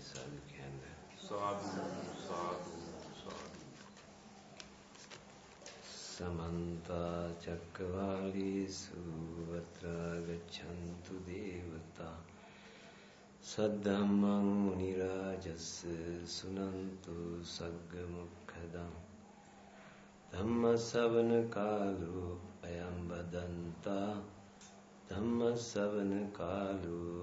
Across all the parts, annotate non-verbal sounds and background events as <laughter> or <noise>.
සාදු කියන්නේ සාදු සාදු සාදු සමන්ත චක්කවාලීසු වත්‍රා ගච්ඡන්තු දේවතා සද්ධම්මං මුනි රාජස් සුනන්තු සග්ග මොක්ඛදං ධම්ම ශ්‍රවණ කාලෝ අයං බදන්තා ධම්ම ශ්‍රවණ කාලෝ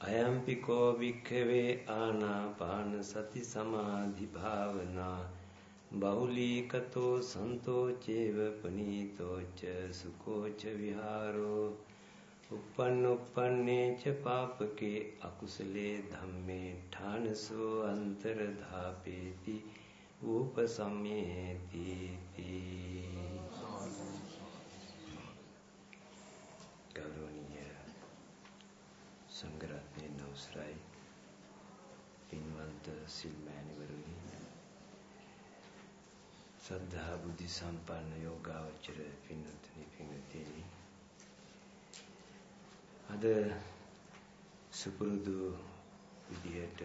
අයම්පිකෝ වික්ඛවේ ආනාපාන සති සමාධි භාවනා බහුලීකතෝ සන්තෝ චේව පනීතෝ ච සුකෝ ච විහාරෝ uppන්න uppන්නේ ච පාපකේ අකුසලේ ධම්මේ ඨානසෝ අන්තරධාපේති ූපසම්මේති ගෞරවනීය සංඝරත්නයේ නවසරයි පින්වන්ත සිල්මෑණිවරුනි සද්ධා බුද්ධ සම්පන්න යෝගාවචර පින්වත්නි පින්වත්නි. අද සුපුරුදු විදියට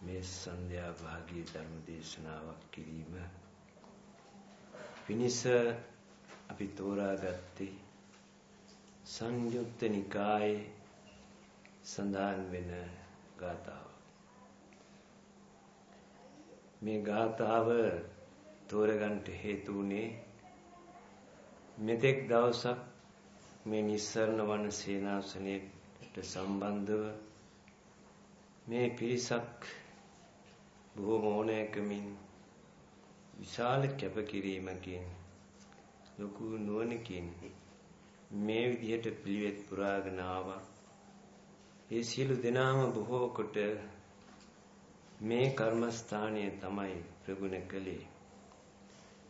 මේ සන්ධ්‍යා භාගී ධර්ම දේශනාවක් කිරීම පිනිස අපි තෝරාගත්තේ සංයුක්ත නිකායේ සඳහන් වෙන ගාථාව. මේ ගාථාව තෝරගන්නට හේතු වුණේ මෙතෙක් දවසක් මේ නිස්සරණ වන සේනාසනයට සම්බන්ධව මේ පිරිසක් බොහෝ මෝනයකමින් විශාල කැපකිරීමකින් ලොකු නුවණකින් මේ විදිහට පිළිවෙත් පුරාගෙන ආවා. ඒ සියලු දෙනාම බොහෝ කොට මේ කර්මස්ථානය තමයි ප්‍රගුණ කළේ.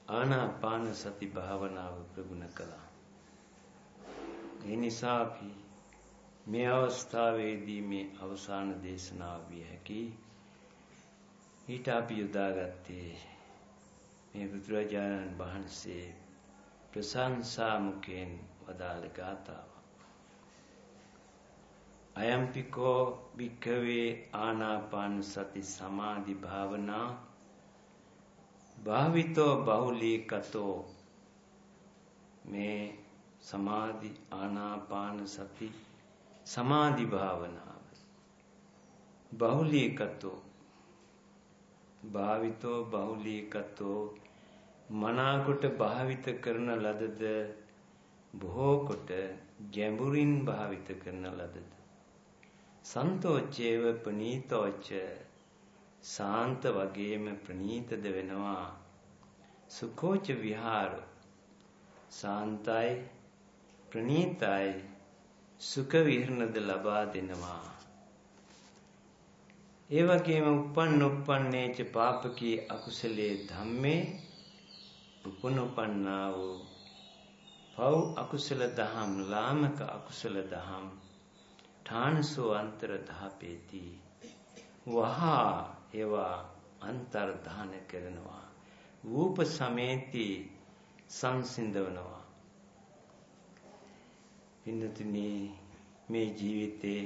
ආනාපාන සති භාවනාව ප්‍රගුණ කළා. ඒ නිසා අපි මේ අවස්ථාවේදී මේ අවසාන දේශනාව විය හැකි ඊට අපි යොදාගත්තේ මේ බුදුරජාණන් වහන්සේ ප්‍රශංසා මුඛයෙන් වදාළ ගාථාව. අයම්පිකෝ භික්ඛවේ ආනාපාන සති සමාධි භාවනා භාවිතෝ බහුලීකතෝ මේ සමාධි ආනාපාන සති සමාධි භාවනාව. බහුලීකතෝ භාවිතෝ බහුලීකතෝ මනාකොට භාවිත කරන ලදද බොහෝ කොට ගැඹුරින් භාවිත කරන ලදද? සන්තෝච්චේව පනීතෝච්ච සාන්ත වගේම ප්‍රනීතද වෙනවා. සුකෝච විහාර. සාන්තයි ප්‍රනීතයි සුඛ විහරණද ලබා දෙනවා. ඒ වගේම uppන් උප්පන්නේච පාපකී අකුසලේ ධම්මේ උපනොපන්නා වූ පව් අකුසල දහම් ලාමක අකුසල දහම් ඨානසෝ අන්තර දහපේති වහා ඒවා අන්තර්ධාන කරනවා. රූප සමේති සංසිඳවනවා. පින්නතුනි මේ ජීවිතේ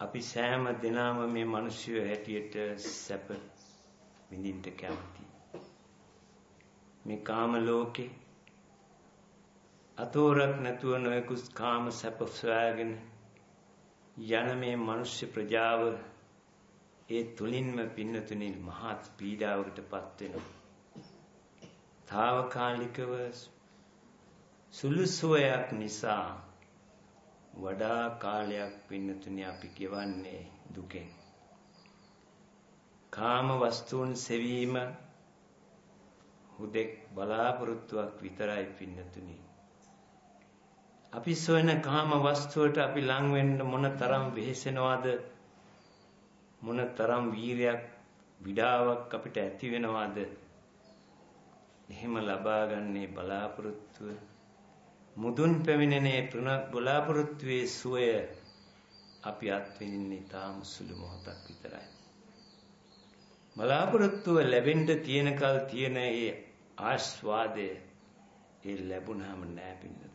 අපි සෑම දිනම මේ මිනිස්සු හැටියට සැප විඳින්න කැමති මේ කාම ලෝකේ අතෝරක් නැතුව නොයෙකුත් කාම සැප සොයාගෙන යන මේ මිනිස් ප්‍රජාව ඒ තුලින්ම පින්නතුනි මහත් පීඩාවකටපත් වෙනවා. తాවකාලිකව සුළු සුවයක් නිසා වඩා කාලයක් පින්නතුනි අපි ගෙවන්නේ දුකෙන්. කාම වස්තුන් සෙවීම හුදෙක් බලාපොරොත්තුවක් විතරයි පින්නතුනි. අපි සොයන කාම වස්තුවට අපි ලං වෙන්න මොන තරම් වෙහෙසෙනවද? මොන තරම් වීරයක් විඩාවක් අපිට ඇති වෙනවද? එහෙම ලබාගන්නේ බලාපොරොත්තුව. මුදුන් පැමිණෙනේ තුන බලාපොරොත්තුවේ සුවය අපි අත්විඳින්නේ තාම සුළු මොහොතක් විතරයි. බලාපොරොත්තුව ලැබෙන්න තියෙන කල් තියෙන ඒ ආස්වාදය ඒ ලැබුණාම නෑ පින්නතුනි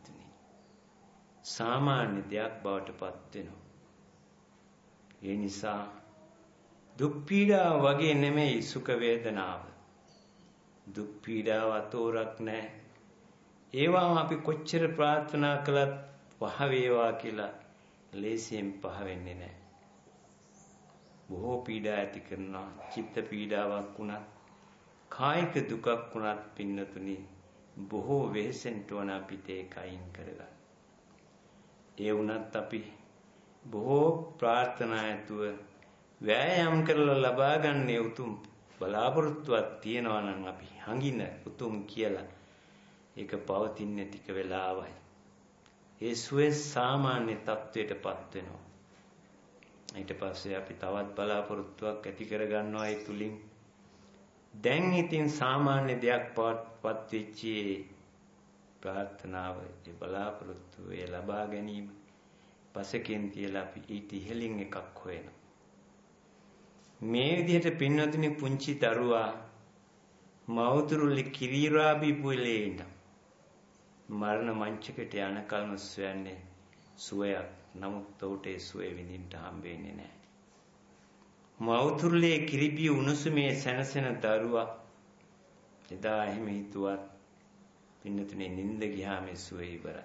සාමාන්‍ය දෙයක් බවට පත් වෙනවා ඒ නිසා දුක් පීඩාව වගේ නෙමෙයි සුඛ වේදනාව. දුක් පීඩාව අතෝරක් නැහැ. ඒවා අපි කොච්චර ප්‍රාර්ථනා කළත් පහ වේවා කියලා ලේසියෙන් පහ වෙන්නේ නැහැ. බොහෝ පීඩා ඇති කරනවා. චිත්ත පීඩාවක් වුණත්, කායික දුකක් වුණත් පින්නතුනි බොහෝ වෙහෙසෙන්ට වන අපිට ඒක අයින් කරගන්න. ඒ වුණත් අපි බොහෝ ප්‍රාර්ථනා ඇතුව වෑයම් කරලා ලබා ගන්නේ උතුම් බලාපොරොත්තුවක් තියනවා නම් අපි හඟින උතුම් කියලා ඒක පවතින්නේ ටික වෙලාවයි. ඒ සුවේ සාමාන්‍ය තත්වයටපත් වෙනවා. ඊට පස්සේ අපි තවත් බලාපොරොත්තුවක් ඇති කර ගන්නවා ඒ තුලින්. දැන් ඉතින් සාමාන්‍ය දෙයක් පවත් වෙච්චි ප්‍රාර්ථනාව ඒ බලාපොරොත්තු ඒ ලබා ගැනීම පසකින් තියලා අපි ඊට ඉහළින් එකක් හොයනවා. මේ විදිහට පින්වතුනි පුංචි දරුවා මවතුරුලි කිරිරා බිපුලේ ඉන්න මරණ මංචකට යන කල්ම සොයන්නේ සුවයක් නමුත් ඔහුට ඒ සුවේ විඳින්න හම්බෙන්නේ නැහැ. මවතුරුලේ කිරිබිය උණුසුමේ සැනසෙන දරුවා එදා එහෙම හිතුවත් පින්නතුනේ නිින්ද ගියාම සුවේ ඉවරයි.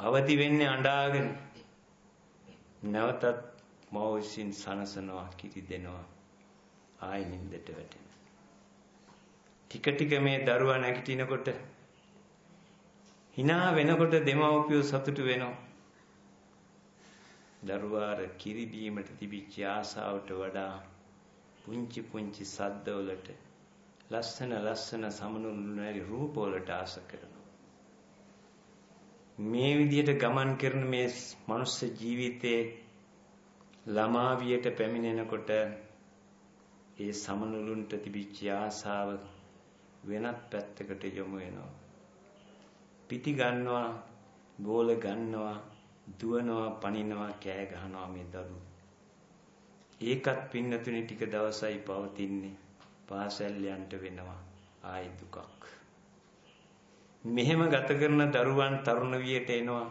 අවදි වෙන්නේ අඬාගෙන නැවතත් මව විසින් සනසනවා කිරි දෙනවා ආයි නින්දට වැටෙන ටික ටික මේ දරුවා නැගිටිනකොට hina වෙනකොට දෙමව්පියෝ සතුටු වෙනවා දරුවාර කිරි බීමට තිබිච්ච ආසාවට වඩා පුංචි පුංචි සද්දවලට ලස්සන ලස්සන සමනුරුනරි රූපවලට ආස කරනවා මේ විදිහට ගමන් කරන මේ මනුස්ස ජීවිතේ ළමා වියට පැමිණෙනකොට ඒ සමනලුන්ට තිබිච්ච ආසාව වෙනත් පැත්තකට යොමු වෙනවා. පිටි ගන්නවා, බෝල ගන්නවා, දුවනවා, පනිනවා, කෑ ගහනවා මේ දරුවෝ. ඒකත් පින්නතුනේ ටික දවසයි පවතින්නේ. පාසල් යන්න වෙනවා. ආයි දුකක්. මෙහෙම ගත කරන දරුවන් තරුණ වියට එනවා.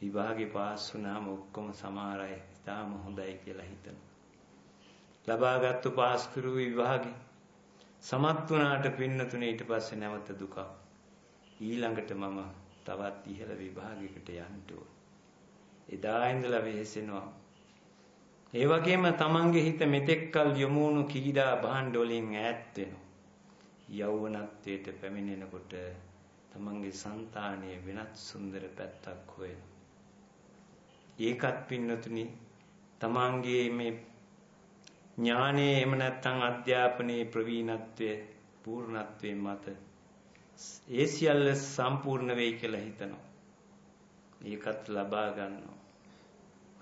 විභාගේ පාස් වුණාම ඔක්කොම සමහර අය තාම හොඳයි කියලා හිතනවා. ලබාගත්තු පාස් කරු විභාගේ සමත් වුණාට පින්නතුනේ ඊට පස්සේ නැවත දුකක්. ඊළඟට මම තවත් ඉහළ විභාගයකට යන්න ඕන. එදා ඉඳලා වෙහෙසෙනවා. ඒ වගේම තමන්ගේ හිත මෙතෙක්කල් යොමු වුණු කීඩා භාණ්ඩ වලින් ඈත් වෙනවා. යෞවනත්වයට පැමිණෙනකොට තමන්ගේ సంతානයේ වෙනත් සුන්දර පැත්තක් හොයනවා. ඒකත් පින්නතුනි තමන්ගේ මේ ඥානයේ එහෙම නැත්නම් අධ්‍යාපනයේ ප්‍රවීණත්වයේ පූර්ණත්වයේ මත ඒ සියල්ල සම්පූර්ණ වෙයි කියලා හිතනවා. ඒකත් ලබා ගන්නවා.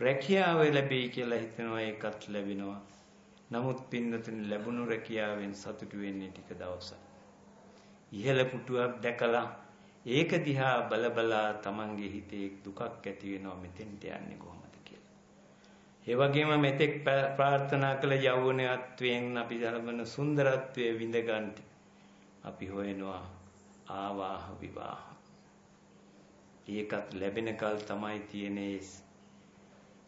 රැකියාව ලැබෙයි කියලා හිතනවා ඒකත් ලැබෙනවා. නමුත් පින්නතුනි ලැබුණු රැකියාවෙන් සතුටු වෙන්නේ ටික දවසක්. ඉහළ පුටුවක් දැකලා ඒක දිහා බල බලා තමන්ගේ හිතේ දුකක් ඇති වෙනවා මෙතෙන්ට යන්නේ කොහොමද කියලා. ඒ වගේම මෙතෙක් ප්‍රාර්ථනා කළ යෞවනත්වයෙන් අපි ලබන සුන්දරත්වයේ විඳ අපි හොයනවා ආවාහ විවාහ. ඒකත් ලැබෙන කල් තමයි තියෙන්නේ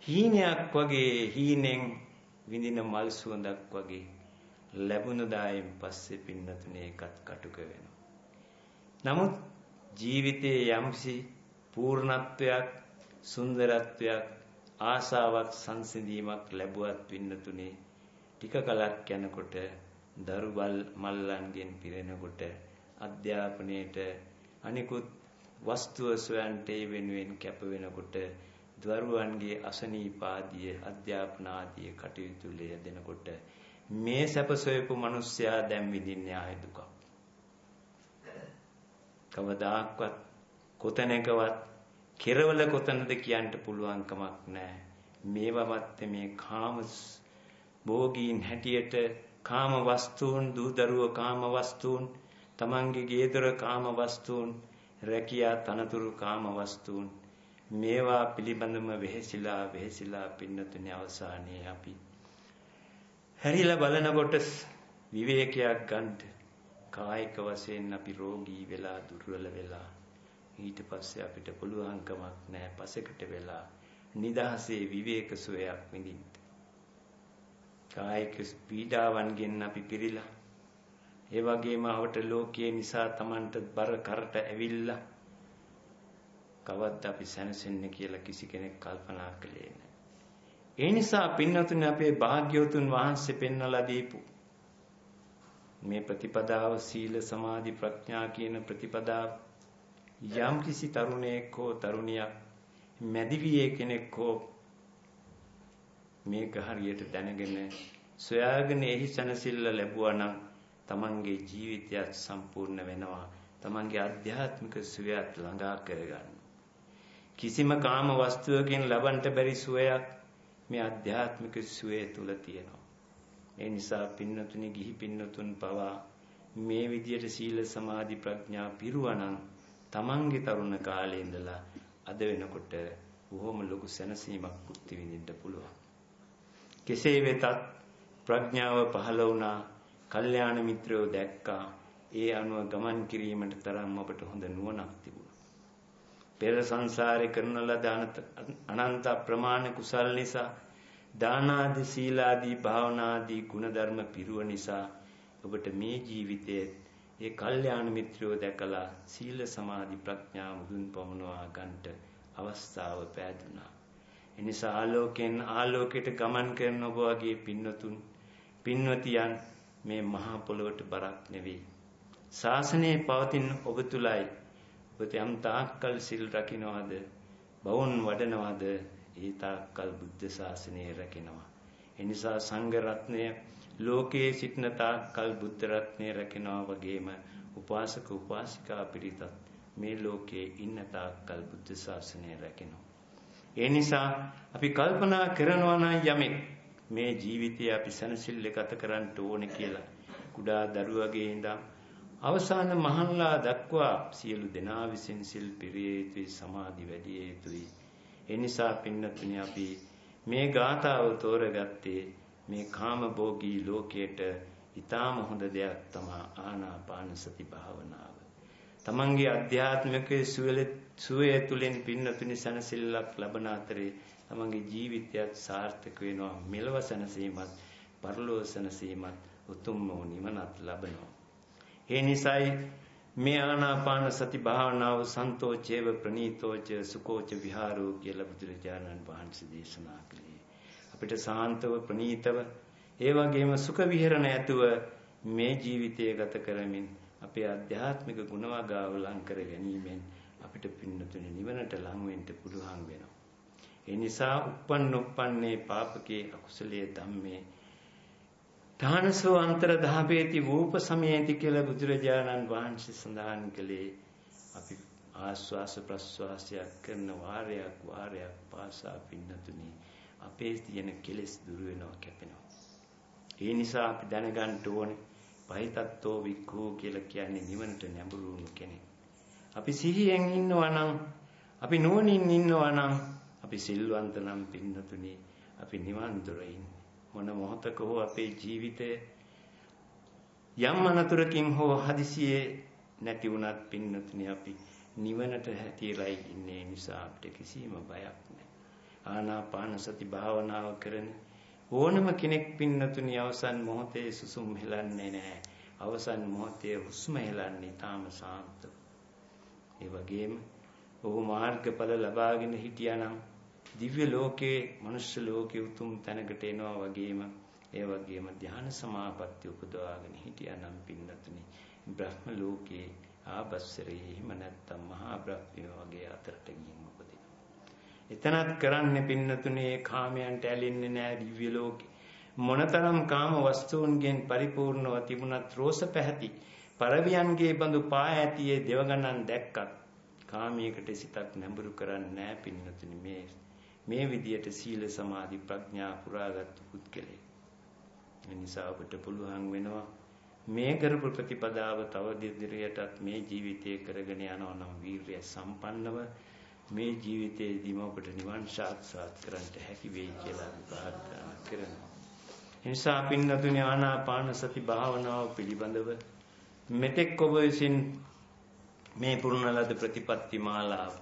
හීනයක් වගේ හීනෙන් විඳින මල් සුවඳක් වගේ ලැබුණ දායෙන් පස්සේ පින්නතුනේ ඒකත් කටුක වෙනවා. නමුත් ජීවිතයේ යම්සි පූර්ණත්වයක් සුන්දරත්වයක් ආසාවක් සංසිඳීමක් ලැබුවත් පින්නතුනේ ටික කලක් යනකොට දරුබල් මල්ලන්ගෙන් පිරෙනකොට අධ්‍යාපනයේට අනිකුත් වස්තුව සොයන්ට වෙනුවෙන් කැප වෙනකොට දරුවන්ගේ අසනීපාදිය අධ්‍යාපන ආදී කටයුතු ලෙදෙනකොට මේ සැප සොයපු මිනිස්සයා දැන් විඳින්නේ ආය දුක. කවදාක්වත් කොතැනකවත් කෙරවල කොතනද කියන්න පුළුවන් කමක් නැහැ. මේවමත් මේ කාම භෝගීන් හැටියට කාම වස්තුන් දූ දරුව කාම වස්තුන් තමන්ගේ ගේදොර කාම වස්තුන් රැකියා තනතුරු කාම වස්තුන් මේවා පිළිබඳව වෙහෙසිලා වෙහෙසිලා පින්නතුනේ අවසානයේ අපි හැරිලා බලනකොට විවේකයක් ගන්න කායික වශයෙන් අපි රෝගී වෙලා දුර්වල වෙලා ඊට පස්සේ අපිට පුළුවන්කමක් නැහැ පසෙකට වෙලා නිදහසේ විවේක සුවයක් විඳින්න. කායික පීඩාවන්ගෙන් අපි පිරීලා ඒ වගේම අවට ලෝකයේ නිසා Tamanට බර කරට ඇවිල්ලා කවද්ද අපි සැනසෙන්නේ කියලා කිසි කෙනෙක් කල්පනා කළේ නැහැ. ඒ නිසා පින්නතුනේ අපේ භාග්‍යවතුන් වහන්සේ පෙන්වලා දීපු මේ ප්‍රතිපදාව සීල සමාධි ප්‍රඥා කියන ප්‍රතිපදාව යම් කිසි තරුණයෙක් හෝ තරුණියක් මැදිවියේ කෙනෙක් හෝ මේක හරියට දැනගෙන සොයාගෙන එහි සැනසෙල්ල ලැබුවා නම් තමන්ගේ ජීවිතයත් සම්පූර්ණ වෙනවා තමන්ගේ ආධ්‍යාත්මික සුවයත් ළඟා කරගන්න කිසිම කාම වස්තුවකින් ලබන්න බැරි සුවයක් මේ ආධ්‍යාත්මික සුවය තුල තියෙනවා ඒ නිසා පින්නතුනි ගිහි පින්නතුන් පවා මේ විදියට සීල සමාධි ප්‍රඥා පිරුවනම් තමන්ගේ තරුණ කාලේ ඉඳලා අද වෙනකොට බොහොම ලොකු සැනසීමක් පුත්ති විඳින්න පුළුවන්. කෙසේ වෙතත් ප්‍රඥාව පහළ වුණා කල්යාණ මිත්‍රයෝ දැක්කා ඒ අනුව ගමන් කිරීමට තරම් අපට හොඳ නුවණක් තිබුණා. පෙර සංසාරේ කරන ලද අනන්ත ප්‍රමාණ කුසල් නිසා දානාදී සීලාදී භාවනාදී ගුණධර්ම පිරුව නිසා ඔබට මේ ජීවිතයේ ඒ කල්යාණ මිත්‍රයෝ දැකලා සීල සමාධි ප්‍රඥා මුදුන් පමුණවා ගන්නට අවස්ථාව පෑදුනා. එනිසා ආලෝකයෙන් ආලෝකයට ගමන් කරන ඔබ වගේ පින්නතුන් පින්වතියන් මේ මහා පොළොවට බරක් නෙවෙයි. ශාසනයේ පවතින ඔබ තුලයි ඔබ යම් තාක්කල් සිල් රකින්නවාද බවුන් වඩනවාද ඒ තාක්කල් බුද්ධ ශාසනය රැකෙනවා. එනිසා සංඝ රත්නය ලෝකයේ සිටින තාක්කල් බුද්ධ රත්නය රැකෙනවා වගේම උපාසක උපාසිකා පිරිතත් මේ ලෝකයේ ඉන්න තාක්කල් බුද්ධ ශාසනය රැකෙනවා. ඒ නිසා අපි කල්පනා කරනවා නම් යමෙක් මේ ජීවිතය අපි සනසිල්ල ගත කරන්න ඕනේ කියලා කුඩා දරුවගේ ඉඳන් අවසාන මහන්ලා දක්වා සියලු දෙනා විසින් සිල් පිරිය යුතුයි සමාධි වැඩි යුතුයි. ඒ නිසා පින්නතුනි අපි මේ ගාථාව තෝරගත්තේ මේ කාම භෝගී ලෝකයට ඊටාම හොඳ දෙයක් තමයි ආනාපාන සති භාවනාව. තමන්ගේ අධ්‍යාත්මික සුවය තුළින් පින්නතුනි සනසිල්ලක් ලබන අතරේ තමන්ගේ ජීවිතයත් සාර්ථක වෙනවා. මෙලව සැනසීමත් පරලෝක සැනසීමත් උතුම් වූ නිවනත් ලබනවා. ඒ නිසායි මේ ආනාපාන සති භාවනාව සන්තෝචේව ප්‍රනීතෝච සුකෝච විහාරෝ කියලා බුදුරජාණන් වහන්සේ දේශනා කළේ. අපිට සාන්තව ප්‍රනීතව ඒ වගේම සුඛ විහරණ ඇතුව මේ ජීවිතය ගත කරමින් අපේ ආධ්‍යාත්මික ගුණවගාව ලං කර ගැනීමෙන් අපිට පින්නතුනේ නිවනට ලං වෙන්න පුළුවන් වෙනවා. ඒ නිසා uppන් උප්පන්නේ පාපකේ අකුසලයේ ධම්මේ තානසෝ අන්තර දහපේති වූප සමයේති කියලා බුදුරජාණන් වහන්සේ සඳහන් කළේ අපි ආස්වාස ප්‍රස්වාසයක් කරන වාරයක් වාරයක් පාසා පින්නතුනි අපේ තියෙන කෙලෙස් දුර වෙනවා කැපෙනවා. ඒ නිසා අපි දැනගන්න ඕනේ පහිතත්තෝ වික්ඛෝ කියලා කියන්නේ නිවනට නැඹුරු වුණු කෙනෙක්. අපි සිහියෙන් ඉන්නවා නම් අපි නුවණින් ඉන්නවා නම් අපි සිල්වන්ත නම් පින්නතුනි අපි නිවන් දොර මොන මොහතක හෝ අපේ ජීවිතය යම් අනතුරකින් හෝ හදිසියේ නැති වුණත් පින්නතුනි අපි නිවනට හැතිරයි ඉන්නේ නිසා අපිට කිසිම බයක් නැහැ. ආනාපාන සති භාවනාව කරන ඕනම කෙනෙක් පින්නතුනි අවසන් මොහොතේ සුසුම් හෙලන්නේ නැහැ. අවසන් මොහොතේ හුස්ම හෙලන්නේ තාම සාන්තව. ඒ වගේම ඔහු මාර්ගඵල ලබාගෙන හිටියානම් දිව්‍ය ලෝකේ මනුෂ්‍ය ලෝකේ උතුම් තැනකට එනවා වගේම ඒ වගේම ධ්‍යාන සමාපatti උපදවාගෙන හිටියානම් පින්නතුනි බ්‍රහ්ම ලෝකේ ආබස්සරේ එහෙම නැත්තම් මහා බ්‍රහ්මිය වගේ අතරට ගිහින් උපදිනවා. එතනත් කරන්නේ පින්නතුනේ කාමයන්ට ඇලෙන්නේ නැහැ දිව්‍ය ලෝකේ. මොනතරම් කාම වස්තුන්ගෙන් පරිපූර්ණව තිබුණත් රෝස පැහැති පරවියන්ගේ බඳු පා ඇතියේ දෙවගණන් දැක්කත් කාමයකට සිතක් නැඹුරු කරන්නේ නැහැ පින්නතුනි මේ මේ විදියට සීල සමාධි ප්‍රඥා පුරාගත් පුද්ගලෙක්. ඒ නිසා ඔබට පුළුවන් වෙනවා මේ කරපු ප්‍රතිපදාව තව ඉදිරියටත් මේ ජීවිතයේ කරගෙන යනවා නම් වීරිය සම්පන්නව මේ ජීවිතයේදීම ඔබට නිවන් සාක්ෂාත් කරගන්න හැකි වෙයි කියලා ප්‍රාර්ථනා කරනවා. එනිසා පින්නතුනි ආනාපාන සති භාවනාව පිළිබඳව මෙතෙක් ඔබ විසින් මේ පුරුණ ලද ප්‍රතිපත්ති මාලාව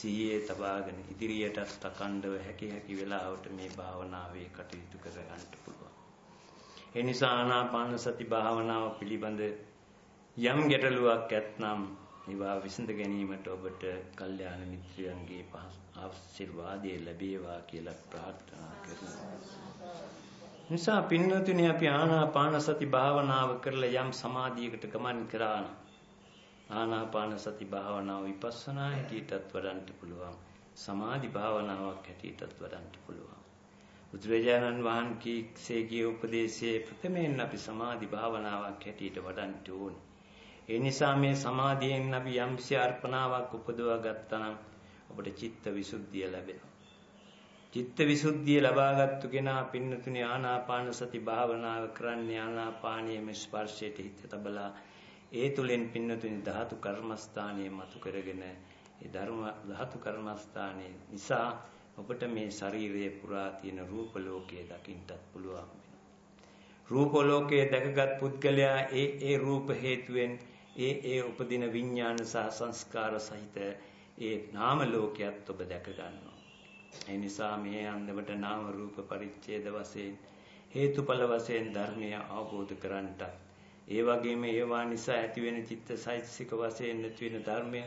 සිහියේ තබාගෙන ඉදිරියටත් අකණ්ඩව හැකි හැකි වෙලාවට මේ භාවනාවේ කටයුතු කර ගන්න පුළුවන්. ඒ නිසා ආනාපාන සති භාවනාව පිළිබඳ යම් ගැටලුවක් ඇත්නම් ඒවා විසඳ ගැනීමට ඔබට කල්යාණ මිත්‍රයන්ගේ ආශිර්වාදය ලැබේවා කියලා ප්‍රාර්ථනා කරනවා. නිසා පින්වතුනි අපි ආනාපාන සති භාවනාව කරලා යම් සමාධියකට ගමන් කරා නම් ආනාපාන සති භාවනාව විපස්සනා හැටියටත් වඩන්න පුළුවන්. සමාධි භාවනාවක් හැටියටත් වඩන්න පුළුවන්. බුදුරජාණන් වහන්සේගේ උපදේශයේ ප්‍රථමයෙන් අපි සමාධි භාවනාවක් හැටියට වඩන්න ඕනේ. ඒ නිසා මේ සමාධියෙන් අපි යම්සි අර්පණාවක් උපදවා ගත්තා නම් අපට චිත්ත විසුද්ධිය ලැබෙනවා. චිත්ත විසුද්ධිය ලබාගත්තු කෙනා පින්නතුනේ ආනාපාන සති භාවනාව කරන්නේ ආනාපානයේ ස්පර්ශයට හිත තබලා ඒ තුලින් පින්නතුනි ධාතු කර්මස්ථානයේ මතු කරගෙන ඒ ධර්ම ධාතු කර්මස්ථානයේ නිසා ඔබට මේ ශරීරයේ පුරා තියෙන රූප ලෝකයේ දකින්නත් පුළුවන් වෙනවා. රූප ලෝකයේ දැකගත් පුද්ගලයා ඒ ඒ රූප හේතුවෙන් ඒ ඒ උපදින විඥාන සහ සංස්කාර සහිත ඒ නාම ලෝකයක් ඔබ දැක ගන්නවා. ඒ නිසා මේ අන්දමට නාම රූප පරිච්ඡේද වශයෙන් හේතුඵල වශයෙන් ධර්මය අවබෝධ කරගන්නට ඒ වගේම ඒවා නිසා ඇතිවෙන චිත්තසයිසික වශයෙන් නැති වෙන ධර්මය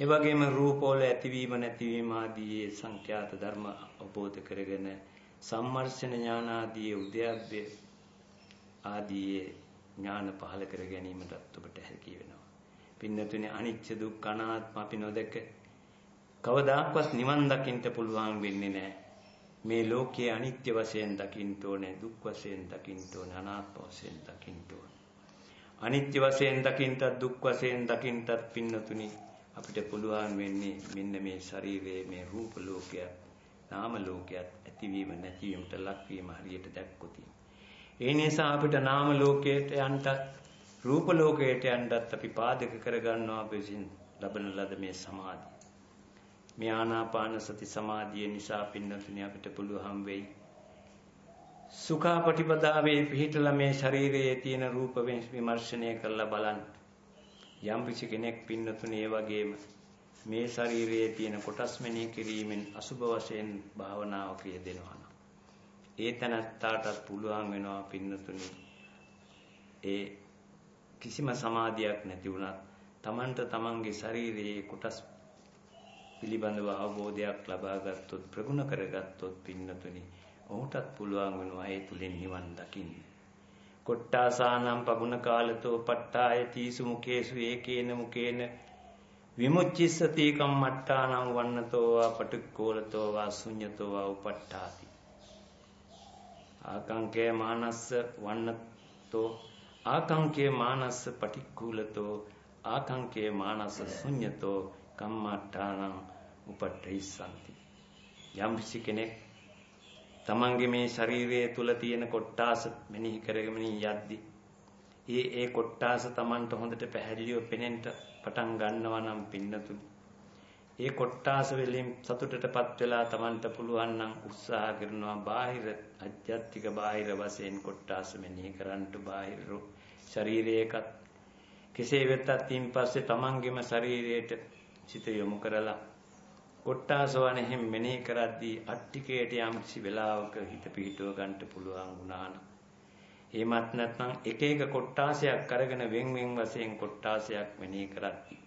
ඒ වගේම රූපවල ඇතිවීම නැතිවීම ආදී සංඛ්‍යාත ධර්ම අවබෝධ කරගෙන සම්මර්ෂණ ඥාන ආදී උද්‍යප්පේ ආදී ඥාන පහල කර ගැනීමටත් ඔබට හැකි වෙනවා. පින්නතුනේ අනිච්ච දුක්ඛ අනාත්ම අපි නොදක කවදාක්වත් නිවන් දකින්න පුළුවන් වෙන්නේ නැහැ. මේ ලෝකයේ අනිත්‍ය වශයෙන් දකින්න ඕනේ, දුක් වශයෙන් දකින්න ඕනේ, අනාත්ම වශයෙන් දකින්න ඕනේ. අනිත්‍ය වශයෙන් දකින්නත් දුක් වශයෙන් දකින්නත් පින්නතුනි අපිට පුළුවන් වෙන්නේ මෙන්න මේ ශරීරයේ මේ රූප ලෝකයක් නාම ලෝකයක් ඇතිවීම නැතිවීමට ලක්වීම හරියට දැක්කොත්. ඒ නිසා අපිට නාම ලෝකයට යන්නත් රූප ලෝකයට යන්නත් අපි පාදක කරගන්නවා විසින් ලබන ලද මේ සමාධිය. මේ ආනාපාන සති සමාධිය නිසා පින්නතුනි අපිට පුළුවන් වෙයි සුඛාපටිපදාවේ පිහිටලා මේ ශරීරයේ තියෙන රූප විමර්ශනය කරලා බලන්න. යම් කිසි කෙනෙක් පින්නතුනේ ඒ වගේම මේ ශරීරයේ තියෙන කොටස් මෙනෙහි කිරීමෙන් අසුබ වශයෙන් භාවනාවක යෙදෙනවා. ඒ තනත්තාටත් පුළුවන් වෙනවා පින්නතුනේ ඒ කිසිම සමාධියක් නැති වුණත් Tamanට Tamanගේ ශරීරයේ කොටස් පිළිබඳව අවබෝධයක් ලබා ගත්තොත් ප්‍රගුණ කරගත්තොත් පින්නතුනේ ඔහුටත් පුළුවන් වෙනවා ඒ තුලින් නිවන් දකින්න. කොට්ටාසානම් පබුන කාලතෝ පට්ටාය තීසු මුකේසු ඒකේන මුකේන විමුච්චිස්සති කම්මට්ටානම් වන්නතෝ වා පටික්කෝලතෝ වා ශුඤ්ඤතෝ වා උපට්ඨාති. ආකංකේ මානස්ස වන්නතෝ ආකංකේ මානස්ස පටික්කුලතෝ ආකංකේ මානස්ස ශුඤ්‍යතෝ කම්මට්ඨානං උපට්ඨිසanti යම් කෙනෙක් තමන්ගේ මේ ශරීරය තුල තියෙන කොට්ටාස මෙනෙහි කරගෙන යද්දි ඒ ඒ කොට්ටාස තමන්ට හොඳට පැහැදිලිව පෙනෙන්න පටන් ගන්නවා නම් පින්නතුනි. ඒ කොට්ටාස වලින් සතුටටපත් වෙලා තමන්ට පුළුවන් නම් උත්සාහ කරනවා බාහිර අධ්‍යාත්මික බාහිර වශයෙන් කොට්ටාස මෙනෙහි කරන්නට බාහිර ශරීරයකත් කෙසේ වෙතත් ඊන් පස්සේ තමන්ගේම ශරීරයට සිත යොමු කරලා කොට්ටාසවනෙහිම මෙනෙහි කරද්දී අට්ටිකයට යම්කිසි වෙලාවක හිත පිහිටුව ගන්නට පුළුවන් වුණා නම් එහෙමත් නැත්නම් එක එක කොට්ටාසයක් අරගෙන වෙන් වෙන් වශයෙන් කොට්ටාසයක් මෙනෙහි කරද්දී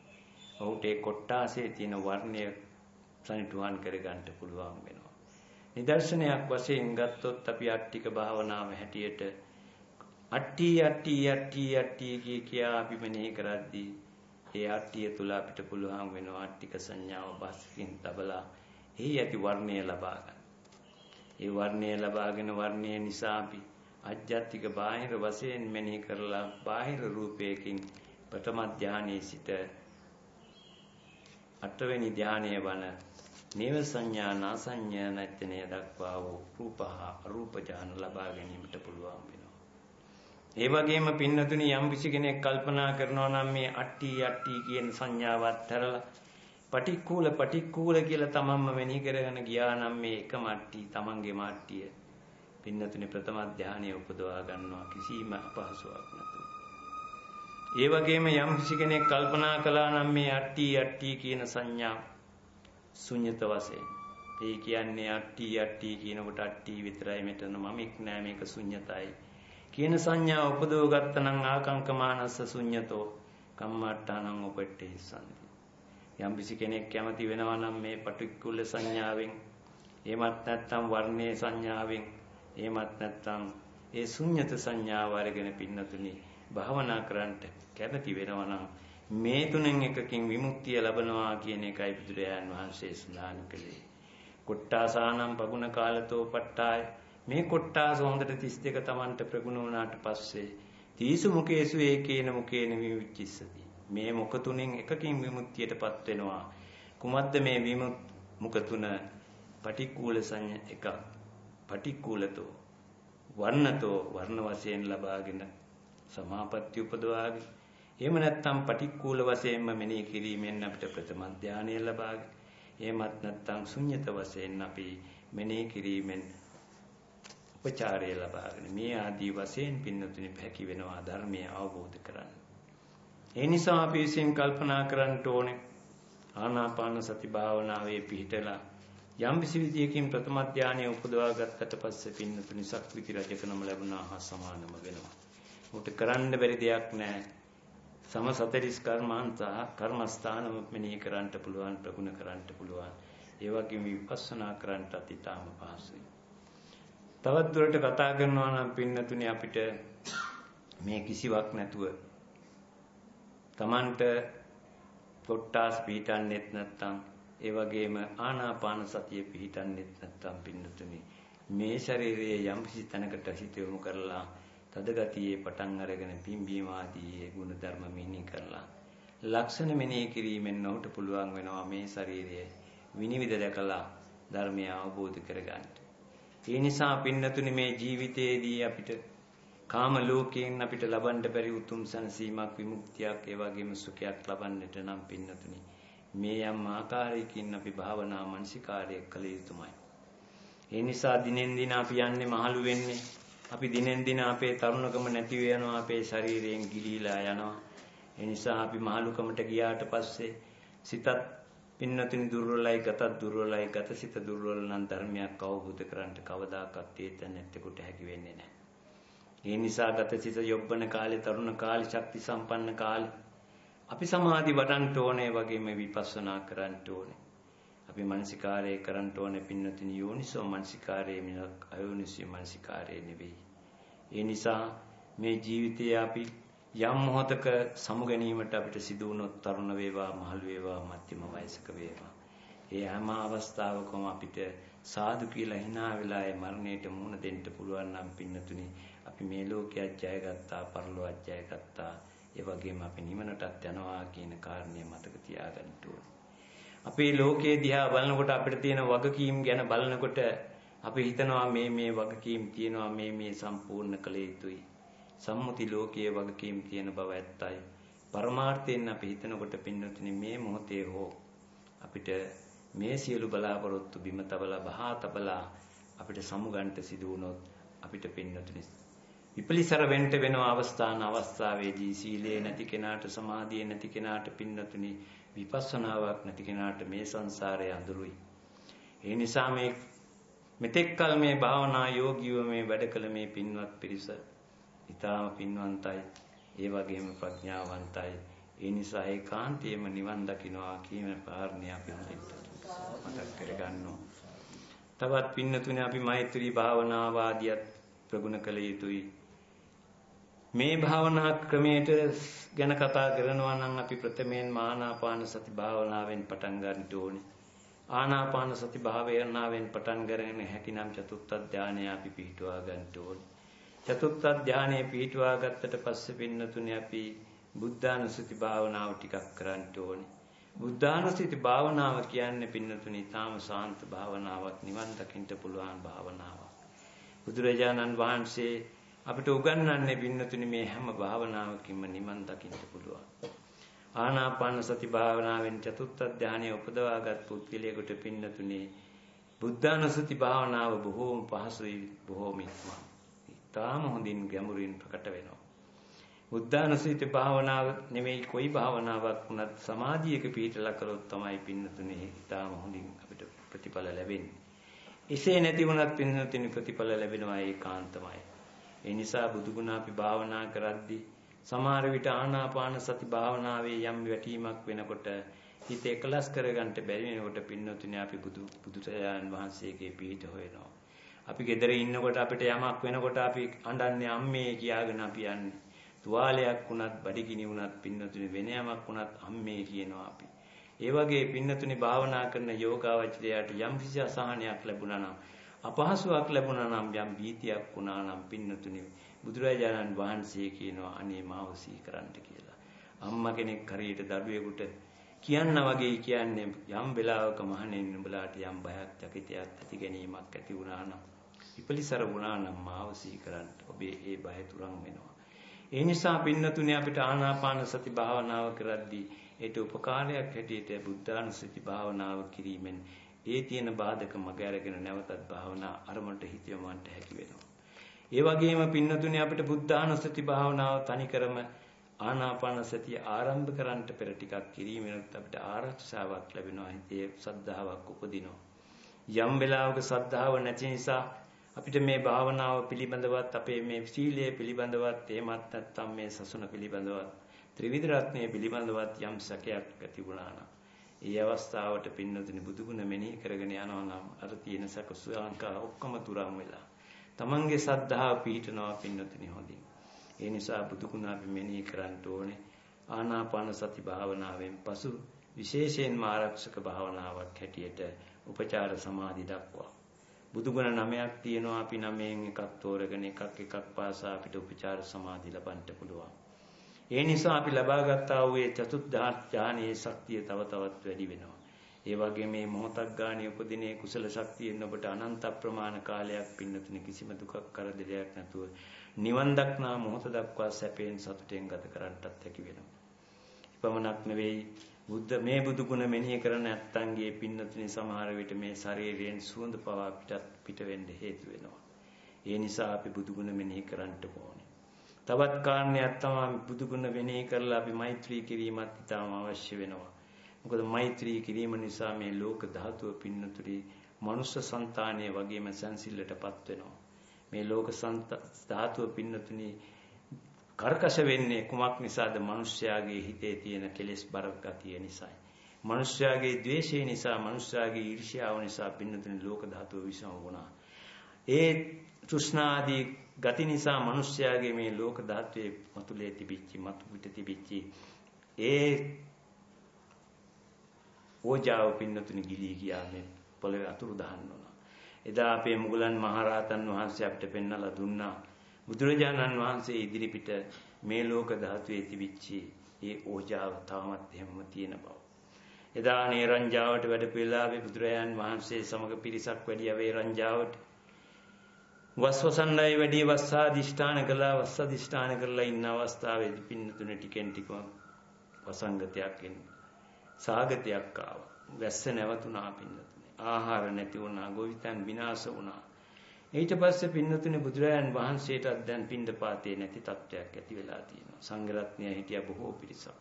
ඔහුට ඒ කොට්ටාසයේ තියෙන වර්ණය සනිටුහන් කර ගන්නට පුළුවන් වෙනවා. නිදර්ශනයක් වශයෙන් ගත්තොත් අපි අට්ටික භාවනාව හැටියට අට්ටි අට්ටි අට්ටි අට්ටි කිය කියා අපි මෙනෙහි කරද්දී ඒ ආට්ටිය තුල අපිට පුළුවන් වෙනවා ආට්ටික සංඥාව බස්කින් තබලා එහි ඇති වර්ණය ලබා ගන්න. ඒ වර්ණය ලබාගෙන වර්ණය නිසා අපි අධ්‍යාත්මික බාහිර වශයෙන් මෙනෙහි කරලා බාහිර රූපයකින් ප්‍රථම ධානයේ සිට අටවෙනි ධානයේ වන නේව සංඥා නාසඤ්ඤා නැත්නේ දක්වා වූ රූපහ අරූප ඥාන ලබා ගැනීමට පුළුවන් වෙනවා. ඒ වගේම පින්නතුනි යම් කිසි කෙනෙක් කල්පනා කරනවා නම් මේ අට්ටි අට්ටි කියන සංඥාවත් තරලා පටික්කුල පටික්කුල කියලා තමන්ම මෙනෙහි කරගෙන ගියා නම් මේ එකම අට්ටි තමන්ගේ මාට්ටිය පින්නතුනි ප්‍රථම ධානයේ උපදවා ගන්නවා කිසිම අපහසුාවක් නැතුව. ඒ වගේම යම් කිසි කෙනෙක් කල්පනා කළා නම් මේ අට්ටි අට්ටි කියන සංඥා ශුන්්‍යත වශයෙන්. ඒ කියන්නේ අට්ටි අට්ටි කියනකොට අට්ටි විතරයි මෙතන. මමෙක් නෑ මේක ශුන්්‍යතයි. කියන සංඥා උපදව ගත්තනම් ආකංකමානස්ස ශුඤ්‍යතෝ කම්මට්ටානං උපට්ඨේ සම්ති යම් කිසි කෙනෙක් කැමති වෙනවා නම් මේ පටික්කුල සංඥාවෙන් එහෙමත් නැත්නම් වර්ණයේ සංඥාවෙන් එහෙමත් නැත්නම් ඒ ශුඤ්‍යත සංඥාව අරගෙන පින්නතුනි භාවනා කරන්නට කැමති වෙනවා නම් මේ තුනෙන් එකකින් විමුක්තිය ලබනවා කියන එකයි බුදුරජාන් වහන්සේ සඳහන් කළේ. කොට්ටාසානම් පගුණ කාලතෝ පට්ටාය මේ කොට්ටාස හොඳට 32 Tamanට ප්‍රගුණ වුණාට පස්සේ තීසු මුකේසු ඒකේන මුකේන විමුච්චිස්සති. මේ මුක තුනෙන් එකකින් විමුක්තියටපත් වෙනවා. කුමද්ද මේ විමුක් මුක තුන පටික්කුල සංඥ එක. පටික්කුලතෝ වර්ණතෝ වර්ණ වශයෙන් ලබාගෙන සමාපatti උපදවාගෙන එහෙම නැත්නම් පටික්කුල වශයෙන්ම මෙනෙහි කිරීමෙන් අපිට ප්‍රථම ධානය ලබාගෙන එහෙමත් නැත්නම් ශුන්්‍යත වශයෙන් අපි මෙනෙහි කිරීමෙන් උපචාරය ලබාගෙන මේ ආදී වශයෙන් පින්නතුනි පැකි වෙනවා ධර්මය අවබෝධ කරගන්න. ඒ නිසා අපි විසින් කල්පනා කරන්න ඕනේ ආනාපාන සති භාවනාවේ පිහිටලා යම් කිසි විදියකින් ප්‍රථම ධානය උපදවා ගත්තට පස්සේ පින්නතුනි සක්විති රජකනම ලැබුණා හා සමානම වෙනවා. උට කරන්න බැරි දෙයක් නැහැ. සම සතරිස් කර්මාන්ත කර්මස්ථානම මෙනෙහි කරන්නට පුළුවන් ප්‍රගුණ කරන්නට පුළුවන්. ඒ වගේම විපස්සනා කරන්නට අතිතාම පහසුයි. තවත් දුරට කතා කරනවා නම් පින්නතුනි අපිට මේ කිසිවක් නැතුව Tamanට කොට්ටාස් පිහිටන්නෙත් නැත්නම් ඒ වගේම ආනාපාන සතිය පිහිටන්නෙත් නැත්නම් පින්නතුනි මේ ශරීරයේ යම් කිසි තැනකට හිත යොමු කරලා තදගතියේ පටන් අරගෙන පිම්බීම ආදී ගුණ ධර්ම මෙනෙහි කරලා ලක්ෂණ මෙනෙහි කිරීමෙන් ඔහුට පුළුවන් වෙනවා මේ ශරීරය විනිවිද දැකලා ධර්මය අවබෝධ කරගන්න. ඒ නිසා පින්නතුනි මේ ජීවිතයේදී අපිට කාම ලෝකයෙන් අපිට ලබන්න බැරි උතුම් සනසීමක් විමුක්තියක් ඒ වගේම සුඛයක් ලබන්නට නම් පින්නතුනි මේ යම් ආකාරයකින් අපි භාවනා මනසිකාරය කළ යුතුමයි. ඒ නිසා දිනෙන් දින අපි යන්නේ මහලු වෙන්නේ. අපි දිනෙන් දින අපේ තරුණකම නැති වෙනවා අපේ ශරීරයෙන් ගිලිලා යනවා. ඒ නිසා අපි මහලුකමට ගියාට පස්සේ සිතත් පින්නතුනි දුර්වලයි ගතත් දුර්වලයි ගතසිත දුර්වල නම් ධර්මයක් අවබෝධ කරගන්න කවදාකවත් ඒත නැත්තේකට හැකි වෙන්නේ නැහැ. ඒ නිසා ගතසිත යොබ්බන කාලේ තරුණ කාලේ ශක්ති සම්පන්න කාලේ අපි සමාධි වඩන්න ඕනේ වගේම විපස්සනා කරන්න ඕනේ. අපි මානසිකාරය කරන්න ඕනේ පින්නතුනි යෝනිසෝ මානසිකාරයේ මිනක් අයෝනිසෝ මානසිකාරයේ නෙවෙයි. ඒ නිසා මේ ජීවිතයේ අපි යම් මොහතක සමු ගැනීමට අපිට සිදු වුණොත් තරුණ වේවා මහලු වේවා මධ්‍යම වයසක වේවා ඒ හැම අවස්ථාවකම අපිට සාදු කියලා hina වෙලා ඒ මරණයට මුහුණ දෙන්න පුළුවන් නම් පින්නතුනි අපි මේ ලෝකයක් ජයගත්තා පරලෝකයක් ජයගත්තා ඒ වගේම අපි නිවනටත් යනවා කියන කාරණය මතක තියාගන්න ඕනේ. අපේ ලෝකයේ දිහා බලනකොට අපිට තියෙන වගකීම් ගැන බලනකොට අපි හිතනවා මේ මේ වගකීම් තියෙනවා මේ මේ සම්පූර්ණ කළ යුතුයි. සම්මුති ලෝකයේ වගකීම් තියෙන බව ඇත්තයි. පරමාර්ථයෙන් අපි හිතනකොට පින්නතුනි මේ මොහොතේ හෝ අපිට මේ සියලු බලාපොරොත්තු බිම තබලා බහා තබලා අපිට සමුගන්ට සිදු වුණොත් අපිට පින්නතුනි විපලිසර වෙන්න වෙන අවස්ථාන අවස්ථාවේදී සීලේ නැති කෙනාට සමාධිය නැති කෙනාට පින්නතුනි විපස්සනාවක් නැති කෙනාට මේ සංසාරය අඳුරුයි. ඒ නිසා මේ මෙතෙක් කල මේ භාවනා යෝගීව මේ වැඩ කළ මේ පින්වත් පිරිස ඊටාම පින්වන්තයි. ඒ වගේම ප්‍රඥාවන්තයි. ඒ නිසා ඒකාන්තයෙන්ම නිවන් දකින්නවා කියන කාරණේ අපි හොඳින් මතක් කරගන්නවා. තවත් පින්නතුනේ අපි මෛත්‍රී භාවනාවාදියත් ප්‍රගුණ කළ යුතුයි. මේ භාවනා ක්‍රමයට ගැන කතා කරනවා නම් අපි ප්‍රථමයෙන් ආනාපාන සති භාවනාවෙන් පටන් ගන්න ඕනේ. ආනාපාන සති භාවනාවෙන් පටන් ගන්න හැකිනම් චතුත්ථ ධානය අපි පිහිටුවා ගන්න ඕනේ. චතුත්ථ ධානය පිහිටුවා ගත්තට පස්සේ පින්නතුනේ අපි බුද්ධානුස්සති භාවනාව ටිකක් කරන්න ඕනේ. බුද්ධානුස්සති භාවනාව කියන්නේ පින්නතුනේ ඊටාම සාන්ත භාවනාවක් නිවන් දකින්න පුළුවන් භාවනාවක්. බුදුරජාණන් වහන්සේ අපිට උගන්වන්නේ පින්නතුනි මේ හැම භාවනාවකින්ම නිවන් දකින්න පුළුවන්. ආනාපාන සති භාවනාවෙන් චතුත්ථ ධානය උපදවාගත් පුද්ගලයාට පින්නතුනි බුද්ධානුසති භාවනාව බොහෝම පහසුයි බොහෝම ඉක්මන්. ඊටාම හොඳින් ගැඹුරින් ප්‍රකට වෙනවා. බුද්ධානුසති භාවනාව නෙමෙයි කොයි භාවනාවක් වුණත් සමාධියක පිහිටලා කරොත් තමයි පින්නතුනි ඊටාම හොඳින් අපිට ප්‍රතිඵල ලැබෙන්නේ. එසේ නැති වුණත් පින්නතුනි ප්‍රතිඵල ලැබෙනවා ඒකාන්තමයි. ඒ නිසා බුදුගුණ අපි භාවනා කරද්දී සමහර විට ආනාපාන සති භාවනාවේ යම් වැටීමක් වෙනකොට හිත එකලස් කරගන්න බැරි වෙනකොට පින්නතුනේ අපි බුදු බුදුසයන් වහන්සේගේ පිහිට හොයනවා. අපි ගෙදර ඉන්නකොට අපිට යමක් වෙනකොට අපි අඬන්නේ අම්මේ කියාගෙන අපි යන්නේ. තුවාලයක් වුණත් බඩගිනි වුණත් පින්නතුනේ වෙන යමක් වුණත් අම්මේ කියනවා අපි. ඒ වගේ පින්නතුනේ භාවනා කරන යෝගාවචරයට යම් කිසි අසහනයක් ලැබුණා නම් අපහසුාවක් ලැබුණා නම් යම් බීතියක් වුණා නම් පින්නතුනි බුදුරජාණන් වහන්සේ කියනවා අනේ මාව සීකරන්න කියලා. අම්මා කෙනෙක් හරියට දරුවෙකුට කියන්න වගේ කියන්නේ යම් වෙලාවක මහණෙනි නුඹලාට යම් බයක් චකිතයක් ඇති ගැනීමක් ඇති වුණා නම් විපලිසර වුණා නම් මාව සීකරන්න ඔබේ ඒ බය තුරන් වෙනවා. ඒ නිසා පින්නතුනේ අපිට ආනාපාන සති භාවනාව කරද්දී ඒට උපකාරයක් හැටියට බුද්ධානුස්සති භාවනාව කිරීමෙන් ඒ තියෙන බාධක මග අරගෙන නැවතත් භාවනා අරමුණට හිත යොමවන්න හැකි වෙනවා. ඒ වගේම පින්නතුනේ අපිට බුද්ධානුස්සති භාවනාව තනිකරම ආනාපාන සතිය ආරම්භ කරන්නට පෙර ටිකක් කිරීමෙනුත් අපිට ආරක්ෂාවක් ලැබෙනවා. හිතේ සද්ධාාවක් උපදිනවා. යම් වෙලාවක සද්ධාව නැති නිසා අපිට මේ භාවනාව පිළිබඳවත් අපේ මේ සීලය පිළිබඳවත් එහෙමත් නැත්නම් මේ සසුන පිළිබඳවත් ත්‍රිවිධ රත්නය පිළිබඳවත් යම් සැකයක් ඇති වුණා නම් ඒ අවස්ථාවට පින්නතුනි බුදුගුණ මෙනෙහි කරගෙන යනවා නම් අර තියෙන සකසුලංකා ඔක්කොම තුරන් වෙලා තමන්ගේ සද්ධාව පිහිටනවා පින්නතුනි හොඳින්. ඒ නිසා බුදුගුණ අපි මෙනෙහි කරන්න ඕනේ. ආනාපාන සති භාවනාවෙන් පසු විශේෂයෙන්ම ආරක්ෂක භාවනාවක් හැටියට උපචාර සමාධි දක්වා. බුදුගුණ නමයක් තියෙනවා අපි නමයෙන් එකක් තෝරගෙන එකක් එකක් පාසා අපිට උපචාර සමාධි ලබන්න පුළුවන්. ඒ නිසා අපි ලබාගත්තා වූ ඒ චතුත්ථ ඥානයේ ශක්තිය තව තවත් වැඩි වෙනවා. ඒ වගේ මේ මොහොතක් ගානේ උපදිනේ කුසල ශක්තියෙන් ඔබට අනන්ත ප්‍රමාණ කාලයක් පින්නතුනේ කිසිම දුකක් කරදරයක් නැතුව නිවන් දක්නා මොහොත දක්වා සැපයෙන් සතුටෙන් ගත කරන්නටත් හැකි වෙනවා. එපමණක් නෙවෙයි බුද්ධ මේ බුදු ගුණ මෙනෙහි කරන නැත්තන්ගේ පින්නතුනේ සමහර විට මේ ශරීරයෙන් සුවඳ පවා පිටත් පිට වෙන්න හේතු වෙනවා. ඒ නිසා අපි බුදු ගුණ මෙනෙහි කරන්නට ඕනේ. තවත් කාරණයක් තමයි බුදුගුණ වෙනෙහි කරලා අපි මෛත්‍රී කිරීමත් ඉතාම අවශ්‍ය වෙනවා. මොකද මෛත්‍රී කිරීම නිසා මේ ලෝක ධාතුව පින්නතුරි මනුෂ්‍ය సంతානය වගේම සංසිල්ලටපත් වෙනවා. මේ ලෝක ධාතුව පින්නතුනි කර්කශ වෙන්නේ කුමක් නිසාද? මිනිස්යාගේ හිතේ තියෙන කෙලෙස් බර ගතිය නිසායි. මිනිස්යාගේ ද්වේෂය නිසා, මිනිස්යාගේ ඊර්ෂ්‍යාව නිසා පින්නතුනි ලෝක ධාතුව විසම වුණා. ඒ තෘෂ්ණාදී ගති නිසා මිනිස්යාගේ මේ ලෝක ධාතුවේ මතුලේ තිබිච්ච මතු පිට තිබිච්ච ඒ ඕජාව පින්නතුනි ගිලී ගියා මේ පොළවේ අතුරු දහන්න වුණා. එදා අපේ මුගලන් මහරහතන් වහන්සේ අපිට පෙන්වලා දුන්නා බුදුරජාණන් වහන්සේ ඉදිරිපිට මේ ලෝක ධාතුවේ තිබිච්ච ඒ ඕජාව තාමත් එහෙමම තියෙන බව. එදා නේරංජාවට වැඩ පිළිලාවේ බුදුරජාන් වහන්සේ සමග පිරිසක් වැඩිය වේ රංජාවට. වස්වසණ්ඩයි වැඩි වස්සාදිෂ්ඨාන කළා වස්සාදිෂ්ඨාන කරලා ඉන්න අවස්ථාවේදී පින්නතුන ටිකෙන් ටික වසංගතයක් එන්නේ සාගතයක් ආවා. වැස්ස නැවතුණා පින්නතුනේ ආහාර නැති වුණා ගොවිතැන් විනාශ වුණා. ඊට පස්සේ පින්නතුනේ බුදුරජාන් වහන්සේටත් දැන් පින්ඩපාතේ නැති තත්වයක් ඇති වෙලා තියෙනවා. සංඝරත්නය හිටියා බොහෝ පිරිසක්.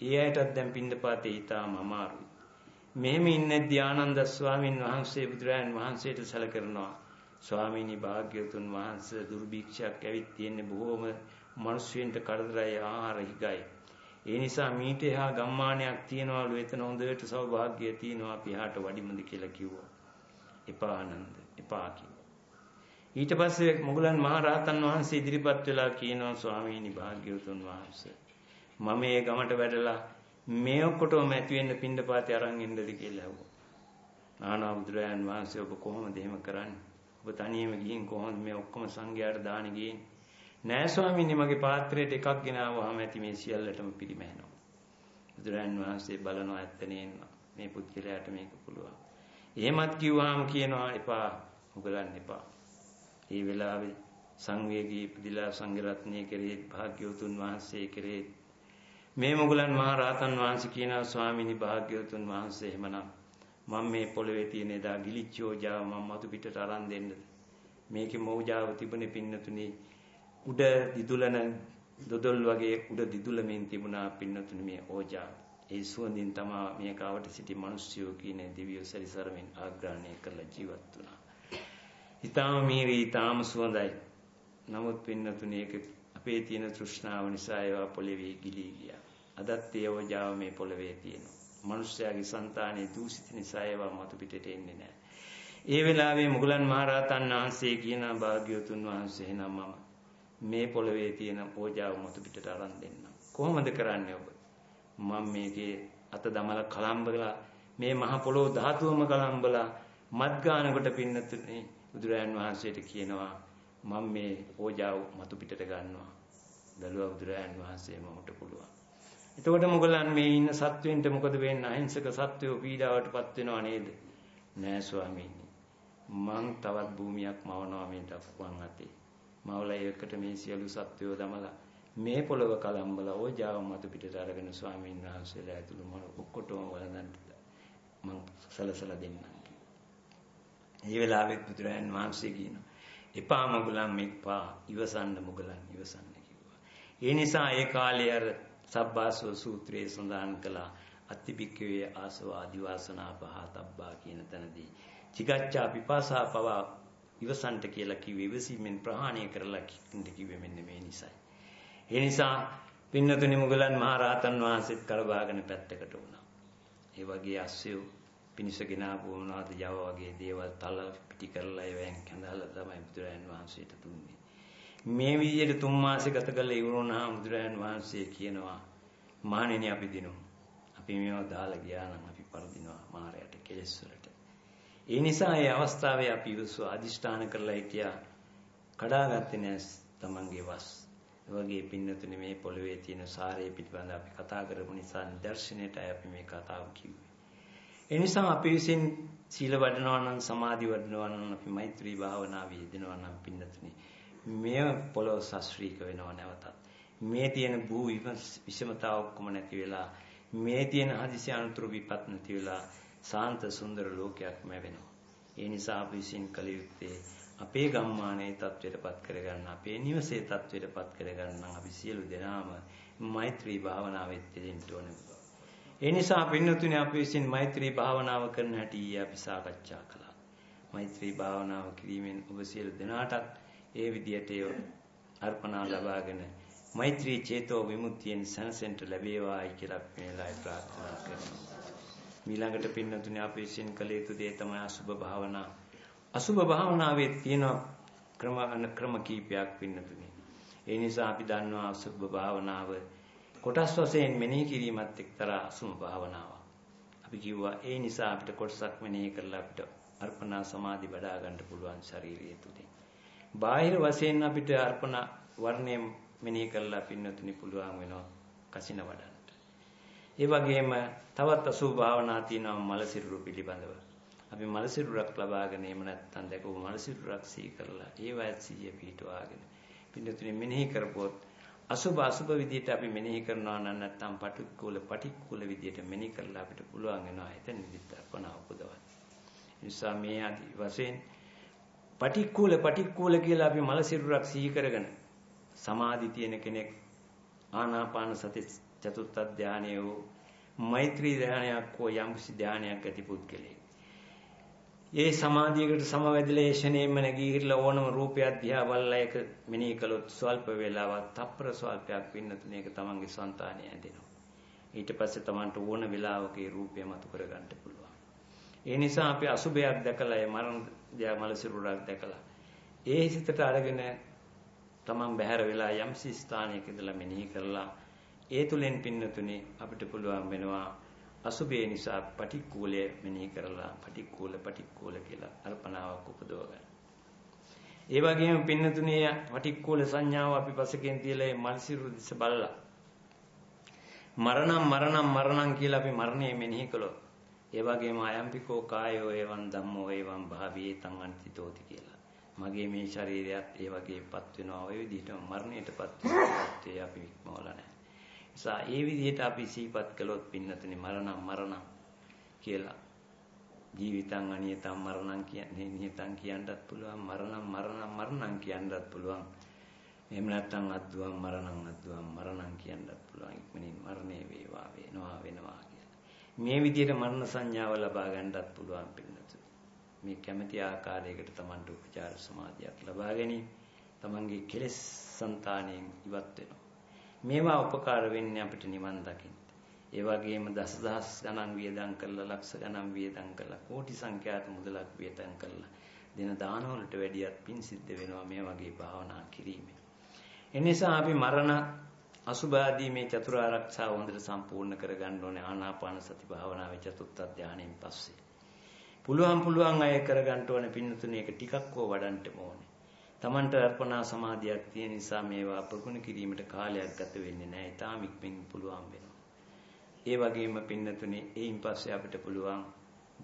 ඒ අයටත් දැන් පින්ඩපාතේ ඊටාම අමාරුයි. මෙහෙම ඉන්නේ ධානන්ද ස්වාමීන් වහන්සේ බුදුරජාන් වහන්සේට සැලකරනවා. ස්වාමීනි භාග්‍යවතුන් වහන්සේ දුර්භික්ෂයක් ඇවිත් තියෙන්නේ බොහෝම මිනිස්සුන්ට කරදරයි ආහාර හිගයි. ඒ නිසා මීට එහා ගම්මානයක් තියනවලු. එතන හොඳට සෞභාග්‍යය තියෙනවා. අපි එහාට වඩිමුද කියලා කිව්වා. එපා ආනන්ද එපා කිව්වා. ඊට පස්සේ මුගලන් මහරහතන් වහන්සේ ඉදිරිපත් වෙලා කියනවා ස්වාමීනි භාග්‍යවතුන් වහන්සේ මම මේ ගමට වැඩලා මේ ඔක්කොටම ඇති වෙන්න පින්ඩපාතේ අරන් එන්නද කියලා ඇහුවා. නානා බුදුරයන් වහන්සේ ඔබ කොහොමද එහෙම කරන්නේ? ඔබ තනියම ගිහින් කොහොමද මේ ඔක්කොම සංඝයාට දාන ගේන්නේ? නෑ ස්වාමීනි මගේ පාත්‍රයට එකක් ගෙනාවහම ඇති මේ සියල්ලටම පිරිමැහෙනවා. බුදුරජාන් වහන්සේ බලනවා ඇත්තනේ මේ පුද්ගලයාට මේක පුළුවන්. එහෙමත් කිව්වහම කියනවා එපා උගලන්න එපා. මේ වෙලාවේ සංවේගී පිළිලා සංඝරත්නය කෙරෙහි භාග්‍යවතුන් වහන්සේ කෙරෙහි මේ මුගලන් මහ රහතන් වහන්සේ කියනවා ස්වාමීනි භාග්‍යවතුන් වහන්සේ එහෙමනම් මම මේ පොළවේ තියෙන එදා ගිලිච්ච ඕජාව මම මතු පිටට අරන් දෙන්නද මේකේ මෝජාව තිබුණේ පින්නතුනි උඩ දිදුලන දොදොල් වගේ උඩ දිදුලමින් තිබුණා පින්නතුනි මේ ඕජාව ඒ සුවඳින් තමා මේ කාවට සිටි මිනිස්සුયો කියන දිව්‍ය සරිසරමින් ආග්‍රහණය කරලා ජීවත් වුණා. ඊටාම මීරි ඊටාම සුවඳයි. නමුත් පින්නතුනි ඒක අපේ තියෙන තෘෂ්ණාව නිසා ඒවා පොළවේ ගිලී ගියා. අදත් ඒ ඕජාව මේ පොළවේ තියෙනවා. මිනිස්යාගේ సంతානයේ දූෂිත නිසා ඒවා මතු පිටට එන්නේ නැහැ. ඒ වෙලාවේ මුගලන් මහරහතන් වහන්සේ කියන භාග්‍යවතුන් වහන්සේ නම මේ පොළවේ තියෙන පෝජාව මතු පිටට අරන් දෙන්න. කොහොමද කරන්නේ ඔබ? මම මේකේ අත දමලා කලම්බලා මේ මහ පොළොව ධාතුවම කලම්බලා මත් ගානකොට පින්නතුනේ බුදුරයන් වහන්සේට කියනවා මම මේ පෝජාව මතු පිටට ගන්නවා. දලුවා බුදුරයන් වහන්සේ මමට පුළුවන්. එතකොට මොගලන් මේ ඉන්න සත්වෙන්ට මොකද වෙන්නේ? අහිංසක සත්වයෝ පීඩාවටපත් වෙනව නේද? නෑ ස්වාමීනි. මං තවත් භූමියක් මවනවා මේ දක්වන් අතේ. මවලා ඒකට මේ සියලු සත්වයෝ දමලා මේ පොළව කලම්බලා ඕජාව මත පිටට අරගෙන ස්වාමීන් වහන්සේලා ඇතුළු මම ඔක්කොටම වළඳන්න මං සලසලා දෙන්නම් ඒ වෙලාවෙත් බුදුරයන් වහන්සේ කියනවා එපා මොගලන් මෙපා ඉවසන්න මොගලන් ඉවසන්න කිව්වා. ඒ නිසා ඒ කාලේ අර සබ්බාසව සූත්‍රයේ සඳහන් කළා අතිබික්කවේ ආසව ආදිවාසනා පහතබ්බා කියන තැනදී චිගච්ඡා පිපාසා පවා ඉවසන්ට කියලා කිව්වේ ඉවසීමෙන් ප්‍රහාණය කරලා කින්න කිව්වේ මෙන්න මේ නිසයි. ඒ නිසා පින්නතුනි මුගලන් මහ රහතන් වහන්සේත් කලබාගෙන පැත්තකට වුණා. ඒ වගේ අස්සයෝ පිනිසගෙන ආපු මොනවාද Java වගේ දේවල් තල පිටි කරලා ඒවෙන් කැඳහලා තමයි බුදුරජාන් වහන්සේට දුන්නේ. මේ විදිහට තුන් මාසෙ ගත කළ ඉවරුණා බුදුරජාන් වහන්සේ කියනවා මහණෙනි අපි දිනු. අපි මේවා දාලා ගියා නම් අපි පරදිනවා මායයට කෙලෙස් වලට. ඒ නිසා මේ අවස්ථාවේ අපි විශ්ව අදිෂ්ඨාන කරලා හිටියා කඩාගත්තේ නෑ තමන්ගේ වස්. ඒ වගේ පින්නතුනේ මේ පොළවේ තියෙන සාරය පිටිබඳ අපි කතා කරපු නිසා දර්ශනයටයි අපි මේ කතාව කිව්වේ. ඒ නිසා අපි විසින් සීල වඩනවා නම් සමාධි වඩනවා නම් අපි මෛත්‍රී භාවනාවේ යෙදෙනවා නම් පින්නතුනේ. මෙය පොළොව ශාස්ත්‍රීක වෙනව නැවතත්. මේ තියෙන භූ විෂමතාව ඔක්කොම නැති වෙලා මේ තියෙන හදිසි අනුතුරු විපත් නැති වෙලා සාන්ත සුන්දර ලෝකයක් ලැබෙනවා ඒ නිසා අපි විසින් කල යුත්තේ අපේ ගම්මානයේ තත්වයටපත් කරගන්න අපේ නිවසේ තත්වයටපත් කරගන්න අපි සියලු දෙනාම මෛත්‍රී භාවනාවෙත් දෙන්න ඕනේ. ඒ නිසා පින්නතුනේ අපි විසින් මෛත්‍රී භාවනාව කරන හැටි අපි සාකච්ඡා කළා. මෛත්‍රී භාවනාව කිරීමෙන් ඔබ සියලු දෙනාටත් ඒ විදියට ඒ අර්පණා ලබාගෙන මෛත්‍රී චේතෝ විමුක්තියෙන් සනසෙන්ට ලැබේවායි කියලා අපි මේලායි ප්‍රාර්ථනා කරනවා. ඊළඟට පින්නතුනේ අපි විශ්ින් කළ යුතු දේ තමයි අසුභ භාවනා. අසුභ භාවනාවේ තියෙන ක්‍රම ක්‍රම කීපයක් පින්නතුනේ. ඒ නිසා අපි දන්නවා අසුභ භාවනාව කොටස් වශයෙන් මෙනෙහි කිරීමත් එක්තරා අසුභ භාවනාවක්. අපි කිව්වා ඒ නිසා අපිට කොටසක් මෙනෙහි කරලා අපිට අර්පණා සමාධි වඩා ගන්න පුළුවන් ශාරීරිය තුලින්. බාහිර වශයෙන් අපිට අර්පණා වර්ණය මෙනෙහි කරලා පින්නතුනි පුළුවන් වෙනවා කසින වඩන්න. ඒ වගේම තවත් අසුභ භාවනා තියෙනවා මල සිරුරු පිළිබඳව. අපි මල සිරුරක් ලබාගෙන එහෙම නැත්නම් දැකපු මල සිරුරක් සී කරලා ඒ වයත් සිහිය පිටවාගෙන පින්නතුනි මෙනෙහි කරපොත් අසුභ අසුභ විදියට අපි මෙනෙහි කරනවා නම් නැත්නම් පටික්කුල පටික්කුල විදියට මෙනෙහි කරලා අපිට පුළුවන් වෙනවා එතන විදිහට අපනා උපදවන්න. නිසා මේ ආදි වශයෙන් පටික්කුල පටික්කුල කියලා අපි මල සිරුරක් සිහි කරගෙන සමාධි තියෙන කෙනෙක් ආනාපාන සති චතුත්ථ ධානය වූ මෛත්‍රී ධානයක් හෝ යම්කිසි ධානයක් ඇති පුද්ගලෙක්. ඒ සමාධියකට සමවැදිලා ඒ ෂණේම නැගීලා ඕනම රූපයක් දිහා බලලා ඒක මෙනෙහි කළොත් ස්වල්ප වේලාවක් තප්පර ස්වල්පයක් වින්නතුනේ ඒක තමන්ගේ సంతානය ඇදෙනවා. ඊට පස්සේ තමන්ට ඕන වෙලාවක ඒ රූපය මතු කරගන්න පුළුවන්. ඒ නිසා අපි අසුබයක් දැකලා ඒ මරණ දිහා මල සිරුරක් දැකලා ඒ හිතට අරගෙන තමන් බැහැර වෙලා යම් ස්ථානයක ඉඳලා මෙනෙහි කරලා ඒ තුලින් පින්නතුනේ අපිට පුළුවන් වෙනවා අසුබේ නිසා පටික්කුලය මෙනෙහි කරලා පටික්කුල පටික්කුල කියලා අර්පණාවක් උපදව ගන්න. ඒ වගේම පින්නතුනේ පටික්කුල සංඥාව අපි පසකෙන් තියලා මල්සිරු දිස බලලා මරණම් මරණම් මරණම් කියලා අපි මරණය මෙනෙහි කළොත් ඒ වගේම අයම්පිකෝ කායෝ එවං ධම්මෝ එවං භාවී තං අන්තිතෝති කියලා. මගේ මේ ශරීරයත් ඒ වගේපත් වෙනවා ඔය විදිහටම මරණයටපත් වෙනවා අපි ඉක්මවලා නැහැ. නිසා ඒ විදිහට අපි සිහිපත් කළොත් පින්නතුනි මරණම් මරණම් කියලා. ජීවිතං අනියතං මරණං කියන්නේ නියතං කියන්නත් පුළුවන් මරණම් මරණම් මරණං කියන්නත් පුළුවන්. එහෙම නැත්නම් අද්දුවම් මරණං අද්දුවම් මරණං කියන්නත් පුළුවන්. ඉක්මනින් මරණය වේවා වෙනවා වෙනවා කියලා. මේ විදිහට මරණ සංඥාව ලබා ගන්නත් පුළුවන් පින්නතුනි. මේ කැමැති ආකාරයකට Tamanට උපචාර සමාධියක් ලබා ගැනීම Tamanගේ කෙලෙස් సంతාණයෙන් ඉවත් වෙනවා. මේවා උපකාර වෙන්නේ අපිට නිවන් දකින්න. ඒ වගේම දසදහස් ගණන් වියදම් කරලා ලක්ෂ ගණන් වියදම් කරලා කෝටි සංඛ්‍යාත මුදලක් වියදම් කරලා දෙන දාන වලට වැඩියත් පින් සිද්ධ වෙනවා මේ වගේ භාවනා කිරීමෙන්. එනිසා අපි මරණ අසුභාදී මේ චතුරාර්යක්ෂාව හොඳට සම්පූර්ණ කරගන්න ඕනේ ආනාපාන සති භාවනාවේ චතුත්ථ ධානයෙන් පස්සේ. පුළුවන් පුළුවන් අය කරගන්න ඕනේ පින්නතුනේ ඒක ටිකක් හෝ වඩන්න ඕනේ. Tamanට අර්පණා සමාධියක් තියෙන නිසා මේවා ප්‍රගුණ කිරීමට කාලයක් ගත වෙන්නේ නැහැ. ඊටාම ඉක්මනින් පුළුවන් වෙනවා. ඒ වගේම පින්නතුනේ එයින් පස්සේ අපිට පුළුවන්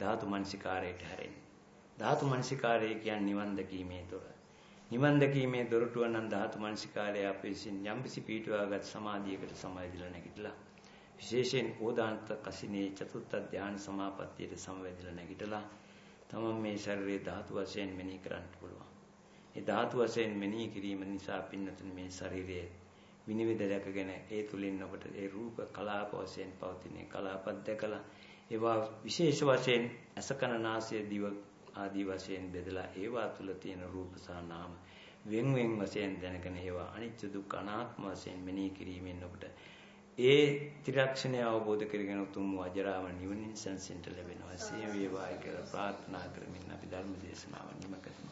ධාතු මනසිකාරයට හැරෙන්න. ධාතු මනසිකාරය කියන්නේ නිවන් දැකීමේ දොර. නිවන් දැකීමේ දොරටුව නම් ධාතු මනසිකාරය අපේ විසින් යම්කිසි පීඨවාගත් සමාධියකට සමවැදිලා නැගිටලා විශේෂයෙන් ඕදාන්ත කසිනේ චතුත්ථ ධානය සමාපත්තියට සමවැදිලා නැගිටලා තමන් මේ ශරීරයේ ධාතු වශයෙන් මෙනෙහි කරන්න පුළුවන්. ඒ ධාතු වශයෙන් මෙනෙහි කිරීම නිසා පින්නතුනි මේ ශරීරයේ විනිවිද දැකගෙන ඒ තුලින් ඔබට ඒ රූප කලාප වශයෙන් පවතින කලාපත් දැකලා ඒවා විශේෂ වශයෙන් අසකන නාසය දිව ආදී වශයෙන් බෙදලා ඒවා තුල තියෙන රූප සහ නාම වෙන් වෙන් වශයෙන් දැනගෙන ඒවා අනිත්‍ය දුක්ඛ අනාත්ම වශයෙන් මෙනෙහි කිරීමෙන් ඔබට ඒ ත්‍රිලක්ෂණය අවබෝධ කරගෙන උතුම් අජරාම නිවනින් සංසිඳට ලැබෙනවා. සිය වේවායි කියලා ප්‍රාර්ථනා කරමින් අපි ධර්ම දේශනාව නිම කරනවා.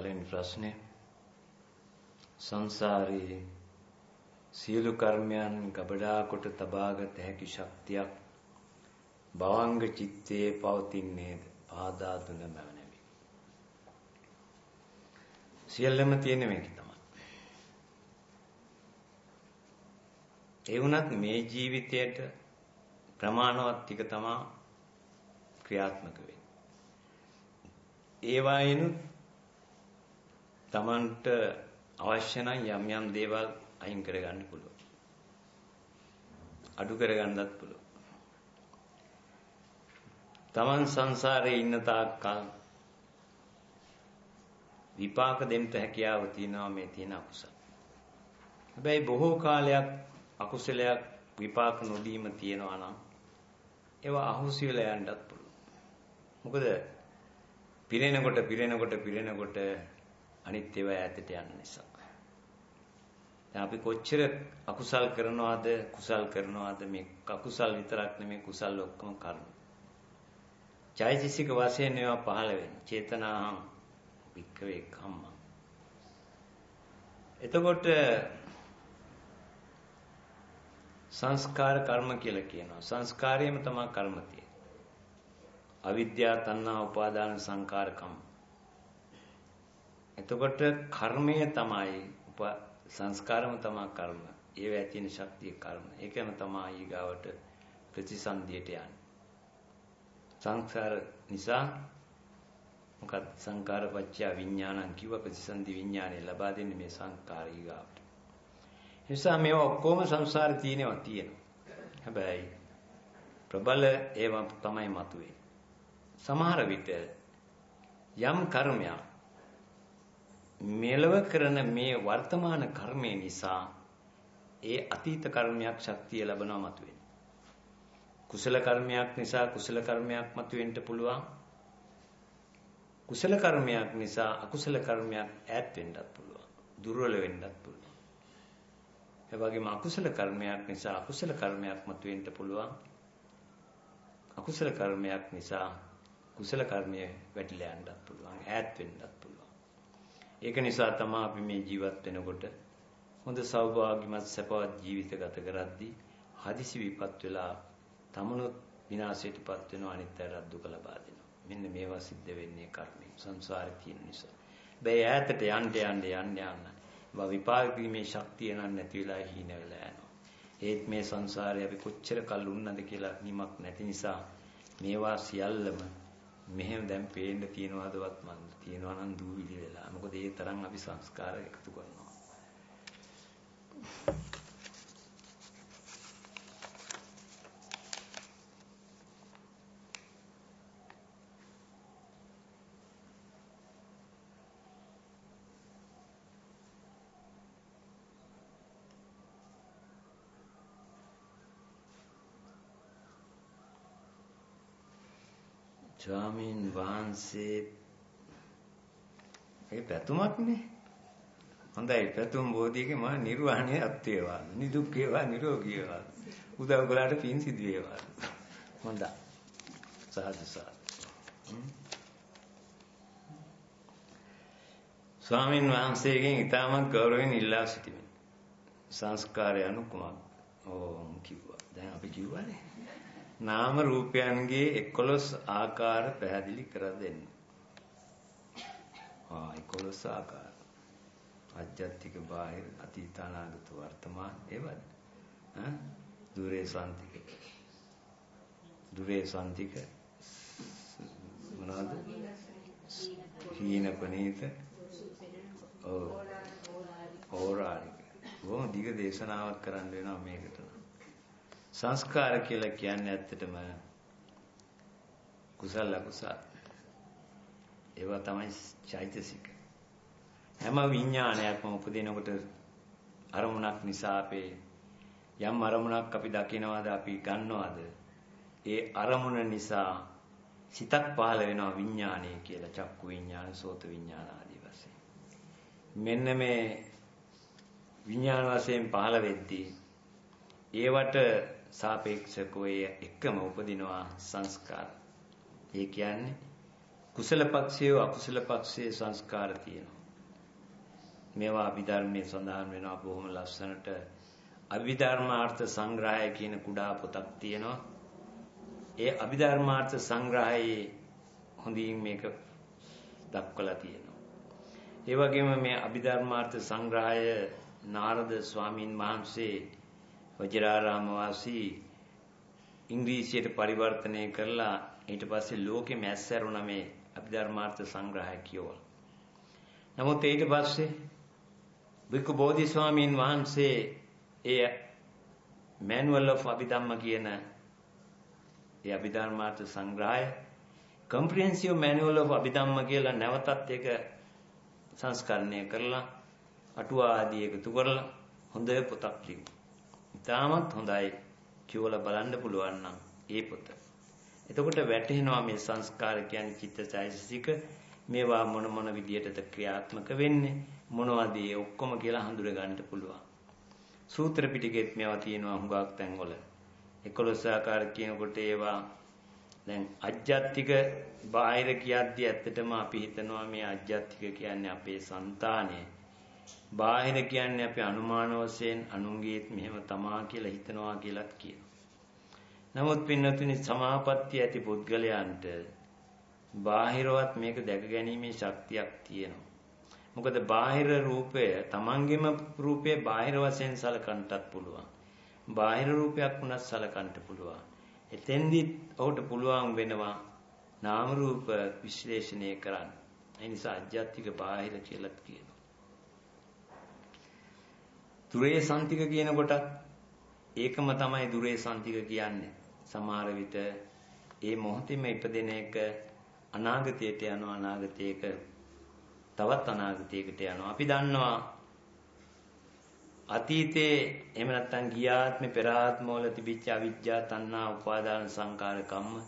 පළවෙනි ප්‍රශ්නේ. සංසාරයේ සියලු කර්මයන් ගබඩා කොට තබාගත හැකි ශක්තියක් භවංග චිත්තයේ පවතින්නේද? පාදා දුන මැවනවි සියල්ලම තියෙන මේක තමයි. ඒ වුණත් මේ ජීවිතයට ප්‍රමාණවත් ටික තමයි ක්‍රියාත්මක වෙන්නේ. ඒ වයිනුත් Tamanට අවශ්‍ය නම් යම් යම් දේවල් අයින් කරගන්න පුළුවන්. අඩු කරගන්නත් පුළුවන්. Taman සංසාරේ ඉන්න තාක්කල් විපාක දෙන්න හැකියාව තියෙනවා මේ තියෙන අකුසල. හැබැයි බොහෝ කාලයක් අකුසලයක් විපාක නොදීම තියෙනවා නම් ඒවා අහුසි වෙලා යන්නත් පුළුවන්. මොකද පිරෙනකොට පිරෙනකොට පිරෙනකොට අනිත් ඒවා ඈතට යන නිසා. දැන් අපි කොච්චර අකුසල් කරනවද කුසල් කරනවද මේ අකුසල් විතරක් නෙමෙයි කුසල් ඔක්කොම කර්ම. චෛතසික වශයෙන් ඒවා පහළ වෙන්නේ. චේතනාහං වික්කවේ කම්ම. එතකොට සංස්කාර කර්ම කියලා කියනවා. සංස්කාරයේම තමයි කර්ම තියෙන්නේ. අවිද්‍යාව, තණ්හා, උපාදාන, සංකාර කම්ම. එතකොට කර්මය තමයි සංස්කාරම තමයි කර්ම. ඒව ඇතින ශක්තිය කර්ම. ඒකම තමයි ඊගාවට ප්‍රතිසන්දියට යන්නේ. සංස්කාර නිසා මොකද සංකාර පත්‍ය විඥානං කිව්ව ප්‍රතිසන්දි විඥානය ලබා දෙන්නේ මේ සංකාර ඊගාවට. නිසා මේවා ඔක්කොම සංසාරේ තියෙනවා තියෙනවා. හැබැයි ප්‍රබල ඒවා තමයි මතුවේ. සමහර විට යම් කර්මයක් මෙලව කරන මේ වර්තමාන කර්මය නිසා ඒ අතීත කර්මයක් ශක්තිය ලැබනවා මතුවෙන. කුසල කර්මයක් නිසා කුසල කර්මයක් මතුවෙන්න පුළුවන්. කුසල කර්මයක් නිසා අකුසල කර්මයක් ඈත් වෙන්නත් පුළුවන්. දුර්වල වෙන්නත් පුළුවන්. ඒ වගේම අකුසල කර්මයක් නිසා අකුසල කර්මයක් මතුවෙන්න පුළුවන්. අකුසල කර්මයක් නිසා කුසල කර්මය වැටිලා යන්නත් පුළුවන්. ඈත් වෙන්නත් ඒක නිසා තමයි අපි මේ ජීවත් වෙනකොට හොඳ සෞභාග්‍යමත් සැපවත් ජීවිත ගත කරද්දී හදිසි විපත් වෙලා තමනුත් විනාශයටපත් වෙනවා අනිත් අයට දුක ලබා දෙනවා. මෙන්න මේවා සිද්ධ වෙන්නේ කර්මයෙන් සංසාරේ තියෙන නිසා. බෑ ඈතට යන්න යන්න යන්න යන්න. වා විපාක දීමේ ශක්තිය නම් නැති වෙලා හීන වෙලා යනවා. ඒත් මේ සංසාරේ අපි කොච්චර කල් උන්නද කියලා නිමක් නැති නිසා මේවා සියල්ලම මෙහෙම දැන් පේන්න තියනවදවත් මන්ද තියනවා නම් දූවිලි වෙලා. මොකද ඒ තරම් අපි සංස්කාර එකතු කරනවා. ස්වාමීන් වහන්සේ ඒ පැතුමක්නේ හොඳයි පැතුම් බෝධියක මා නිර්වාණය අත්වේවා නිදුක් වේවා නිරෝගී වේවා උදව් කළාට පින් සිදු වේවා හොඳයි. සාදු සාදු. ස්වාමීන් වහන්සේගෙන් ඊටමත් ගෞරවයෙන් ඉල්ලා සිටිමි. සංස්කාරය අනුකුමක්. ඕ කිව්වා. දැන් අපි කිව්වනේ. නාම රූපයන්ගේ 11 ආකාර පැහැදිලි කර දෙන්න. ආ 11 ආකාර. අජ්ජත්තික බාහිර අතීත අනාගත වර්තමාන ඒවද? ඈ දුරේ සාන්තික. දුරේ සාන්තික මොනවාද? හීන පනීත. ඔව්. ඕරානික. බොහොම දිග දේශනාවක් කරන්න වෙනවා මේකට. සංස්කාර කියලා කියන්නේ ඇත්තටම කුසල අකුසල. ඒවා තමයි චෛතසික. හැම විඥානයක්ම උපදිනකොට අරමුණක් නිසා අපේ යම් අරමුණක් අපි දකිනවාද අපි ගන්නවාද ඒ අරමුණ නිසා සිතක් පහළ වෙනවා විඥානය කියලා චක්කු විඥාන සෝත විඥාන ආදී වශයෙන්. මෙන්න මේ විඥාන වශයෙන් පහළ වෙද්දී ඒවට සාපේක්ෂකව එකම උපදිනවා සංස්කාර. ඒ කියන්නේ කුසල පක්ෂයේ අකුසල පක්ෂයේ සංස්කාර තියෙනවා. මේවා අභිධර්මයේ සඳහන් වෙනවා බොහොම ලස්සනට අභිධර්මාර්ථ සංග්‍රහය කියන කුඩා පොතක් තියෙනවා. ඒ අභිධර්මාර්ථ සංග්‍රහයේ හොඳින් මේක දක්වලා තියෙනවා. ඒ වගේම මේ අභිධර්මාර්ථ සංග්‍රහය නාරද ස්වාමින් වහන්සේ වජිරාරාම වාසී ඉංග්‍රීසියට පරිවර්තනය කරලා ඊට පස්සේ ලෝකෙම ඇස්සරුණ මේ අභිධර්මාර්ථ සංග්‍රහය කියවලා. නමුත් ඊට පස්සේ බිකු බෝධි ස්වාමීන් වහන්සේ ඒ manual of අභිධම්ම කියන ඒ අභිධර්මාර්ථ සංග්‍රහය comprehensive manual of අභිධම්ම කියලා නැවතත් ඒක සංස්කරණය කරලා අටුවා ආදී එකතු කරලා හොඳ පොතක් ලියුවා. ඉතාමත් හොඳයි කියවලා බලන්න පුළුවන් නම් ඒ පොත. එතකොට වැටහෙනවා මේ සංස්කාර කියන්නේ චිත්තචෛතසික මේවා මොන මොන විදියටද ක්‍රියාත්මක වෙන්නේ මොනවද ඒ ඔක්කොම කියලා හඳුර ගන්න පුළුවන්. සූත්‍ර පිටකෙත් මේවා තියෙනවා හුඟක් තැන්වල. 11 ආකාර කියනකොට ඒවා දැන් අජ්ජත්තික බාහිර කියද්දි ඇත්තටම අපි හිතනවා මේ අජ්ජත්තික කියන්නේ අපේ సంతානය. බාහිර කියන්නේ අපි අනුමාන වශයෙන් අනුන්ගේත් මෙහෙම තමා කියලා හිතනවා කියලාත් කියනවා. නමුත් පින්නතුනි සමාපත්තිය ඇති පුද්ගලයන්ට බාහිරවත් මේක දැක ගැනීමේ ශක්තියක් තියෙනවා. මොකද බාහිර රූපය තමන්ගේම රූපය බාහිර වශයෙන් සලකන්නටත් පුළුවන්. බාහිර රූපයක් වුණත් සලකන්නට පුළුවන්. එතෙන්දිත් ඔහුට පුළුවන් වෙනවා නාම රූප විශ්ලේෂණය කරන්න. ඒ නිසා අධ්‍යාත්මික බාහිර කියලාත් කියනවා. දුරේ සන්තික කියන කොටත් ඒකම තමයි දුරේ සන්තික කියන්නේ. සමහර විට ඒ මොහොතේම ඉපදෙන එක අනාගතයට යනවා අනාගතයක තවත් අනාගතයකට යනවා. අපි දන්නවා අතීතේ එහෙම නැත්නම් ගියාත්මේ පෙර ආත්මවල තිබිච්ච අවිජ්ජා තණ්හා උපාදාන සංකාර කම්ම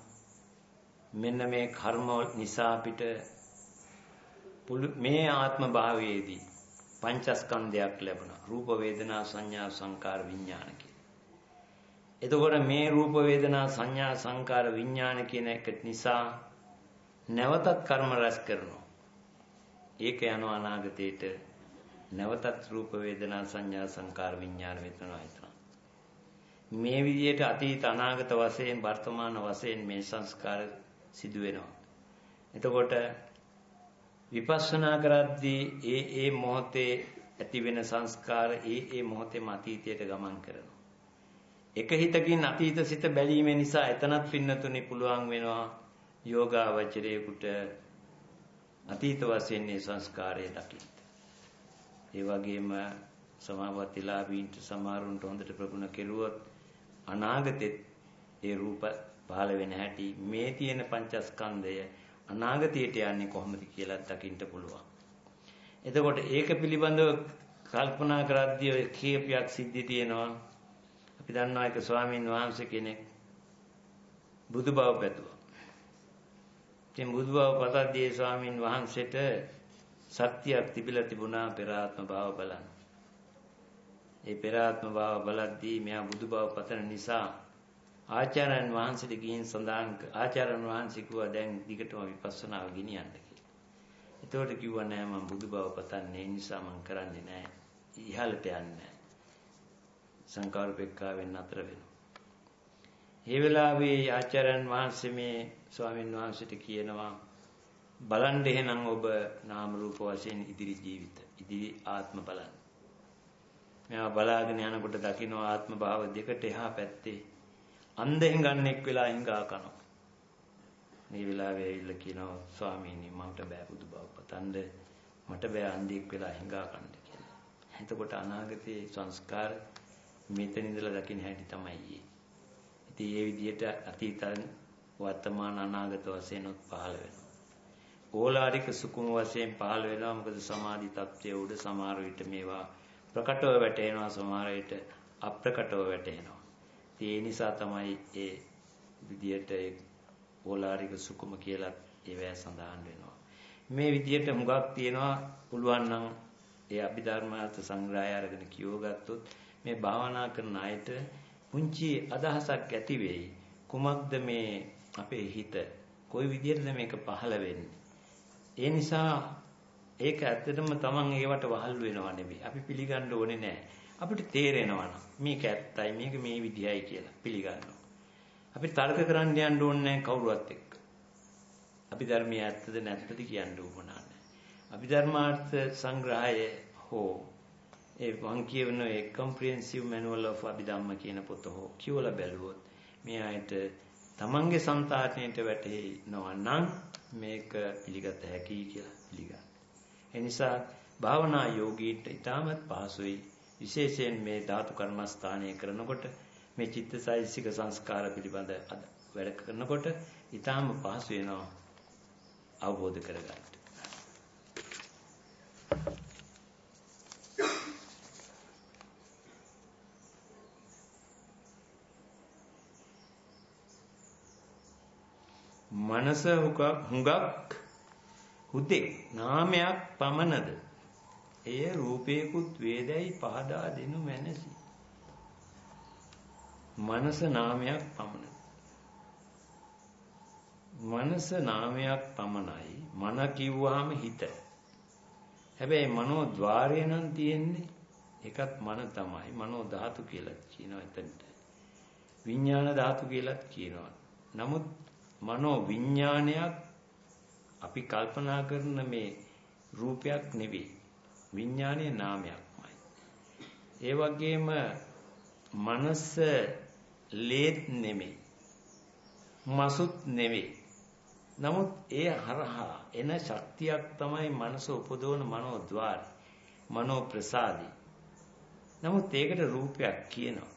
මෙන්න මේ කර්ම නිසා අපිට මේ ආත්ම භාවයේදී පංචස්කන්ධයක් ලැබුණා රූප වේදනා සංඥා සංකාර විඥාන එතකොට මේ රූප වේදනා සංඥා සංකාර විඥාන කියන එක නිසා නැවතත් කර්ම රැස් කරනවා ඒක යනවා අනාගතේට නැවතත් රූප වේදනා සංඥා සංකාර විඥාන වෙනවා හිතනවා. මේ විදිහට අතීත අනාගත වශයෙන් වර්තමාන වශයෙන් මේ සංස්කාර සිදු වෙනවා. එතකොට විපස්සනා කරද්දී ඒ ඒ මොහොතේ ඇති වෙන සංස්කාර ඒ ඒ මොහොතේම අතීතයට ගමන් කරනවා. එක හිතකින් අතීත සිත බැලීම නිසා එතනත් පින්නතුනි පුළුවන් වෙනවා යෝගාවචරයේකට අතීත වශයෙන් මේ සංස්කාරය දකින්න. ඒ වගේම සමාපත්තිලාභීන්ට සමහරුන්ට හොඳට ප්‍රගුණ කෙරුවොත් අනාගතෙත් ඒ රූප පහළ වෙන හැටි මේ තියෙන පංචස්කන්ධය අනාගතයට යන්නේ කොහොමද කියලා දකින්න පුළුවන්. එතකොට ඒක පිළිබඳව කල්පනා කරද්දී ඔය කීපයක් සිද්ධි තියෙනවා. අපි දන්නවා එක ස්වාමීන් වහන්සේ කෙනෙක් බුදු බව පැතුවා. ඉතින් බුදු බව පතද්දී ස්වාමීන් වහන්සේට ශක්තියක් තිබිලා තිබුණා පෙර ආත්ම භාව බලන්න. ඒ පෙර ආත්ම භාව බලද්දී මෙයා බුදු බව පතන නිසා ආචාර්යයන් වහන්සේට ගිහින් සඳහන් ආචාර්යයන් වහන්සේ කිව්වා දැන් දිගටම විපස්සනාව ගෙනියන්න කියලා. එතකොට කිව්වා නෑ මම බුදු බව පතන්නේ නිසා මම කරන්නේ නෑ. ඉහළට යන්නේ සංකාරපෙක්කාවෙන් අතර වෙනවා. ඒ වෙලාවේ ආචාර්යයන් වහන්සේ මේ ස්වාමින් වහන්සේට කියනවා බලන්න එහෙනම් ඔබ නාම රූප වශයෙන් ඉදිරි ජීවිත ඉදිරි ආත්ම බලන්න. මේවා බලාගෙන යනකොට දකින්න ආත්ම භාව දෙකට එහා පැත්තේ අන්ධ හිඟන්නෙක් වෙලා හිඟා කනවා. මේ වෙලාවේ ඇවිල්ලා කියනවා ස්වාමීනි මට බෑ බුදු බව පතන්න මට බෑ අන්ධෙක් වෙලා හිඟා කන්න කියලා. එතකොට අනාගතයේ සංස්කාර මෙතන ඉඳලා දකින්න හැටි තමයි. ඉතින් මේ විදිහට අතීතයන් වර්තමාන අනාගත වශයෙන් උත් පහළ වෙනවා. ඕලාරික සුකුම වශයෙන් පහළ වෙනවා මොකද සමාධි තත්ත්වයේ උඩ සමහර විට මේවා ප්‍රකටව වැටෙනවා සමහර විට අප්‍රකටව වැටෙනවා. ඒ නිසා තමයි ඒ විදියට ඒ ඕලාරික සුකුම කියලා ඒවැ සඳහන් වෙනවා. මේ විදියට හුඟක් තියෙනවා පුළුවන් නම් ඒ අභිධර්මාර්ථ සංග්‍රහය අරගෙන කියවගත්තොත් මේ භාවනා කරන අයට පුංචි අදහසක් ඇති වෙයි. කුමක්ද මේ අපේ හිත කොයි විදිහටද මේක පහළ වෙන්නේ? ඒ නිසා ඒක ඇත්තටම Taman ඒවට වහල් වෙනව නෙවෙයි. අපි පිළිගන්න ඕනේ නැහැ. අපිට තේරෙනවා මේක ඇත්තයි මේක මේ විදිහයි කියලා පිළිගන්නවා. අපි තර්ක කරන්න යන්න ඕනේ නැහැ කවුරුවත් එක්ක. අපි ධර්මයේ ඇත්තද නැත්තද කියන්න උවමනා නැහැ. අපි ධර්මාර්ථ සංග්‍රහය හෝ ඒ මං කියවන ඒ comprehensive manual of abhidhamma කියන පොත හෝ කියවලා බැලුවොත් මේ ආයත තමන්ගේ సంతාණයට වැටෙනවා නම් මේක පිළිගත හැකියි කියලා පිළිගන්න. ඒ නිසා භාවනා යෝගීට ඊටමත් පහසුයි විශේෂයෙන් මේ ධාතු කර්මස්ථානය කරනකොට මේ චිත්තසයිසික සංස්කාර පිළිබඳ වැඩ කරනකොට ඊටම පහසු වෙනවා අවබෝධ කරගන්න. මනස හුඟක් හුදෙක් නාමයක් පමණද. එය රූපේකුත් වේදයි පහදා දෙනු මැනසි. මනස නාමයක් පමණ මනස නාමයක් පමණයි. මන කිව්වහම හිත. හැබැයි මනෝ ద్వාරය නම් තියෙන්නේ ඒකත් මන තමයි. මනෝ ධාතු කියලා කියනවා එතනට. විඥාන ධාතු කියලාත් කියනවා. නමුත් මනෝ විඥානයක් අපි කල්පනා කරන මේ රූපයක් නෙවෙයි. විඥානයේ නාමයක්මයි. ඒ වගේම මනස ලේත් නෙමෙයි. මසුත් නෙවෙයි. නමුත් ඒ හරහා එන ශක්තියක් තමයි මනස උපදවන මනෝද්වාර. මනෝ ප්‍රසාදී. නමුත් ඒකට රූපයක් කියනවා.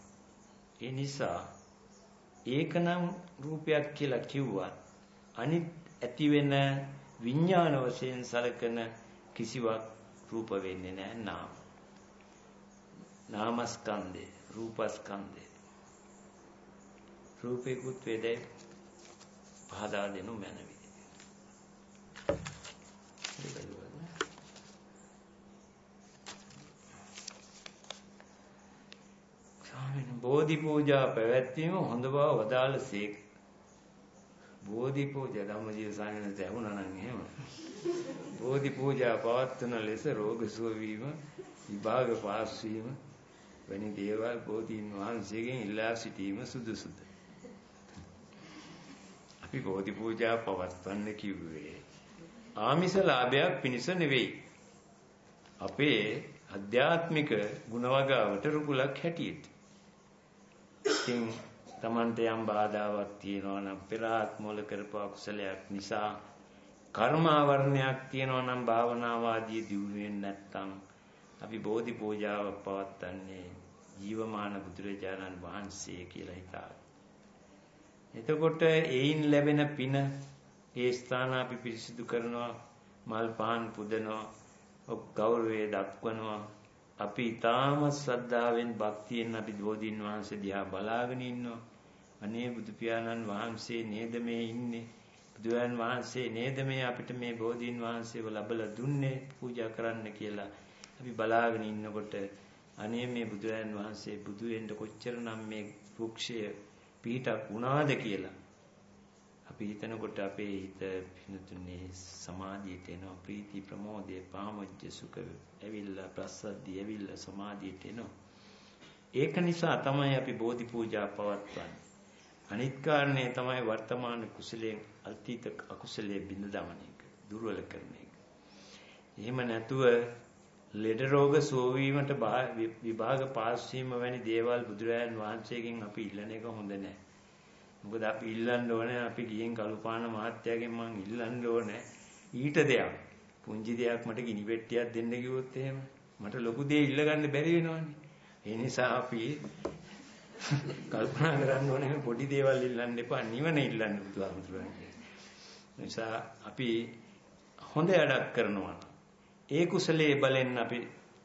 ඒ නිසා ඒකනම් රූපයක් කියලා කිව්වත් අනිත් ඇති වෙන විඥාන වශයෙන් සලකන කිසිවක් රූප වෙන්නේ නැහැ නාම. නාමස්කන්ධේ රූපස්කන්ධේ රූපේකුත් වේදේ පහදා දෙනු මැනවි. බෝධි පූජා පැවැත්වීම හොඳ බව වදාළසේක. බෝධි පූජා ධම්මජීව සායනත ඇහුණා නම් එහෙම. බෝධි පූජා පවත්වන ලෙස රෝග සුව වීම, විභාග පාස් වීම වැනි දේවල් බෝධීන් වහන්සේගෙන් ඉල්ලා සිටීම සුදුසුද? අපි බෝධි පූජා පවත්වන්න කිව්වේ ආමිෂ ලාභයක් පිණිස නෙවෙයි. අපේ අධ්‍යාත්මික ගුණවගාවට රුකුලක් හැටියට. ඉතින් Tamante යම් බාධාවක් තියෙනවා නම් පෙර ආත්මවල කරපු අකුසලයක් නිසා කර්මාවරණයක් තියෙනවා නම් භාවනාවාදී දියුණු වෙන්නේ නැත්නම් අපි බෝධි පූජාව පවත්වන්නේ ජීවමාන බුදුරජාණන් වහන්සේ කියලා හිතාගෙන. එතකොට ඒයින් ලැබෙන පින ඒ ස්ථාන අපි පිරිසිදු කරනවා මල් පහන් පුදනවා ගෞරවය දක්වනවා අපි ඊටාම ශ්‍රද්ධාවෙන් භක්තියෙන් අපි බෝධීන් වහන්සේ දිහා බලාගෙන ඉන්නවා. අනේ බුදු පියාණන් වහන්සේ නේද මේ ඉන්නේ? බුදුන් වහන්සේ නේද මේ අපිට මේ බෝධීන් වහන්සේව ලබලා දුන්නේ පූජා කරන්න කියලා අපි බලාගෙන ඉන්නකොට අනේ මේ බුදුන් වහන්සේ බුදු වෙන්න කොච්චරනම් මේ වෘක්ෂය පිටක් වුණාද කියලා. අපි හිතනකොට අපේ හිත පිනතුනේ සමාධියට එනවා ප්‍රීති ප්‍රමෝදය පාමොජ්ජ සුඛ ඇවිල්ලා ප්‍රසද්ධිය ඇවිල්ලා සමාධියට එනවා. ඒක නිසා තමයි අපි බෝධි පූජා පවත්වන්නේ. අනිත් කාරණේ තමයි වර්තමාන කුසලයෙන් අතීත අකුසලයේ බිඳ දමන එක දුර්වල කරන එක. එහෙම නැතුව ලෙඩ රෝග සුව වීමට විභාග පාස් වීම වැනි දේවල් බුදුරජාන් වහන්සේගෙන් අපි ඉල්ලන එක හොඳ නැහැ මොකද අපි ඉල්ලන්න ඕනේ අපි ගියෙන් කලුපාන මහත්තයාගෙන් මං ඉල්ලන්න ඕනේ ඊට දෙයක්. පුංචි දෙයක් මට ගිනි පෙට්ටියක් දෙන්න කිව්වොත් එහෙම මට ලොකු දෙයක් ඉල්ල ගන්න බැරි වෙනවනේ. ඒ නිසා අපි කල්පනා කරන්න ඕනේ පොඩි දේවල් ඉල්ලන්න එපා නිවන ඉල්ලන්න බුදුහාමුදුරන්ගේ. නිසා අපි හොඳ වැඩක් කරනවා. ඒ කුසලයේ බලෙන් අපි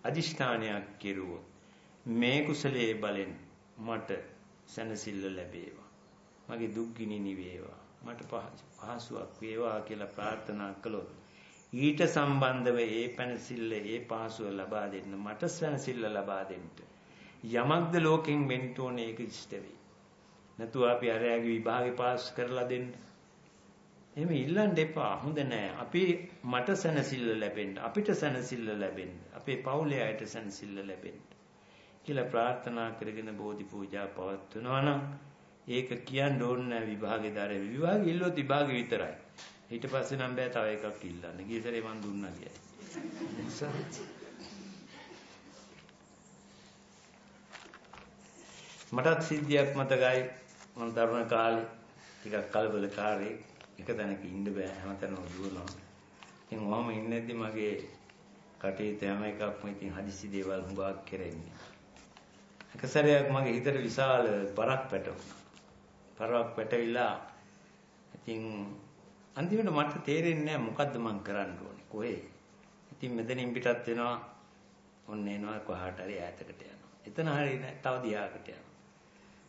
අදිෂ්ඨානයක් කෙරුවොත් මේ කුසලයේ බලෙන් මට සැනසෙල්ල ලැබේවා. මගේ දුක් ගිනි නිවේවා. මට පහසුවක් වේවා කියලා ප්‍රාර්ථනා කළොත් ඊට සම්බන්ධව ඒ පැනසිල්ල ඒ පහසුව ලබා දෙන්න මට සැනසෙල්ල ලබා දෙන්න. යමක්ද ලෝකෙන් වෙන්න ඕනේ ඒක ඉෂ්ට වෙයි. නැතුව අපි අරයාගේ විභාගේ පාස් කරලා දෙන්න. එහෙම ඉල්ලන්න එපා. හොඳ නෑ. අපි මට සැනසෙල්ල ලැබෙන්න, අපිට සැනසෙල්ල ලැබෙන්න, අපේ පවුලේ අයට සැනසෙල්ල ලැබෙන්න කියලා ප්‍රාර්ථනා කරගෙන බෝධි පූජා පවත්වනවා නම් ඒක කියන්න ඕනේ නෑ විභාගේ දරේ. විභාගෙ ඉල්ලුවොත් විභාගෙ විතරයි. ඊට පස්සේ නම් බෑ තව එකක් ඉල්ලන්න. ගිය සැරේ මන් දුන්නා කියයි. මටත් සිද්ධියක් මතකයි මම තරුණ කාලේ ටිකක් කලබලකාරී එක තැනක ඉන්න බෑ හැමතැනම දුවනවා. ඉතින් ඔහම ඉන්නේද්දි මගේ කටේ තැම එකක්ම ඉතින් හදිසි දේවල් හුඟක් කරන්නේ. එක සැරයක් මගේ හිතට විශාල බරක් පැටවුණා. බරක් පැටවිලා ඉතින් අන්තිමට මට තේරෙන්නේ නැහැ මොකද්ද මං කරන්න ඕනේ කොහේ. ඉතින් මෙතනින් පිටත් වෙනවා ඔන්න එනවා කොහාට හරි ඈතකට යනවා. එතන හරි තව දිහාකට යනවා.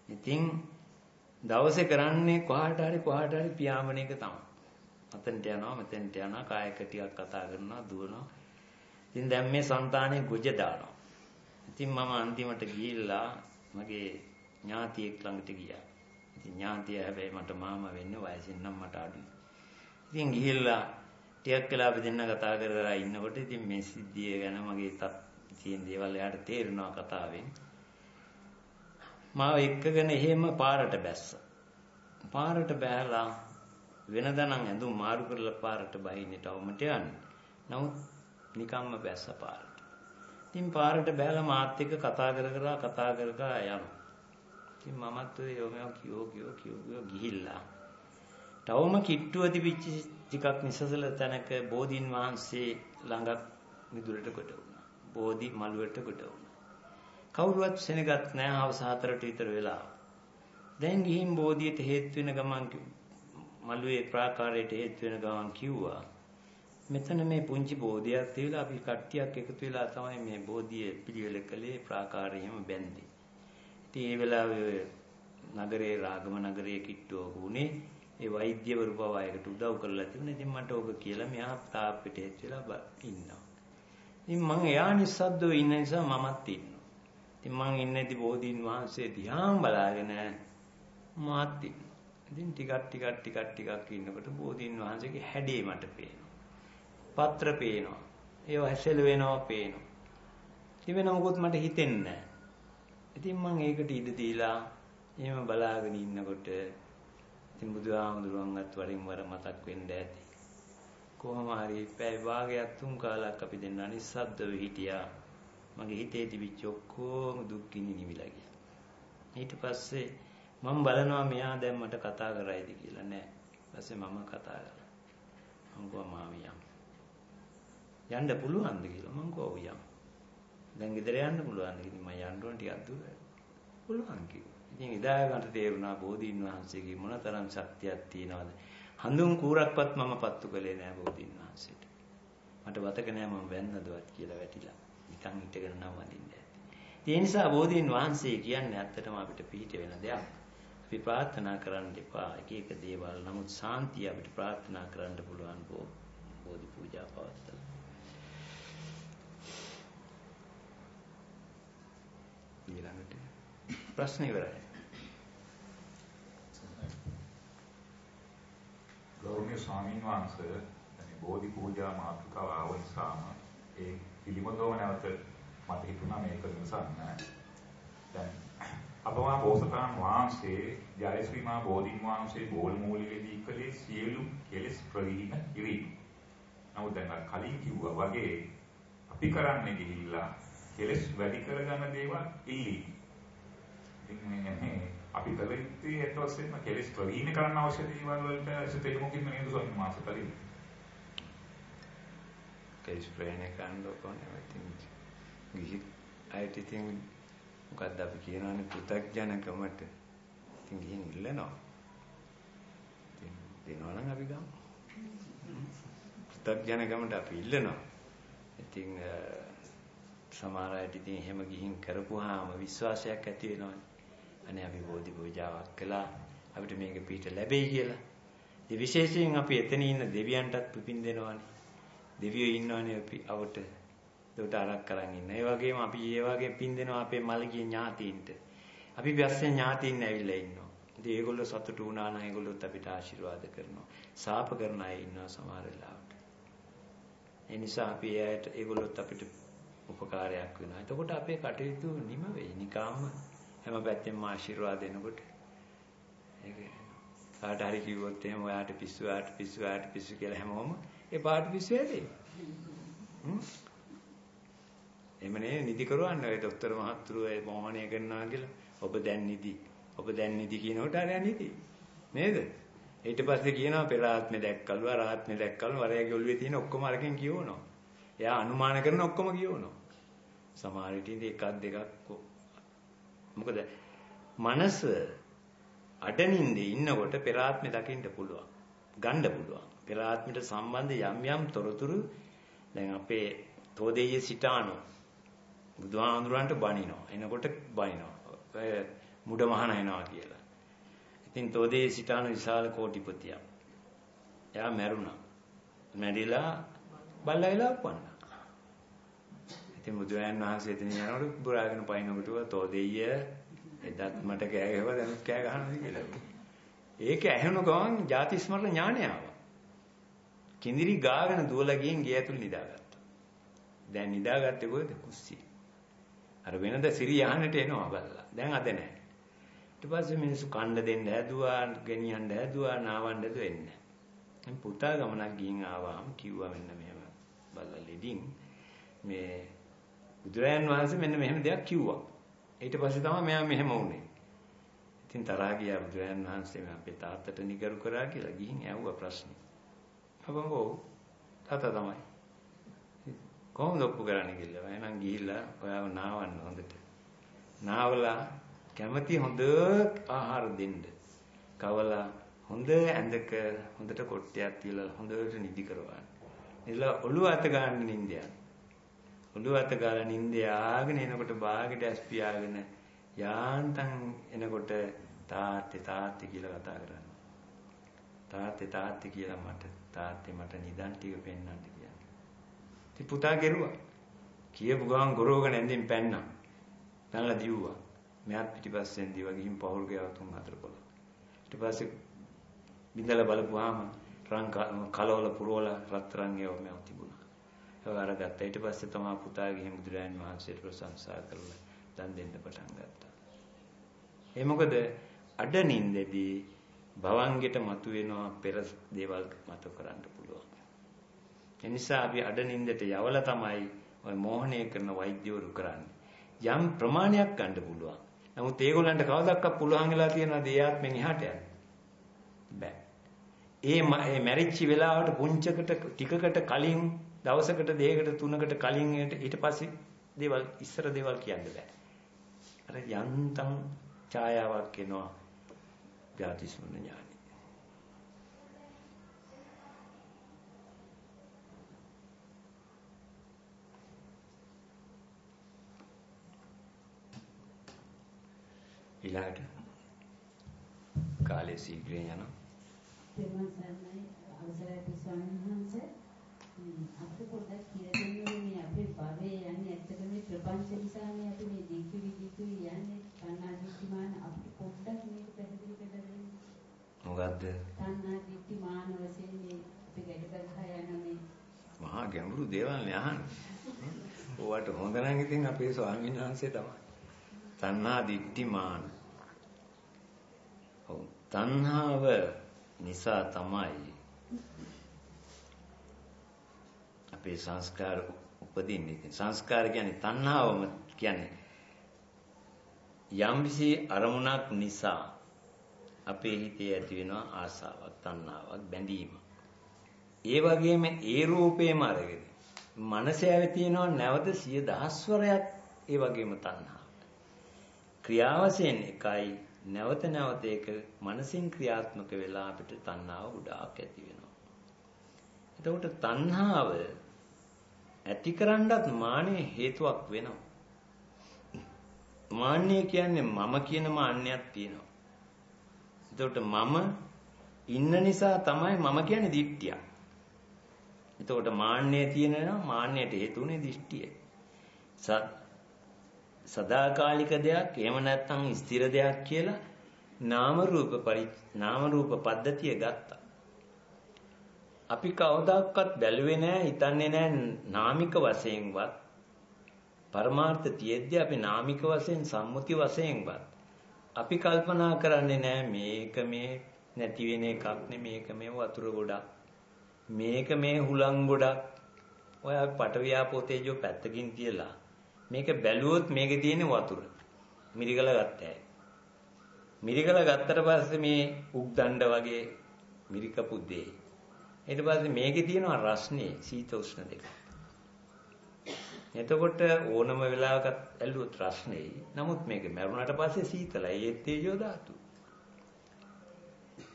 ඉතින් දවසේ කරන්නේ කොහාට හරි කොහාට හරි පියාඹන එක තමයි. අතෙන්ට යනවා මෙතෙන්ට යනවා කායක ටිකක් කතා කරනවා දුවනවා. ඉතින් දැන් මේ సంతානේ ගොජ දානවා. ඉතින් මම අන්තිමට ගිහිල්ලා මගේ ඥාතියෙක් ළඟට ගියා. ඉතින් ඥාතිය හැබැයි මට මාමා වෙන්නේ වයසින් නම් මට අඩුයි. ඉතින් ගිහිල්ලා ටිකක් වෙලා අපි දෙන්න කතා කර කර ඉන්නකොට ඉතින් මේ සිද්ධිය ගැන මගේ තියෙන දේවල් එයාට තේරෙනවා කතාවෙන්. මාව එක්කගෙන එහෙම පාරට බැස්සා. පාරට බෑලා වෙනදනම් ඇඳුම් මාරු කරලා පාරට බහින්නේ තවමට යන්නේ. නමුත් නිකම්ම බැස්ස පාරට. ඉතින් පාරට බෑලා මාත් එක්ක කතා කර කර කතා කර කර යනවා. ඉතින් මමත් ඔය යෝමෝ කියෝ කියෝ කියෝ ගිහිල්ලා. තවම කිට්ටුව තිබිච්ච ටිකක් නිසසල තැනක බෝධීන් වහන්සේ ළඟක් මිදුලට කොට වුණා. බෝධි මළුවට කොට වුණා. කවුරුවත් සෙනගත් නැහැ හවස 4ට විතර වෙලා. දැන් ගිහින් බෝධියට හේතු වෙන ගමන් මළුවේ ප්‍රාකාරයට හේතු වෙන ගමන් කිව්වා. මෙතන මේ පුංචි බෝධියක් තියලා අපි කට්ටියක් එකතු වෙලා තමයි මේ බෝධිය පිළිවෙල කළේ ප්‍රාකාරයෙම බැන්දේ. ඉතින් ඒ වෙලාවේ නගරේ රාගම නගරයේ කිට්ටුවක උනේ ඒ වෛද්‍යවරු පවා ඒකට උදව් කරලා තිබුණා. ඉතින් මට ඕක කියලා මෙහා තාප්පෙට හේතු වෙලා ඉන්නවා. ඉතින් මං එයා නිස්සද්දව ඉන්න නිසා මමත් ඉන්නවා. ඉතින් මං ඉන්නේදී බෝධීන් වහන්සේ දිහාම බලාගෙන මාත් ඉතින් ටිකක් ටිකක් ටිකක් ටිකක් ඉන්නකොට බෝධීන් වහන්සේගේ හැඩේ මට පේනවා. පත්‍ර පේනවා. ඒව හැසෙල වෙනවා පේනවා. ඉතින් මොකොත් මට හිතෙන්නේ නැහැ. ඉතින් මං ඒකට ඉඩ දීලා එහෙම බලාගෙන ඉන්නකොට ඉතින් බුදුහාමුදුරුවන්වත් වරින් වර මතක් වෙන්න ඇති. කොහොම හරි පැය භාගයක් තුන් කාලක් අපි දෙන්න අනිස්සද්දව හිටියා. මගේ හිතේ තිබිච්ච ඔක්කොම දුක් ගිනි නිවිලා ගියා. ඊට පස්සේ මම බලනවා මෙයා දැන් මට කතා කරයිද කියලා නෑ. ඊපස්සේ මම කතා කරා. මං ගෝ මාමියම්. යන්න පුළුවන්ද කියලා මං ගෝ යම්. දැන් ගෙදර යන්න පුළුවන්ද කියලා මම යන්න ඕන ටිකක් දුර. පුළුවන් කිව්වා. ඉතින් එදා ගන්න තේරුණා බෝධීන් වහන්සේගේ මොනතරම් ශක්තියක් තියනවද. හඳුන් කූරක්වත් මම පත්තු කළේ නෑ බෝධීන් වහන්සේට. මට වතක නෑ මම වැන්නදවත් කියලා වැටිලා. නිකන් හිටගෙන නම් වඳින්න ඇති. ඒ නිසා බෝධීන් වහන්සේ කියන්නේ ඇත්තටම අපිට පිහිට වෙන දෙයක්. අපි ප්‍රාර්ථනා කරන්න එපා එක එක දේවල්. නමුත් සාන්තිය අපිට ප්‍රාර්ථනා කරන්න පුළුවන් බෝධි පූජා පවත්වලා. ඊළඟට ප්‍රශ්න ඉවරයි. ගෞරවනීය ස්වාමීන් වහන්සේ බෝධි පූජා මාතෘකාව ආව නිසාම ඒ පිළිබඳව නැවත මට හිතුණා මේක විමසන්න. දැන් අපමා බෝසතාණන් වහන්සේ ජයශ්‍රී මා බෝධින් වහන්සේ ගෝල් මූලයේදී කළේ සියලු කෙලෙස් ප්‍රවීණ කිරීම. නමුත් දැන් කලින් කිව්වා වගේ අපි කරන්නේ ගිහිල්ලා කෙලෙස් වැඩි කරගන්න දේවල් ඉල්ලීම. ඉතින් අපි කල යුත්තේ ඒත් වශයෙන්ම කෙලෙස් ප්‍රවීණ කරන්න අවශ්‍ය දේවල් වලට සිත යොමු කිරීම නේද ස්වාමීන් වහන්සේ කලින්. කෙස් ප්‍රේණ කන්න ඕනේ. ඉතින් ගිහි අයිට ඉතින් මොකද්ද අපි කියනවානේ පු탁ජනකමට ඉතින් ගිහින් ඉල්ලනවා. ඉතින් දෙනවා නම් අපි ගමු. පු탁ජනකමට අපි ඉල්ලනවා. ඉතින් සමහර අයට ඉතින් එහෙම ගිහින් කරපුවාම විශ්වාසයක් ඇති වෙනවානේ. අනේ අපි බෝධි පූජාවක් කළා. අපිට මේක පිට ලැබෙයි කියලා. ඉතින් විශේෂයෙන් අපි එතන ඉන්න දෙවියන්ටත් පිපින් දෙනවානේ. දෙවියෝ ඉන්නවනේ අපි අවට ඒකට අරක් කරන් ඉන්න. ඒ වගේම අපි ඒ වගේ පින් දෙනවා අපේ මල්ගේ ඥාතීන්ට. අපි වැස්සේ ඥාතීන් ඇවිල්ලා ඉන්නවා. ඉතින් ඒගොල්ලෝ සතුටු වුණා නම් ඒගොල්ලොත් අපිට ආශිර්වාද කරනවා. සාප කරන අය ඉන්නවා සමහර වෙලාවට. ඒ නිසා අපි එයාට ඒගොල්ලොත් අපිට උපකාරයක් වෙනවා. එතකොට අපේ කටයුතු නිම වෙයි. නිකාම්ම හැම පැත්තෙම ආශිර්වාද දෙනකොට ඒක කාට හරි කිව්වොත් එහෙම ඔයාට පිස්සු ඔයාට පිස්සු ඔයාට පිස්සු කියලා හැමෝම ඒ පාට පිස්සු ඇදේ. හ්ම්. එමනේ නිදි කරවන්න ඔය ડોක්ටර් මහත්තුරු ඒ මොහොනේ කරනවා කියලා ඔබ දැන් නිදි. ඔබ දැන් නිදි කියනකොට අර නිදි. නේද? ඊට පස්සේ කියනවා පෙර ආත්මේ දැක්කලු අර ආත්මේ දැක්කලු වරයාගේ ඔළුවේ තියෙන ඔක්කොම අරකින් කියවනවා. එයා අනුමාන කරන ඔක්කොම කියවනවා. සමහර විට එකක් දෙකක් මොකද මනස අඩනින්දේ ඉන්නකොට පෙර ආත්මේ දකින්න පුළුවන්. ගන්න පුළුවන්. පෙර ආත්මයට සම්බන්ධ යම් යම් තොරතුරු දැන් අපේ තෝදෙය සිතානෝ බුදුහාඳුරන්ට බණිනවා. එනකොට බණිනවා. මුඩ මහන එනවා කියලා. ඉතින් තෝදෙය සිතානෝ විශාල කෝටිපතියක්. එයා මැරුණා. මැරිලා බල්ලයිලා උපන්නා. ඉතින් බුදුරජාන් වහන්සේ එතන යනකොට බුරාගෙන පයින්නකොට තෝදෙය එදත් මට කෑ ගැහුවා දැනුත් කෑ ගහනවා කියලා. ඒක ඇහෙන ගමන් ಜಾති ස්මරණ ඥානය ආවා. කිඳිරි ගාගෙන දුවලා ගියන් ගේ ඇතුළේ නිදාගත්තා. දැන් නිදාගත්තේ කොහෙද? කුස්සියේ. අර වෙනද සිරි යහනට එනවා බල්ලා. දැන් අද නැහැ. ඊට පස්සේ මිනිස්සු කණ්ඩ දෙන්න හැදුවා, ගෙනියන්න හැදුවා, නාවන්න හැදුවා එන්නේ. මම පුතා ගමනක් ගිහින් ආවාම කිව්වා මෙන්න මෙහෙම බල්ලා ලෙඩින් මේ බුදුරයන් වහන්සේ මෙන්න මෙහෙම දෙයක් කිව්වා. ඊට පස්සේ තමයි මෙයා මෙහෙම වුනේ. ඉතින් තරහා ගියා බුදුරජාණන් වහන්සේ අපේ තාත්තට නිගරු කරා කියලා ගිහින් ඇහුවා ප්‍රශ්නේ. අපංගෝ තාත්තා තමයි. කොහොමද ඔප්පු කරන්නේ කියලා. එහෙනම් ගිහිල්ලා ඔයාව නාවන්න හොඳට. නාවලා කැමති හොඳ ආහාර දෙන්න. කවලා හොඳ ඇඳක හොඳට කොට්ටයක් තියලා හොඳට නිදි කරවන්න. එලා ඔළුව අත ගන්න නින්දයක්. ඔළුව අත ගාලා නිින්දේ ආගෙන එනකොට බාගෙට ඇස් පියාගෙන යාන්තම් එනකොට තාත්තේ තාත්තේ කියලා කතා කරනවා. තාත්තේ තාත්තේ කියලා මට තාත්තේ මට නිදන් ටික පෙන්වන්න කියන්නේ. ඉතින් පුතා ගෙරුවා. කියපු ගමන් ගොරෝගෙන ඇඳින් පැන්නා. පැනලා දිව්වා. මෙයාත් පිටිපස්සෙන් දිව ගිහින් පහුල් ගියා තුන් හතර පොළ. ඊට පස්සේ බින්දලා බලපුවාම රන් කලවල පුරවල රත්තරන් ඒවා මෙව තිබුණා. ඒක අරගත්තා. ඊට පස්සේ තමයි පුතා ගිහින් බුදුරජාන් වහන්සේට ප්‍රශංසා කරලා දන් දෙන්න පටන් ගත්තා. ඒ මොකද අඩ නින්දේදී භවංගෙට මතුවෙනවා පෙර දේවල් මතු කරන්න පුළුවන්. ඒ නිසා අපි අඩ නින්දට යවලා තමයි ওই මෝහණය කරන වෛද්‍යවරු කරන්නේ. යම් ප්‍රමාණයක් ගන්න පුළුවන්. නමුත් ඒගොල්ලන්ට කවදාවත් පුළුවන් වෙලා තියෙනවද ඒ ආත්මෙන් එහාට යන්න? බෑ. ඒ මැරිච්ච වෙලාවට පුංචකට ටිකකට කලින් දවසකට දෙකකට තුනකට කලින් ඊට පස්සේ දේවල් ඉස්සර දේවල් කියන්න බෑ. අර යන්තම් ඡායාවක් එනවා ජාතිස්මන ඥානෙ. ඊළඟට කාලේ සීඝ්‍රයෙන් යනවා. දෙවන් සර්ණයි අවසරයි ස්වාමීන් වහන්සේ අපිට පොඩ්ඩක් කියලා දෙන්න මේ අපේ භවයේ යන්නේ ඇත්තටම මේ ප්‍රපංච නිසානේ අපි මේ දීකු විදීකු යන්නේ තණ්හා දිට්ඨිමාන අපිට පොඩ්ඩක් මේක පැහැදිලි කරලා දෙන්න. මොකද්ද? තණ්හා දිට්ඨිමාන වශයෙන් මේ අපි ගැට ගහා යන මේ මහා ගැඹුරු දේවල් නේ අහන්නේ. ඕවට හොඳ නම් ඉතින් අපේ ස්වාමීන් වහන්සේ තමයි. තණ්හා දිට්ඨිමාන. ඔව් තණ්හාව නිසා තමයි අපේ සංස්කාර උපදින්නේ. සංස්කාර කියන්නේ තණ්හාවම කියන්නේ යම්කිසි අරමුණක් නිසා අපේ හිතේ ඇති වෙනවා ආසාවක්, තණ්හාවක්, බැඳීම. ඒ වගේම ඒ රූපේම අරගෙන මනසේ ඇවිතිනවා නැවත සිය දහස්වරයක් ඒ වගේම තණ්හාව. ක්‍රියාවසෙන් එකයි නැවත නැවත ඒක මනසින් ක්‍රියාත්මක වෙලා අපිට තණ්හාව ගොඩාක් ඇති වෙනවා. එතකොට තණ්හාව ඇතිකරන්නත් මානෙ හේතුවක් වෙනවා. මාන්නය කියන්නේ මම කියන මාන්නයක් තියෙනවා. එතකොට මම ඉන්න නිසා තමයි මම කියන්නේ දිට්ඨිය. එතකොට මාන්නය තියෙනවා මාන්නයට හේතුුනේ දිට්ඨිය. සදාකාලික දෙයක් එහෙම නැත්නම් ස්ථිර දෙයක් කියලා නාම රූප පරි නාම රූප පද්ධතිය ගත්තා. අපි කවදාකවත් බැලුවේ නැහැ හිතන්නේ නැහැ නාමික වශයෙන්වත් පරමාර්ථ තියෙද්දි අපි නාමික වශයෙන් සම්මුති වශයෙන්වත් අපි කල්පනා කරන්නේ නැහැ මේක මේ නැති වෙන එකක් නේ මේක මේ වතුර ගොඩක්. මේක මේ හුලං ගොඩක්. ඔය පටවියාපෝ තේජෝ පැත්තකින් තියලා මේක බැලුවොත් මේකේ තියෙන වතුර මිරිකල ගත්තා මිරිකල ගත්තට පස්සේ මේ උක්දණ්ඩ වගේ මිරිකපු දෙයි ඊට පස්සේ මේකේ තියෙනවා රස්නේ සීත උෂ්ණ දෙක. එතකොට ඕනම වෙලාවක ඇල්ලුවොත් රස්නේ. නමුත් මේක මරුණාට පස්සේ සීතලයි ඒ තේජෝ ධාතු.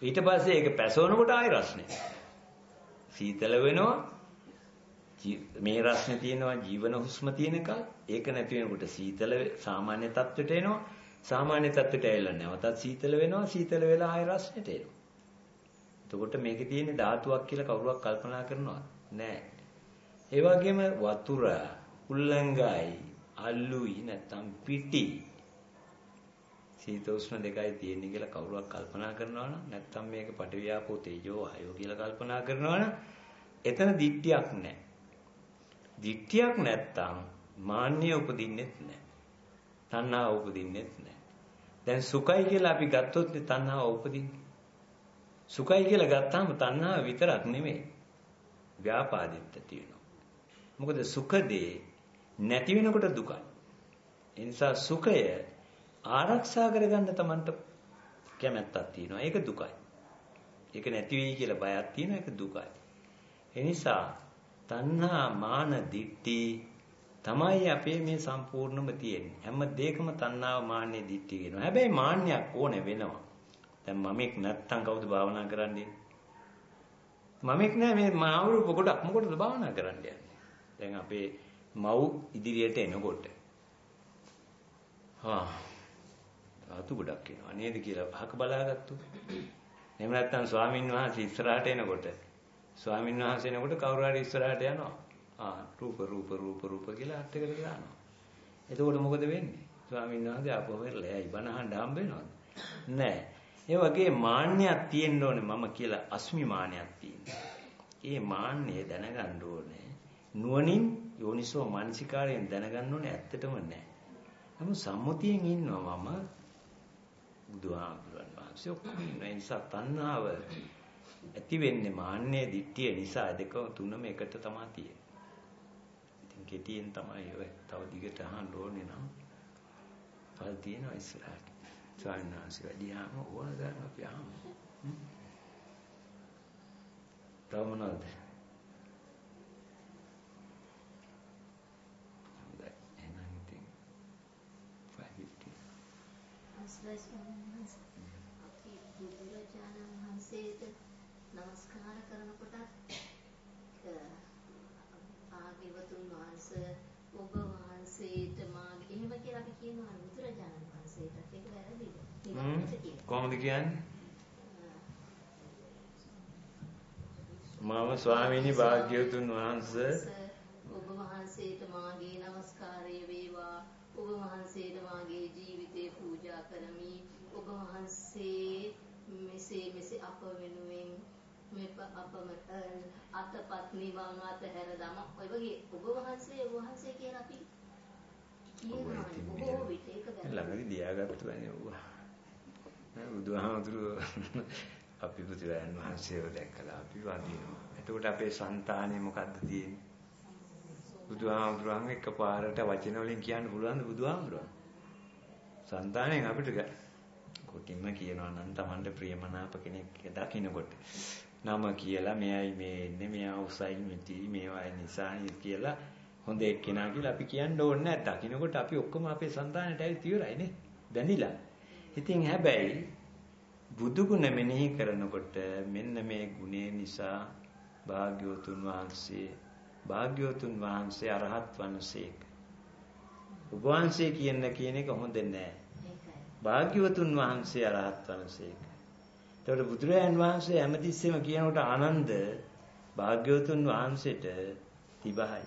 ඊට පස්සේ ඒක පැසවනකොට ආයි රස්නේ. සීතල වෙනවා. මේ රස්නේ තියෙනවා ජීවන හුස්ම තියෙනක ඒක නැති වෙනකොට සීතල සාමාන්‍ය තත්ත්වයට එනවා. සාමාන්‍ය තත්ත්වයට ඇවිල්ලා නැවතත් සීතල වෙනවා. සීතල වෙලා ආයි රස්නෙට එනවා. එතකොට මේකේ තියෙන ධාතුවක් කියලා කවුරුවක් කල්පනා කරනවද? නෑ. ඒ වගේම වතුර, උල්ලංගයි, අල්ලුයි නැත්තම් පිටි සීත උෂ්ණ දෙකයි තියෙන්නේ කියලා කවුරුවක් කල්පනා කරනවා නම් නැත්තම් මේක පටවියාපෝ තේජෝ ආයෝ කියලා කල්පනා කරනවා නම් එතන දිට්ඨියක් නැහැ. දිට්ඨියක් නැත්තම් මාන්නය උපදින්නෙත් නැහැ. තණ්හාව උපදින්නෙත් නැහැ. දැන් සුඛයි කියලා අපි ගත්තොත් තණ්හාව උපදින්නේ. සුඛයි කියලා ගත්තාම තණ්හාව විතරක් නෙමෙයි. ව්‍යාපාදිත්ත තියෙනවා. මොකද සුඛදී නැති වෙනකොට දුකයි. ඒ නිසා සුඛය ආරක්ෂා කරගන්න Tamanට කැමැත්තක් තියෙනවා. ඒක දුකයි. ඒක නැති වෙයි කියලා බයක් තියෙනවා. ඒක දුකයි. ඒ නිසා තණ්හා මාන දිට්ටි තමයි අපේ මේ සම්පූර්ණම තියෙන්නේ. හැම දෙයකම තණ්හාව මාන්නේ දිට්ටි කියනවා. හැබැයි මාන්නයක් ඕනේ වෙනවා. දැන් මමෙක් නැත්තම් කවුද භාවනා කරන්නේ? මමෙක් නෑ මේ මාවුරුප ගොඩක් මොකටද භාවනා කරන්න යන්නේ? දැන් අපේ මව් ඉදිරියට එනකොට හා ආතු ගොඩක් එනවා නේද කියලා අහක බලාගත්තු. එහෙම නැත්නම් ස්වාමින් වහන්සේ ඉස්සරහට එනකොට ස්වාමින් වහන්සේ එනකොට කවුරු හරි ඉස්සරහට යනවා. ආ රූප රූප රූප රූප කියලා අත් එකට දානවා. එතකොට මොකද වෙන්නේ? ස්වාමීන් වහන්සේ ආපහු වෙරලා එයි බණ අහන්න හම්බ වෙනවද? නෑ. ඒ වගේ මාන්නයක් තියෙන්න ඕනේ මම කියලා අස්මි මාන්නයක් තියෙනවා. ඒ මාන්නය දැනගන්න ඕනේ. නුවණින් යෝනිසෝ මානසිකාරයෙන් දැනගන්න ඕනේ ඇත්තටම නෑ. නමුත් සම්මුතියෙන් ඉන්නවා මම බුදුහාමුදුරන් වහන්සේ ඔක්කොම ඉන්න නිසා තණ්හාව ඇති වෙන්නේ මාන්නේ දිට්ඨිය නිසා දෙක තුනම එකට තමයි තියෙන්නේ. ඉතින් කෙටියෙන් තමයි ඔය තව දිගට අහන්න ඕනේ නම් පල් තියෙනවා ඉස්සරහට. ස්වාමීන් වහන්සේ වැඩියාම ඕන ගන්න අපි අහමු. තව මොනවද? එහෙනම් ඉතින් 550 අවසරයි ස්වාමීන් වහන්සේ. අපි බුදුරජාණන් වහන්සේට নমස්කාර කරනකොටත් ආගිවතුන් වහන්සේ ඔබ වහන්සේට මාගේ එහෙම කියලා අපි කියනවා බුදුරජාණන් වහන්සේටත් ඒක වැරදිද? කොහොමද කියන්නේ? මම ස්වාමීනි භාග්‍යවතුන් වහන්සේ ඔබ වහන්සේට මාගේ নমස්කාරය වේවා ඔබ වහන්සේට මාගේ ජීවිතේ පූජා කරමි. ඔබ වහන්සේ මෙසේ මෙසේ අප වෙනුවෙන් මේ අපම අතපත් නිවන් අතහැර දම ඔය වගේ ඔබ වහන්සේ ඔබ වහන්සේ කියලා අපි කියනවා බොහෝ විට ඒක ළඟදී දියාගත්තු අනේ ඔබ බුදුහාමුදුරුවෝ <laughs> අපි බුදුරයන් වහන්සේව දැක්කලා අපි වදිනවා. එතකොට අපේ సంతානේ මොකද්ද තියෙන්නේ? බුදුහාමුදුරන් එකපාරට වචන වලින් කියන්න පුළුවන්ද බුදුහාමුදුරන්? సంతාණයෙන් අපිට කොටින්ම කියනවා නම් Tamanට ප්‍රියමනාප කෙනෙක් දකින්නකොට නම කියලා මෙයයි මේ ඉන්නේ මෙයා උසයි මෙටි මේවා නිසා කියලා හොඳ එක්කෙනා කියලා අපි කියන්න ඕනේ නැහැ. දකින්නකොට අපි ඔක්කොම අපේ సంతාණයට ඇවිත් ඉවරයි නේ. දැනිලා. ඉතින් හැබැයි බුදු ගුණ මෙනෙහි කරනකොට මෙන්න මේ ගුණේ නිසා භාග්‍යවතුන් වහන්සේ භාග්‍යවතුන් වහන්සේ අරහත් වනසේක. ඔබ වහන්සේ කියන කියන එක හොඳ නෑ. භාග්‍යවතුන් වහන්සේ අරහත් වනසේක. එතකොට බුදුරජාන් වහන්සේ හැමතිස්සෙම කියනකොට ආනන්ද භාග්‍යවතුන් වහන්සේට තිබහයි.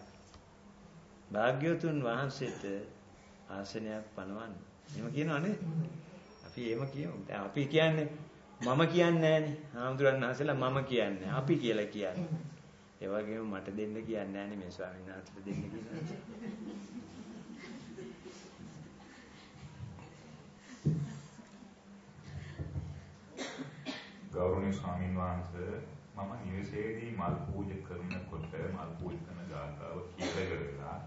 භාග්‍යවතුන් වහන්සේට ආසනයක් පනවන්න. එහෙම කියනවනේ. අපි එහෙම කියමු. දැන් අපි කියන්නේ මම කියන්නේ නැහනේ. හාමුදුරන් වහන්සේලා මම කියන්නේ අපි කියලා කියන්නේ. ඒ වගේම මට දෙන්න කියන්නේ නැහනේ මේ ස්වාමීන් වහන්සේට දෙන්න කියලා. ගෞරවනීය ස්වාමීන් වහන්සේ මම නිවසේදී මල් පූජා කරනකොට මල් පූජා කරන ගාථාව කියලා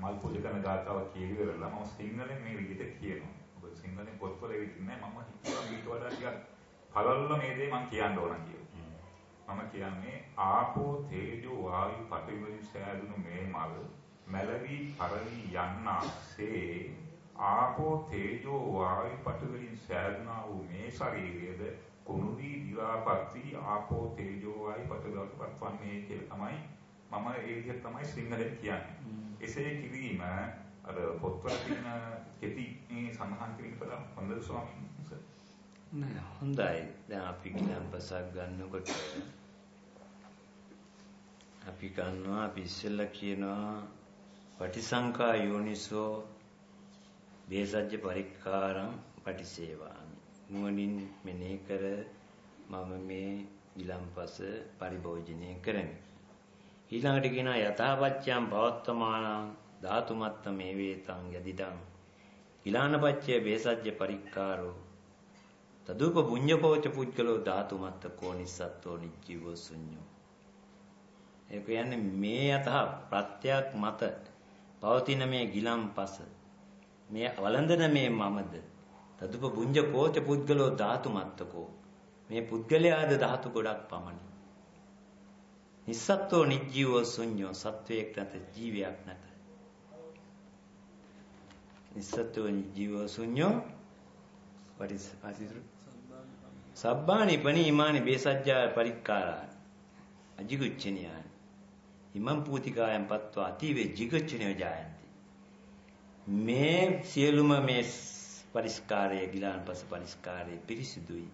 මල් පූජා කරන ගාථාව කියවිරලා මම සිංහලෙන් මේ විදිහට කියනවා. මොකද සිංහලෙන් පොත්වල ඒ විදිහට නෑ මම හිතුවා ඊට වඩා ටිකක් පළල්ල මේ දේ මම කියන්න ඕන කියලා. මම කියන්නේ ආපෝ තේජෝ වායු පඨවි සෑදුණු මේ මල් මැලවි පරවි යන්නාසේ ආපෝ තේජෝ වායු පඨවි සෑදුණා වූ මේ ශරීරයේද කුණු වී දිවාපත්ති ආපෝ තේජෝ වායු පඨවි පත්වන්නේ කියලා තමයි මම ඒ විදිහට තමයි සිංහලෙන් කියන්නේ. එසේ කිරීම අර පොත්වල තියෙන කෙටි මේ සඳහන් කිරීමට වඩා හොඳ ස්වාමීන් වහන්සේ. නෑ හොඳයි. දැන් අපි කිලම්පසක් ගන්නකොට අපි ගන්නවා අපි ඉස්සෙල්ලා කියනවා පටිසංකා යෝනිසෝ දේසජ්‍ය පරික්කාරම් පටිසේවාමි. නුවණින් මෙනෙහි කර මම මේ ඊළම්පස පරිභෝජනය කරමි. ඊළඟට කියනවා යථාපච්චයන් පවත්තමාන ධාතුමත්ත මේ වේතං යදිදං ඊලානපච්චය බේසජ්‍ය පරික්කාරෝ තදුප පුඤ්ඤකෝච පුද්ගලෝ ධාතුමත්ත කෝනිසත්තෝ නිජ්ජීවෝ ශුඤ්ඤෝ ඒ කියන්නේ මේ යතහ ප්‍රත්‍යක් මත පවතින මේ ගිලම්පස මේ වළඳන මේ මමද. තදුප පුඤ්ඤකෝච පුද්ගලෝ ධාතුමත්තකෝ මේ පුද්ගලයාද ධාතු ගොඩක් පමණි. නිස්සත්ත්වෝ නිජීවෝ ශුන්‍යෝ සත්වයක් නැත ජීවයක් නැත. නිස්සත්ත්වෝ නිජීවෝ ශුන්‍යෝ what is what is සබ්බානි පනීමානි බේසජ්ජා පරික්කාරා අජිගුච්චනියානි ඉමම් පූතිකායන් පත්වා අතිවේ ජිගුච්චනිය ජායන්ති මේ සියලුම මේ පරිස්කාරය ගිලාන්පස පරිස්කාරය පිරිසිදුයි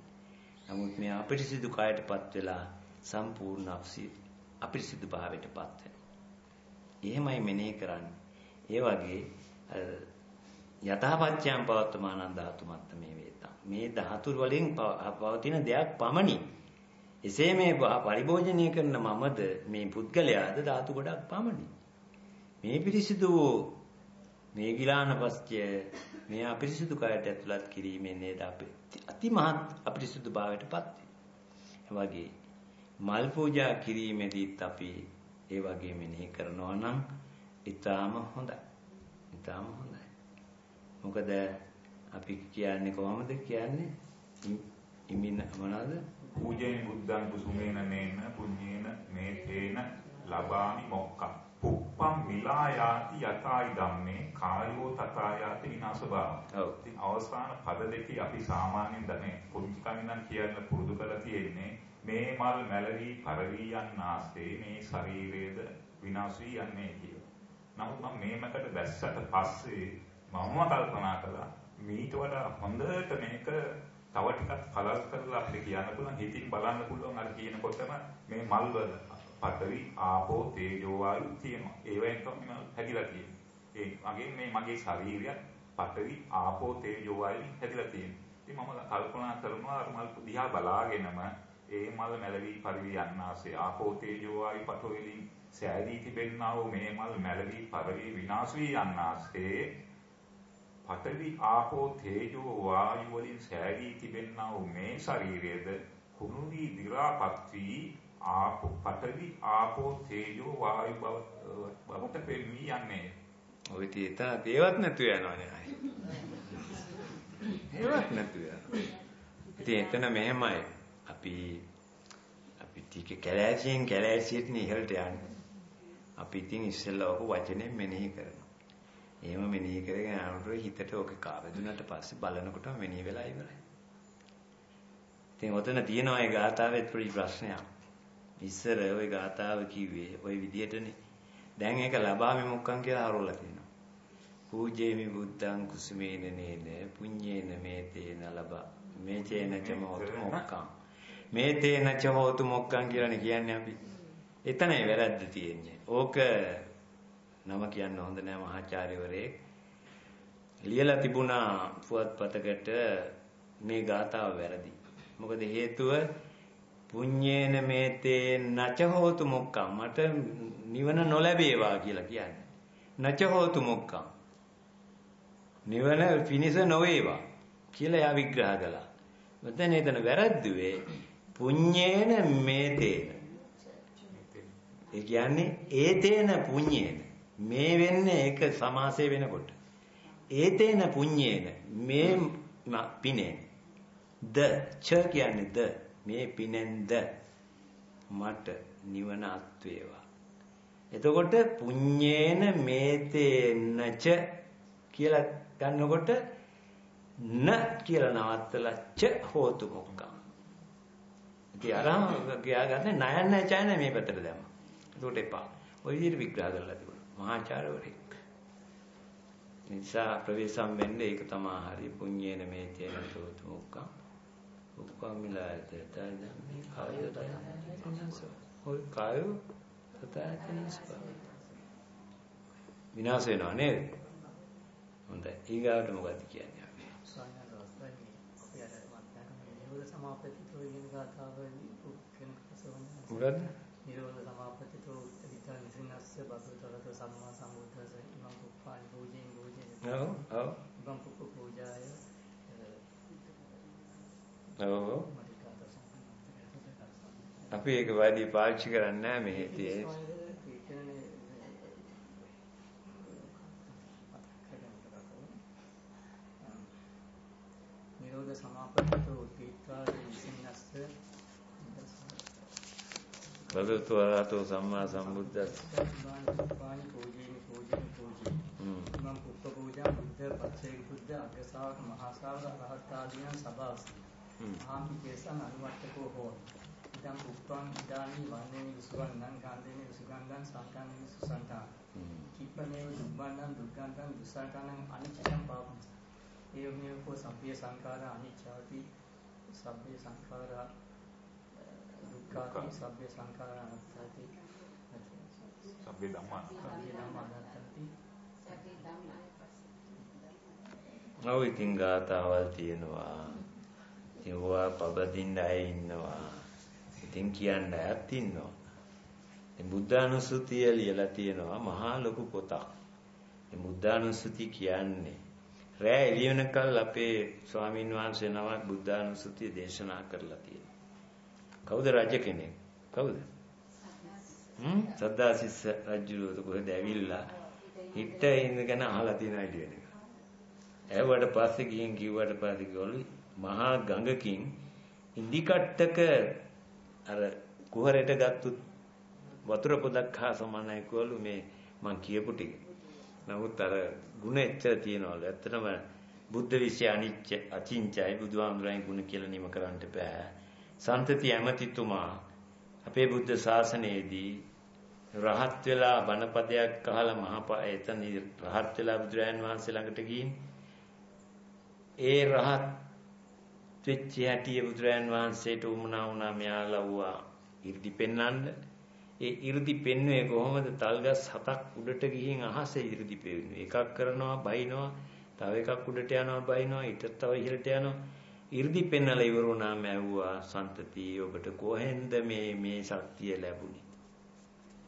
නමුත් මේ අපිරිසිදු කයටපත් වෙලා සම්පූර්ණ අපිරිසිදු භාවයටපත් වෙනවා. එහෙමයි මෙනෙහි කරන්නේ. ඒ වගේ යථාපත්‍යම් පවත්තමානං ධාතුමත්ත මේ වේතං. මේ ධාතු වලින් පවතින දෙයක් පමණි. එසේ මේ පරිභෝජනය කරන මමද මේ පුද්ගලයාද ධාතු ගොඩක් පමණි. මේ පිරිසිදු මේ ගිලානපස්ය මේ අපිරිසිදු කයට ඇතුළත් කිරීමෙන් නේද අපි අතිමහත් අපිරිසිදු භාවයටපත් වෙන්නේ. වගේ මල් පූජා කිරීමේදීත් අපි ඒ වගේ මෙනෙහි කරනවා නම් ඊටාම හොඳයි. ඊටාම හොඳයි. මොකද අපි කියන්නේ කොහොමද කියන්නේ? ඉමින මොනවාද? පූජයෙන් බුද්ධං කුසුමේන නේන පුඤ්ඤේන මේතේන ලබාමි මොක්කම්. පුප්පම් මිලායාති යතයි ධම්මේ කායෝ තථායාති විනාශභාව. ඔව්. ඉතින් අවසාන පද දෙකේ අපි සාමාන්‍යයෙන් දැනේ පුංචි කමිනන් කියන්න පුරුදු කරලා තියෙන්නේ මේ මල් මැලවි පරවි යන්නාසේ මේ ශරීරයේද විනාශ වී යන්නේ කියලා. නමුත් මම මේකට දැස්සට පස්සේ මම කල්පනා කළා මීට වඩා හොඳට මේක තව ටිකක් පළල් කරලා අපිට කියන්න පුළුවන් හිතින් බලන්න පුළුවන් අර කියනකොටම මේ මල් වල පඨවි ආපෝ තේජෝ වායු තියෙනවා. ඒවෙන් තමයි හැදිලා තියෙන්නේ. ඒ මගේ මේ මගේ ශරීරය පඨවි ආපෝ තේජෝ වායු හැදිලා තියෙන්නේ. ඉතින් මම කල්පනා කරනවා අර මල් දිහා බලාගෙනම ඒ මල් මැලවි පරිවි යන්නාසේ ආපෝ තේජෝ වායු පඨෝ වලින් සෑදී තිබෙන්නා වූ මේ මල් මැලවි පරිවි විනාශ වී යන්නාසේ පඨවි ආපෝ තේජෝ වායු වලින් සෑදී තිබෙන්නා වූ මේ ශරීරයේද කුණු වී දි รา පත් වී ආපෝ පඨවි ආපෝ තේජෝ වායු බවට පෙළී යන්නේ ඔය තියෙත ඒවත් නැතු යනවනේ ආයි ඒවත් නැතු යනවා ඉතින් එතන මෙහෙමයි අපි අපි ටික කැලෑසියෙන් කැලෑසියට ඉහළට යන්නේ. අපි ඉතින් ඉස්සෙල්ලා ඔක වචනේ මෙනෙහි කරනවා. එහෙම මෙනෙහි කරගෙන යනකොට හිතට ඔක කාවැදුනට පස්සේ බලනකොට මෙනෙහි වෙලා ඉවරයි. ඉතින් ඔතන තියෙනවා ඒ ගාථාවෙත් පොඩි ප්‍රශ්නයක්. ඉස්සර ওই ගාථාව කිව්වේ ওই විදිහටනේ. දැන් ඒක ලබාමි මොක්කන් කියලා හරවලා තියෙනවා. පූජේමි බුද්ධං කුසුමේන නේන පුඤ්ඤේන මේතේන ලබා මේචේන චමෝතු මොක්කං මේ තේන චවෝතු මොක්කන් කියලානේ කියන්නේ අපි. එතනයි වැරද්ද තියෙන්නේ. ඕක නම කියන්න හොඳ නෑ මහාචාර්යවරයෙක් ලියලා තිබුණා පුවත්පතකට මේ ගාතාව වැරදි. මොකද හේතුව පුඤ්ඤේන මේතේ නච හෝතු මොක්කම් මට නිවන නොලැබේවා කියලා කියන්නේ. නච හෝතු මොක්කම්. නිවන පිනිස නොවේවා කියලා යා විග්‍රහ කළා. මෙතන එතන වැරද්දුවේ පුඤ්ඤේන මේතේන. ඒ කියන්නේ ඒතේන පුඤ්ඤේන. මේ වෙන්නේ ඒක සමාසය වෙනකොට. ඒතේන පුඤ්ඤේන මේ පිනේ. ද ච කියන්නේ ද මේ පිනෙන්ද මට නිවන අත් වේවා. එතකොට පුඤ්ඤේන මේතේනච කියලා ගන්නකොට න කියලා නවත්තලා ච හෝතු මොක්කම්. ඉතින් අරම ගියා ගන්න නයන් නැචයන මේ පැත්තට දැම්මා. ඒකට එපා. ওই විදිහට විග්‍රහ කරලා තිබුණා. මහාචාර්යවරයෙක්. නිසා ප්‍රවේශම් වෙන්නේ ඒක තමයි හරි පුඤ්ඤේන මේතේන හෝතු මොක්කම්. උපමිලායත තදම්මේ කායෝ දයනස හොල් කායෝ තතයන්ස් විනාශ වෙනව නේද? හොඳයි. ඊගාවට මොකද කියන්නේ අපි? ස්වාමීන් වහන්සේ අපි අර නිරෝධ සමාපත්තිතෝ කියන ගාථාවදී කියන කසවන්නේ මොකද්ද? නිරෝධ සමාපත්තිතෝ විතර නිසින්නස්ස බබුතරත සම්මා සම්බුද්දස ඉමං කුප්පානි පූජෙන් පූජෙන් ඔව් ඔව් ඉමං කුප්ප පූජාය ඔව් අපි ඒක වැඩි පාවිච්චි කරන්නේ නැහැ මේ තියෙන්නේ නිරෝධ සමාපත්තෝ භගවතු වරහතෝ සම්මා සම්බුද්දස්ස පාණි පූජේනි පූජේනි පූජේ මම පුප්ප පූජා සබ්බේ සංඛාරා සබ්බේ දුක්ඛාති සබ්බේ සංඛාරා අනාත්තාති සබ්බේ ධම්මා සබ්බේ ධම්මා අනාත්තාති ඔව් ඉතින් ගාතාවල් තියෙනවා ඒවා පබදින්න අය ඉන්නවා. ඉතින් කියන්න අයත් ඉන්නවා. ඉතින් බුද්ධානුස්සතිය ලියලා තියෙනවා මහා ලොකු පොතක්. මේ බුද්ධානුස්සති කියන්නේ රෑ එළිය වෙනකල් අපේ ස්වාමීන් වහන්සේ නමක් බුද්ධානුස්සතිය දේශනා කරලා තියෙනවා. කවුද රජ කෙනෙක්? කවුද? හ්ම් සද්දාසිස් රජුලෝ කොහෙද ඇවිල්ලා හිට ඉඳගෙන අහලා තියෙන එළිය වෙනකල්. ඇහුවට පස්සේ ගිහින් කිව්වට පස්සේ කිව්වලු මහා ගඟකින් ඉඳි කට්ටක අර කුහරයට ගත්තු වතුර පොදක් හා සමානයි කෝලු මේ මං කියපු ටික. නමුත් අර ಗುಣ එච්චර තියනවලු. ඇත්තටම බුද්ධ විශ්ය අනිච්ච අචින්චයි බුදුහාමුදුරන් ගුණ කියලා නිම කරන්න බෑ. සන්තති ඇමතිතුමා අපේ බුද්ධ ශාසනයේදී රහත් වෙලා බණපදයක් අහලා මහා එතන රහත් වෙලා බුදුරයන් වහන්සේ ළඟට ගිහින් ඒ රහත් වෙච්ච හැටි බුදුරයන් වහන්සේට උමනා වුණා මෙයා ලව්වා 이르දි පෙන්වන්න. ඒ 이르දි පෙන්වුවේ කොහොමද? තල්ගස් හතක් උඩට ගිහින් අහසේ 이르දි පෙන්වුවේ. එකක් කරනවා බයිනවා තව එකක් උඩට යනවා බයිනවා ඊටත් තව ඉහළට යනවා. 이르දි පෙන්නලා ඉවර වුණාම ඇහුවා සන්තති ඔබට කොහෙන්ද මේ මේ ශක්තිය ලැබුණේ?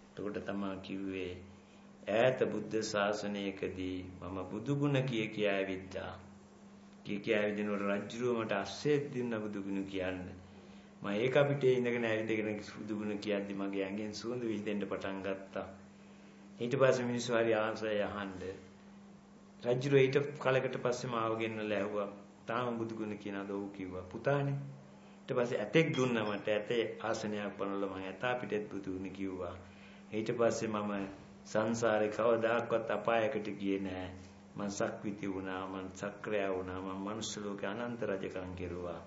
එතකොට තමයි කිව්වේ ඈත බුද්ධ ශාසනයකදී මම බුදු ගුණ කිය කියා ඇවිද්දා. කිය කිය ඇවිදිනකොට රජුරුව මට අස්සේ දෙන්න බුදුගුණ කියන්න. මම ඒක අපිට ඉඳගෙන ඇවිදගෙන බුදුගුණ කියද්දි මගේ ඇඟෙන් සුවඳ විහිදෙන්න පටන් ගත්තා. ඊට පස්සේ මිනිස්සු හරි ආසය අහන්න. රජුරුව ඊට කලකට පස්සේ මාව ගෙන්නලා ඇහුවා. තාම බුදු ගුණ කියනවාද ඔව් කිව්වා පුතානේ. ඊට පස්සේ ඇතෙක් දුන්නා මට ඇතේ ආසනයක් බනලා මම ඇතා පිටෙත් බුදු ගුණ කිව්වා. ඊට පස්සේ මම සංසාරේ කවදාකවත් අපායකට ගියේ නැහැ. මං සක්විති වුණා, මං සක්‍රයා වුණා, මං මනුස්ස ලෝකේ අනන්ත රජකම් කෙරුවා.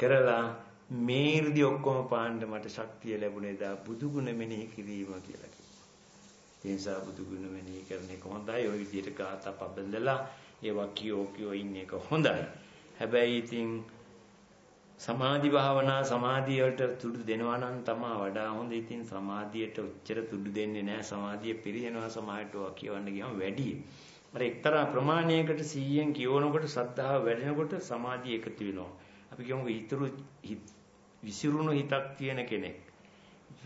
කරලා මේ 이르දි ඔක්කොම පාන්න මට ශක්තිය ලැබුණේ දා බුදු ගුණ මෙනෙහි කිරීම කියලා කිව්වා. ඒ නිසා බුදු ගුණ මෙනෙහි කරන එක හොඳයි. ওই විදිහට ගාථා පබඳලා ඒවා කියෝ කියෝ ඉන්න එක හොඳයි. හැබැයි ඉතින් සමාධි භාවනා සමාධියට තුඩු දෙනවා නම් තමයි වඩා හොඳ. ඉතින් සමාධියට උච්චර තුඩු දෙන්නේ නැහැ. සමාධිය පිරිනවනවා සමාහයට කියවන්න ගියාම වැඩි. අර එක්තරා ප්‍රමාණයකට 100න් කියවනකොට සද්ධාව වැඩෙනකොට සමාධිය එකතු වෙනවා. අපි කියමු ඊතුරු විසිරුණු හිතක් තියෙන කෙනෙක්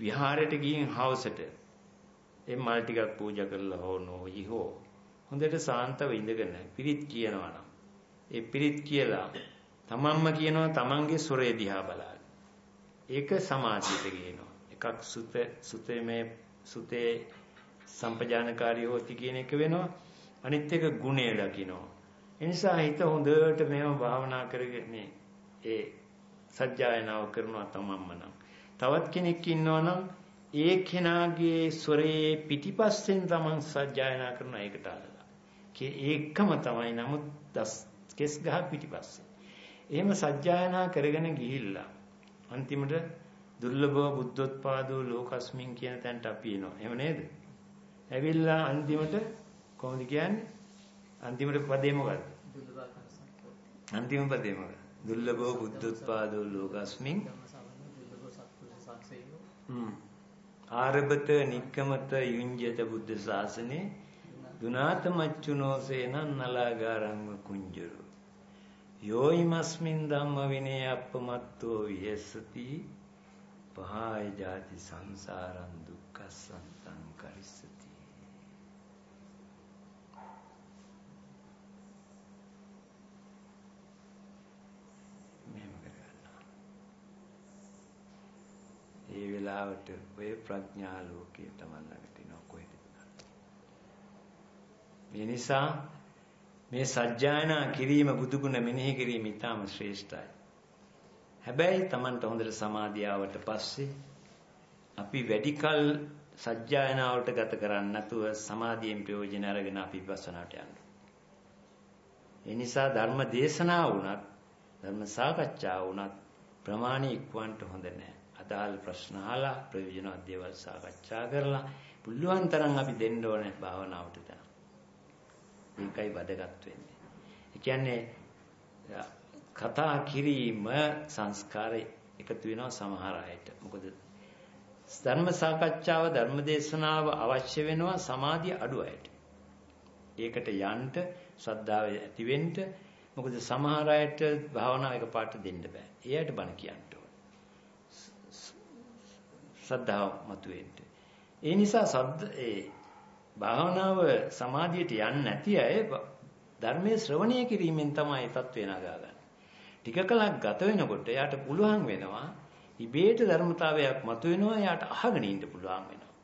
විහාරයට ගිහින් හවසට ඒ මල් ටිකක් පූජා කරලා හෝ නොයි හෝ හොඳට සාන්තව ඉඳගෙන පිරිත් කියනවා නම් ඒ පිරිත් කියලා තමන්ම කියනවා තමන්ගේ සොරේ දිහා බලන්න. ඒක සමාධියට ගේනවා. එකක් සුත සුතේමේ සුතේ සම්පජානකාරී හොති කියන එක වෙනවා. අනිත් එක ගුණය දකිනවා. ඒ නිසා හිත හොඳට මේව භාවනා කරගෙන ඒ සත්‍යයනාව කරනවා තමන්ම නම්. තවත් කෙනෙක් ඉන්නවා නම් ඒ කෙනාගේ ස්වරයේ පිටිපස්සෙන් තමන් සත්‍යයනා කරන එකට අල්ලලා. ඒකම තමයි නමුත් කෙස් ගහ පිටිපස්සේ. එහෙම සත්‍යයනා කරගෙන ගිහිල්ලා අන්තිමට දුර්ලභව බුද්ධෝත්පාදෝ ලෝකස්මින් කියන තැනට අපි එනවා. එහෙම නේද? ඇවිල්ලා අන්තිමට කොහොමද කියන්නේ? අන්තිමට පදේ මොකද්ද? අන්තිම පදේ මොකද්ද? දුර්ලභව බුද්ධෝත්පාදෝ ලෝකස්මින් ආරබත නික්කමත යුඤ්ජත බුද්ධ ශාසනේ දුනාත මච්චුනෝ සේනං නලාගාරං කුංජරෝ. යෝයිමස්මින් ධම්ම විනේ අප්පමත්තෝ විහෙස්සති. පහය ජාති සංසාරං දුක්ඛසන්තං කරිස්සති. මෙහෙම කරගන්නවා. ඒ වෙලාවට ඔය ප්‍රඥා ලෝකයේ තමන් ළඟට එනවා කොහෙද මේ නිසා මේ සජ්ජායනා කිරීම බුදුගුණ මෙනෙහි කිරීම ඉතාම ශ්‍රේෂ්ඨයි. හැබැයි Tamanට හොඳට සමාධිය ආවට පස්සේ අපි වැඩිකල් සජ්ජායනාවට ගත කරන්නේ නැතුව සමාධියෙන් ප්‍රයෝජන අරගෙන අපි විපස්සනාට යන්න. ඒ නිසා ධර්ම දේශනා වුණත් ධර්ම සාකච්ඡා වුණත් ප්‍රමාණි ඉක්වන්ට හොඳ නැහැ. අදාළ ප්‍රශ්න අහලා ප්‍රයෝජනවත් දේවල් සාකච්ඡා කරලා පුළුවන් තරම් අපි දෙන්න ඕනේ භාවනාවට දැන්. ඒකයි වැදගත් වෙන්නේ. ඒ කියන්නේ කතා කිරීම සංස්කාරය එකතු වෙනවා සමහර අයට. මොකද ධර්ම සාකච්ඡාව ධර්ම දේශනාව අවශ්‍ය වෙනවා සමාධිය අඩු අයට. ඒකට යන්න ශ්‍රද්ධාව ඇති වෙන්න මොකද සමහර අයට භාවනාව එකපාරට දෙන්න බෑ. ඒ අයට බණ කියන්න ඕන. ශ්‍රද්ධාව මතුවෙන්න. ඒ නිසා සද්ද ඒ භාවනාව සමාධියට යන්නේ නැති අය ධර්මයේ ශ්‍රවණය කිරීමෙන් තමයි තත්වේ නගාගන්නේ. ටික කලක් ගත වෙනකොට එයාට පුළුවන් වෙනවා ඉබේට ධර්මතාවයක් මතුවෙනවා එයාට අහගෙන ඉන්න පුළුවන් වෙනවා.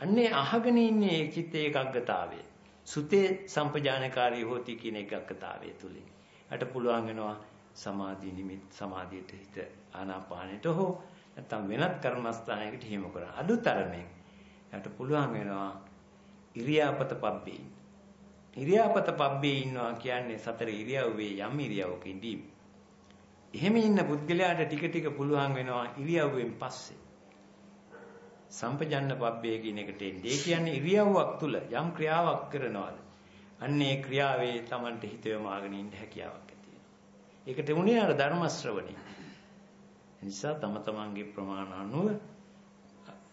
අන්නේ අහගෙන ඉන්නේ චිත්ත ඒකග්ගතාවය. සුතේ සම්පජානකාරී හොති කියන ඒකග්ගතාවය තුලින්. යට පුළුවන් වෙනවා සමාධි නිමිත් සමාධියට හිත ආනාපානෙට හෝ නැත්නම් වෙනත් කර්මස්ථානයකට හිමු කරන අදුතරමෙන් යට පුළුවන් වෙනවා ඉරියාපත පබ්බේ ඉන්න. ඉරියාපත පබ්බේ ඉන්නවා කියන්නේ සතර ඉරියව්වේ යම් ඉරියව්වක ඉඳීම. එහෙම ඉන්න පුද්ගලයාට ටික ටික පුළුවන් වෙනවා ඉරියව්වෙන් පස්සේ සම්පජන්න පබ්බේ කියන එකට එන්නේ. ඒ කියන්නේ ඉරියව්වක් තුල යම් ක්‍රියාවක් කරනවාද? අන්නේ criyාවේ Tamanට හිත යොමාගෙන ඉන්න හැකියාවක් ඇති වෙනවා. ඒකට උනේ අර ධර්ම ශ්‍රවණය. නිසා තම තමන්ගේ ප්‍රමාණ අනුව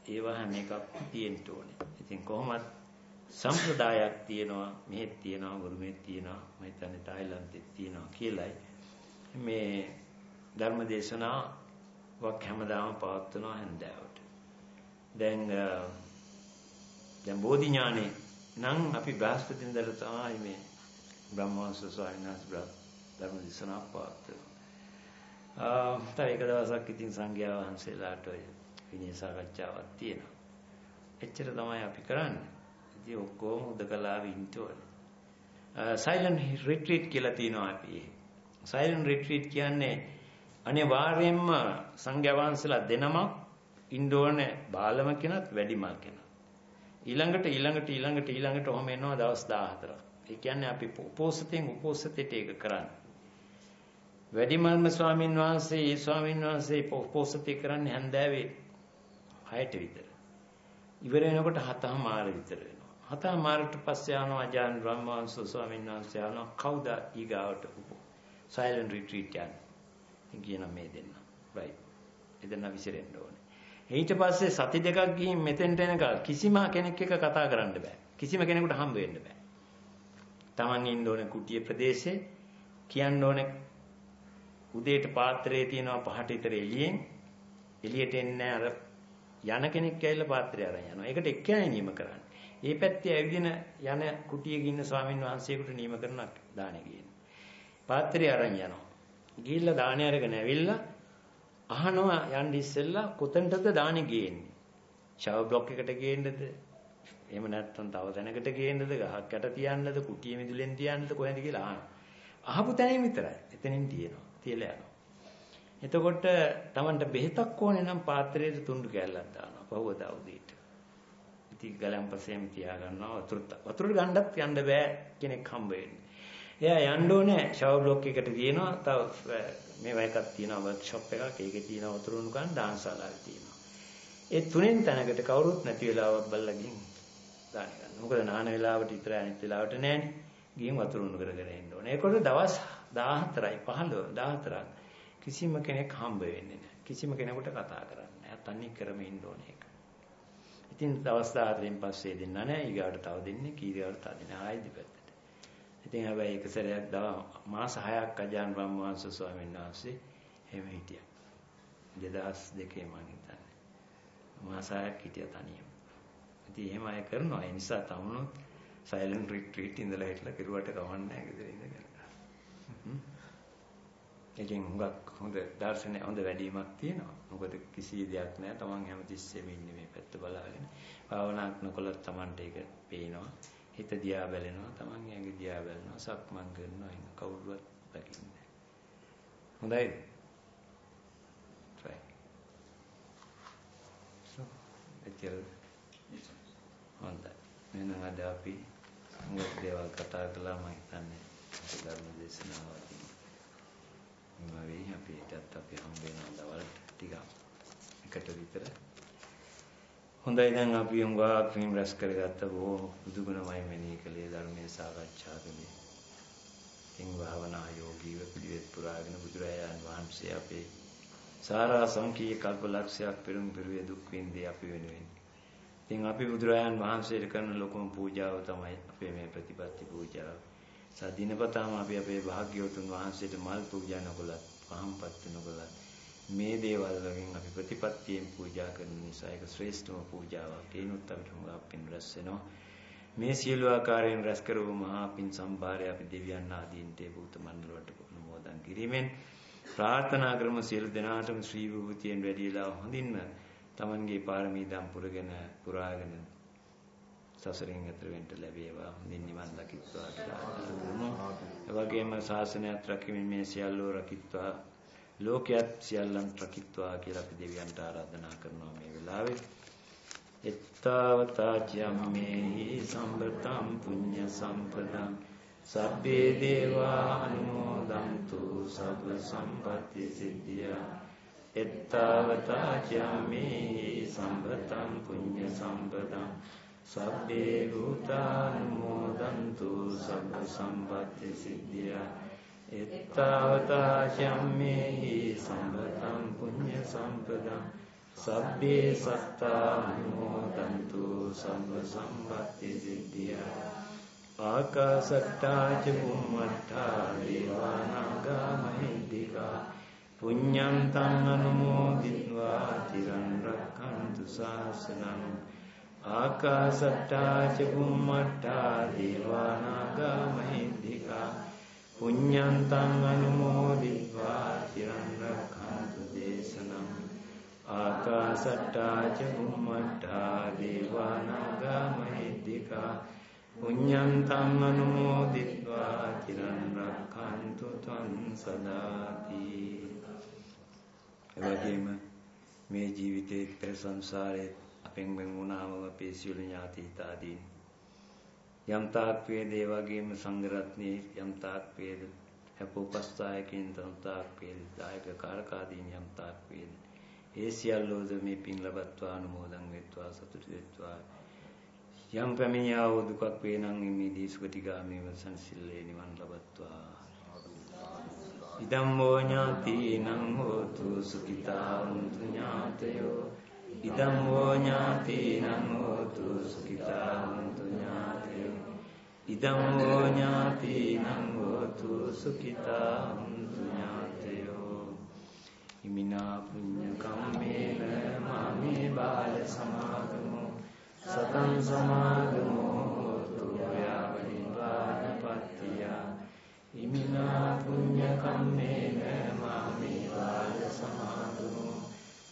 ඒවා හැම එකක් තියෙන්න ඕනේ. ඉතින් කොහොමත් සම්ප්‍රදායක් තියෙනවා මෙහෙත් තියෙනවා බුරුමෙත් තියෙනවා මම හිතන්නේ තායිලන්තෙත් තියෙනවා කියලයි. මේ ධර්ම දේශනා වක් හැමදාම පවත්වනවා හැන්දෑවට. දැන් දැන් බෝධි ඥානේ නම් අපි බ්‍රහස්පතින්දර තමයි මේ බ්‍රහ්මවංශ ස්වාමීන් වහන්සේ ධර්ම දේශනා පවත්වනවා තව එක දවසක් ඉතින් සංඝයා වහන්සේලාට විනය සාකච්ඡාවක් තියෙනවා. එච්චර තමයි අපි කරන්නේ. ඉතින් ඔක්කොම උදකලාවේ ඉන්න ඕනේ. සයිලන්ට් රිට්‍රීට් කියලා තියෙනවා අපි. සයිලන්ට් රිට්‍රීට් කියන්නේ අනිවාර්යයෙන්ම සංඝයා වහන්සේලා දෙනමක් ඉන්න ඕනේ බාලම කෙනත් වැඩිමල් කෙනත්. ඊළඟට ඊළඟට ඊළඟට ඊළඟට ඔහම එනවා දවස් 14ක්. ඒ කියන්නේ අපි උපෝසතෙන් උපෝසතයට ඒක කරන්නේ. වැඩිමල්ම ස්වාමින් වහන්සේ ඒ ස්වාමින් වහන්සේ උපෝසතය කරන්නේ හැන්දෑවේ 6ට විතර. ඉවර වෙනකොට 7:00 විතර වෙනවා. හතමාරට පස්සේ ආනවා ආජාන් බ්‍රහ්මවංශ ස්වාමීන් වහන්සේ ආනවා කවුද ඊගාවට උප? සයිලන්ට් රිට්‍රීට් යන්නේ. කියන මේ දෙන්න. right. එදෙන්න විසිරෙන්න ඕනේ. ඊට පස්සේ සති දෙකක් ගිහින් මෙතෙන්ට එනකල් කිසිම කෙනෙක් එක්ක කතා කරන්න බෑ. කිසිම කෙනෙකුට හම්බ වෙන්න බෑ. Taman ඉන්න ඕනේ කුටිය ප්‍රදේශේ. කියන්න ඕනේ උදේට පාත්‍රයේ තියෙනවා පහට විතර එළියෙන්. එළියට එන්නේ අර යන කෙනෙක් ඇවිල්ලා පාත්‍රය අරන් යනවා. ඒකට එක්කෙනා නියම කරන්නේ. ඒ පැත්තේ ඇවිදින යන කුටියක ඉන්න ස්වාමින් වහන්සේකට නියම කරන දානෙ ගේන්නේ. පාත්‍රය අරන් යනවා. ගිහිල්ලා දානෙ අරගෙන ඇවිල්ලා අහනවා යන්න ඉස්සෙල්ලා කොතනටද දානෙ ගේන්නේ? ෂවර් බ්ලොක් එකට ගේන්නද? එහෙම නැත්නම් තව තැනකට ගේන්නද? ගහක් යට තියන්නද? කුටිය මිදුලෙන් තියන්නද? කොහෙන්ද කියලා අහනවා. අහපු තැනින් විතරයි. එතනින් තියෙනවා. තියලා යනවා. එතකොට Tamanට බෙහෙතක් ඕනේ නම් පාත්‍රයට තුණ්ඩු කෑල්ලක් දානවා. පහුවදා උදේට. ඉතින් ගලම්පසෙම තියා ගන්නවා වතුර වතුර ගන්නත් යන්න බෑ කෙනෙක් හම්බ වෙන්නේ. එයා යන්න ඕනේ ෂවර් බ්ලොක් එකට තියෙනවා. තව මේවා එකක් තියෙනවා වර්ක්ෂොප් එකක්. ඒකේ තියෙන වතුර උණු ගන්න ඩාන්සාලාවේ තියෙනවා. ඒ තුනෙන් තැනකට කවුරුත් නැති වෙලාවක් බල්ලා ගිහින් දාන ගන්න. මොකද නාන වෙලාවට විතරයි අනිත් වෙලාවට නෑනේ. ගිහින් වතුර උණු කරගෙන එන්න ඕනේ. ඒකට දවස් 14යි 15 14ක් කිසිම කෙනෙක් හම්බ වෙන්නේ නැහැ. කිසිම කෙනෙකුට කතා කරන්න නැහැ. තනි කරම ඉන්න ඕනේ ඒක. ඉතින් දවස් 14න් පස්සේ දෙන්න නැහැ. ඊගාට තව දෙන්නේ කීරියට තව දෙන්නේ ආයෙ දෙපැත්තට. ඉතින් හැබැයි එක සැරයක් දව මාස 6ක් අජාන් බ්‍රහ්මවංශ ස්වාමීන් වහන්සේ එහෙම හිටියා. 2002 මම මාස 6ක් හිටියා තනියම. ඉතින් එහෙම අය කරනවා. ඒ නිසා තමුණොත් සයිලන්ට් රිට්‍රීට් ඉඳලා හිටලා කිරුවට කවන්නේ නැහැ ගෙදර ඉඳගෙන. ඒකෙන් හුඟක් හොඳ දර්ශනය හොඳ වැඩිමක් තියෙනවා. මොකද කිසි දෙයක් නැහැ. Taman හැමතිස්සෙම ඉන්නේ මේ පැත්ත බලාගෙන. භාවනාවක් නොකළොත් Tamanට ඒක පේනවා. හිත දිහා බැලෙනවා. Taman ඇඟ දිහා බැලෙනවා. සක්මන් කරනවා. ඉන්න කවුරුවත් දකින්නේ නැහැ. හොඳයි. එච්චරද? හොඳයි. එහෙනම් අද අපි මොකද දේවල් කතා කළා මම හිතන්නේ ධර්ම දේශනාවකින්. මම වෙයි අපි ඊටත් අපි හම් වෙනවා දවල් ටිකක් එකට විතර. හොඳයි දැන් අපි උංගා ක්‍රීම් රැස් කරගත්ත බොහෝ බුදුගුණමයි මෙනෙහි කළේ ධර්මයේ සාකච්ඡා කළේ. ඉන් භාවනා යෝගීව පිළිවෙත් පුරාගෙන බුදුරජාණන් වහන්සේ අපේ සාරා සංකීය කල්පලක්ෂයක් පෙරම් පෙරුවේ දුක් විඳේ අපි වෙනුවෙන්. ඉතින් අපි බුදුරජාන් වහන්සේට කරන ලොකුම පූජාව තමයි අපේ මේ ප්‍රතිපත්ති පූජාව. සදිනපතාම අපි අපේ භාග්‍යවතුන් වහන්සේට මල් පූජා නොකළත්, පහම්පත් නොකළත් මේ දේවල් වලින් අපි ප්‍රතිපත්තියෙන් පූජා කරන නිසා ඒක ශ්‍රේෂ්ඨම පූජාවක්. ඒනොත් අපිට හුඟක් පින් රැස් වෙනවා. මේ සියලු ආකාරයෙන් රැස් කරවූ මහා පින් සම්භාරය අපි දෙවියන් ආදීන්ට භූත මණ්ඩල වලට අනුමෝදන් කිරීමෙන් ප්‍රාර්ථනා කරමු සියලු දෙනාටම ශ්‍රී විභූතියෙන් වැඩිලා හොඳින්ම Tamanගේ පාරමී දම් පුරගෙන පුරාගෙන සසරින් එතර වෙන්න ලැබේවා. හොඳින් නිවන් දකිත්වා කියලා කරමු. ඒ වගේම ශාසනයත් රකිමින් මේ සියල්ලෝ රකිත්වා. ලෝකයක් සියල්ලන් රකිත්වා කියලා අපි දෙවියන්ට ආරාධනා කරනවා මේ වෙලාවේ. එත්තාවතා චම්මේහි සම්බතම් පුඤ්ඤ සම්පදං. සබ්බේ දේවා අනුමෝදන්තු සබ්බ සම්පත්ති සිද්ධියා. එත්තාවතා චාමේ සම්පතං පුඤ්ඤ සම්පතං සබ්බේ භූතානුමෝදන්තු සබ්බ සම්පත්ති සිද්ධියා. එත්තාවතා චම්මේහි සම්පතං පුඤ්ඤ සම්පදං. සබ්බේ සත්තානුමෝදන්තු සබ්බ සම්පත්ති සිද්ධියා. ආකාසට්ටා ච බුම්මට්ටා දේවානාගා මහිද්దికා පුඤ්ඤං තං අනුමෝදිत्वा තිරන් රක්ඛන්තු ශාසනං ආකාසට්ටා ච බුම්මට්ටා දේවා නාග මහින්దికා පුඤ්ඤන්තං අනුමෝදිत्वा চিරන් රක්ඛන්තු දේශනම් ආකාසට්ටා ච බුම්මට්ටා දේවා නාග මහින්దికා පුඤ්ඤන්තං අනුමෝදිत्वा চিරන් රක්ඛන්තු ත්වං සදාති. එවැගේම මේ ජීවිතේ පෙර සංසාරේ අපෙන් වෙන් වුණාම අපේ සියලු ඥාති හිතාදීන්. යම් තාක් වේද ඒ වගේම සංඝ රත්නයේ යම් තාක් වේද අපෝපස්ථායකින් තම් තාක් වේද දායක කාරකාදීන් යම් තාක් වේද ඒ සියල්ලෝද මේ පින් ලබත්වා අනුමෝදන් වෙත්වා සතුටු වෙත්වා. යම් පැමිණියා වූ දුකක් වේ නම් මේ දීසුගතිගාමීව සංසිල්ලේ නිවන් ලබත්වා. ඉදම් වූ ඥාතිනං හෝතු සුඛිතා හුන්තු ඥාතයෝ ඉදම් වූ ඥාතිනං හෝතු සුඛිතා හුන්තු ඥාතයෝ ඉදං වූ ඥාතිනං හෝතු සුඛිතා හුන්තු ඥාතයෝ. ඉමිනා පුඤ්ඤ කම්මේන මාමේ බාල සමාගමෝ. සතං සමාගමෝ හෝතු යාව නිපාතපත්තිය ඉමිනා පුඤ්ඤ කම්මේන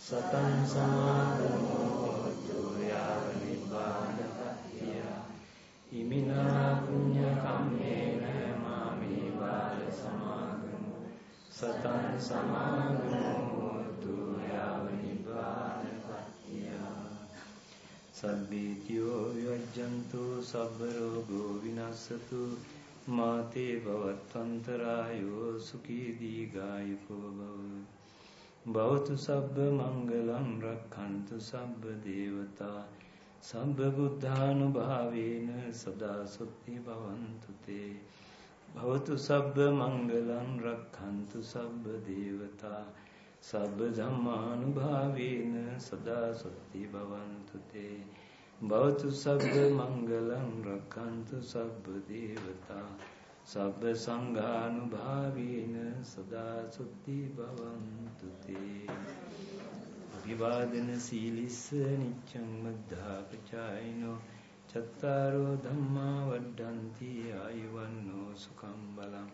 සතං සමාගමෝ හෝතු යාව නිපාතපත්තිය ඉමිනා පුඤ්ඤ කම්මේන මාමේ බාල සමාගමෝ සතං සමාගමෝතු යාව නිපාතපත්තිය සබ්බීතියෝ විවජ්ජන්තු සබ්බ රෝගෝ විනස්සතු මාතේ භවත්වන්තරායෝ සුඛී දීඝායුකෝ භව භවතු සබ්බ මංගලං රක්ඛන්තු සබ්බ දේවතා සබ්බ බුද්ධානුභාවේන සදා සුත්ති භවන්තු තේ. භවතු සබ්බ මංගලං රක්ඛන්තු සබ්බ දේවතා සබ්බ ධම්මානුභාවේන සදා සුත්ති භවන්තු තේ. භවතු සබ්බ මංගලං රක්ඛන්තු සබ්බ දේවතා සබ්බ සංඝානුභාවේන සදා සුත්ති භවන්තු තේ. අභිවාදන සීලිස්ස නිච්ඡං මද්ධාපචායිනෝ චත්තාරෝ ධම්මා වඩ්ඩಂತಿ ආයුවන්නෝ සුඛං බලං.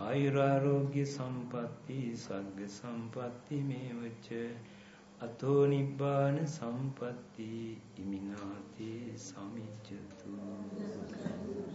ආයුරාෝග්‍ය සම්පatti සග්ග සම්පatti මේවච. අතෝ නිබ්බාන සම්පatti ඉමිනාති සමිච්ඡතු. සීලවන්තං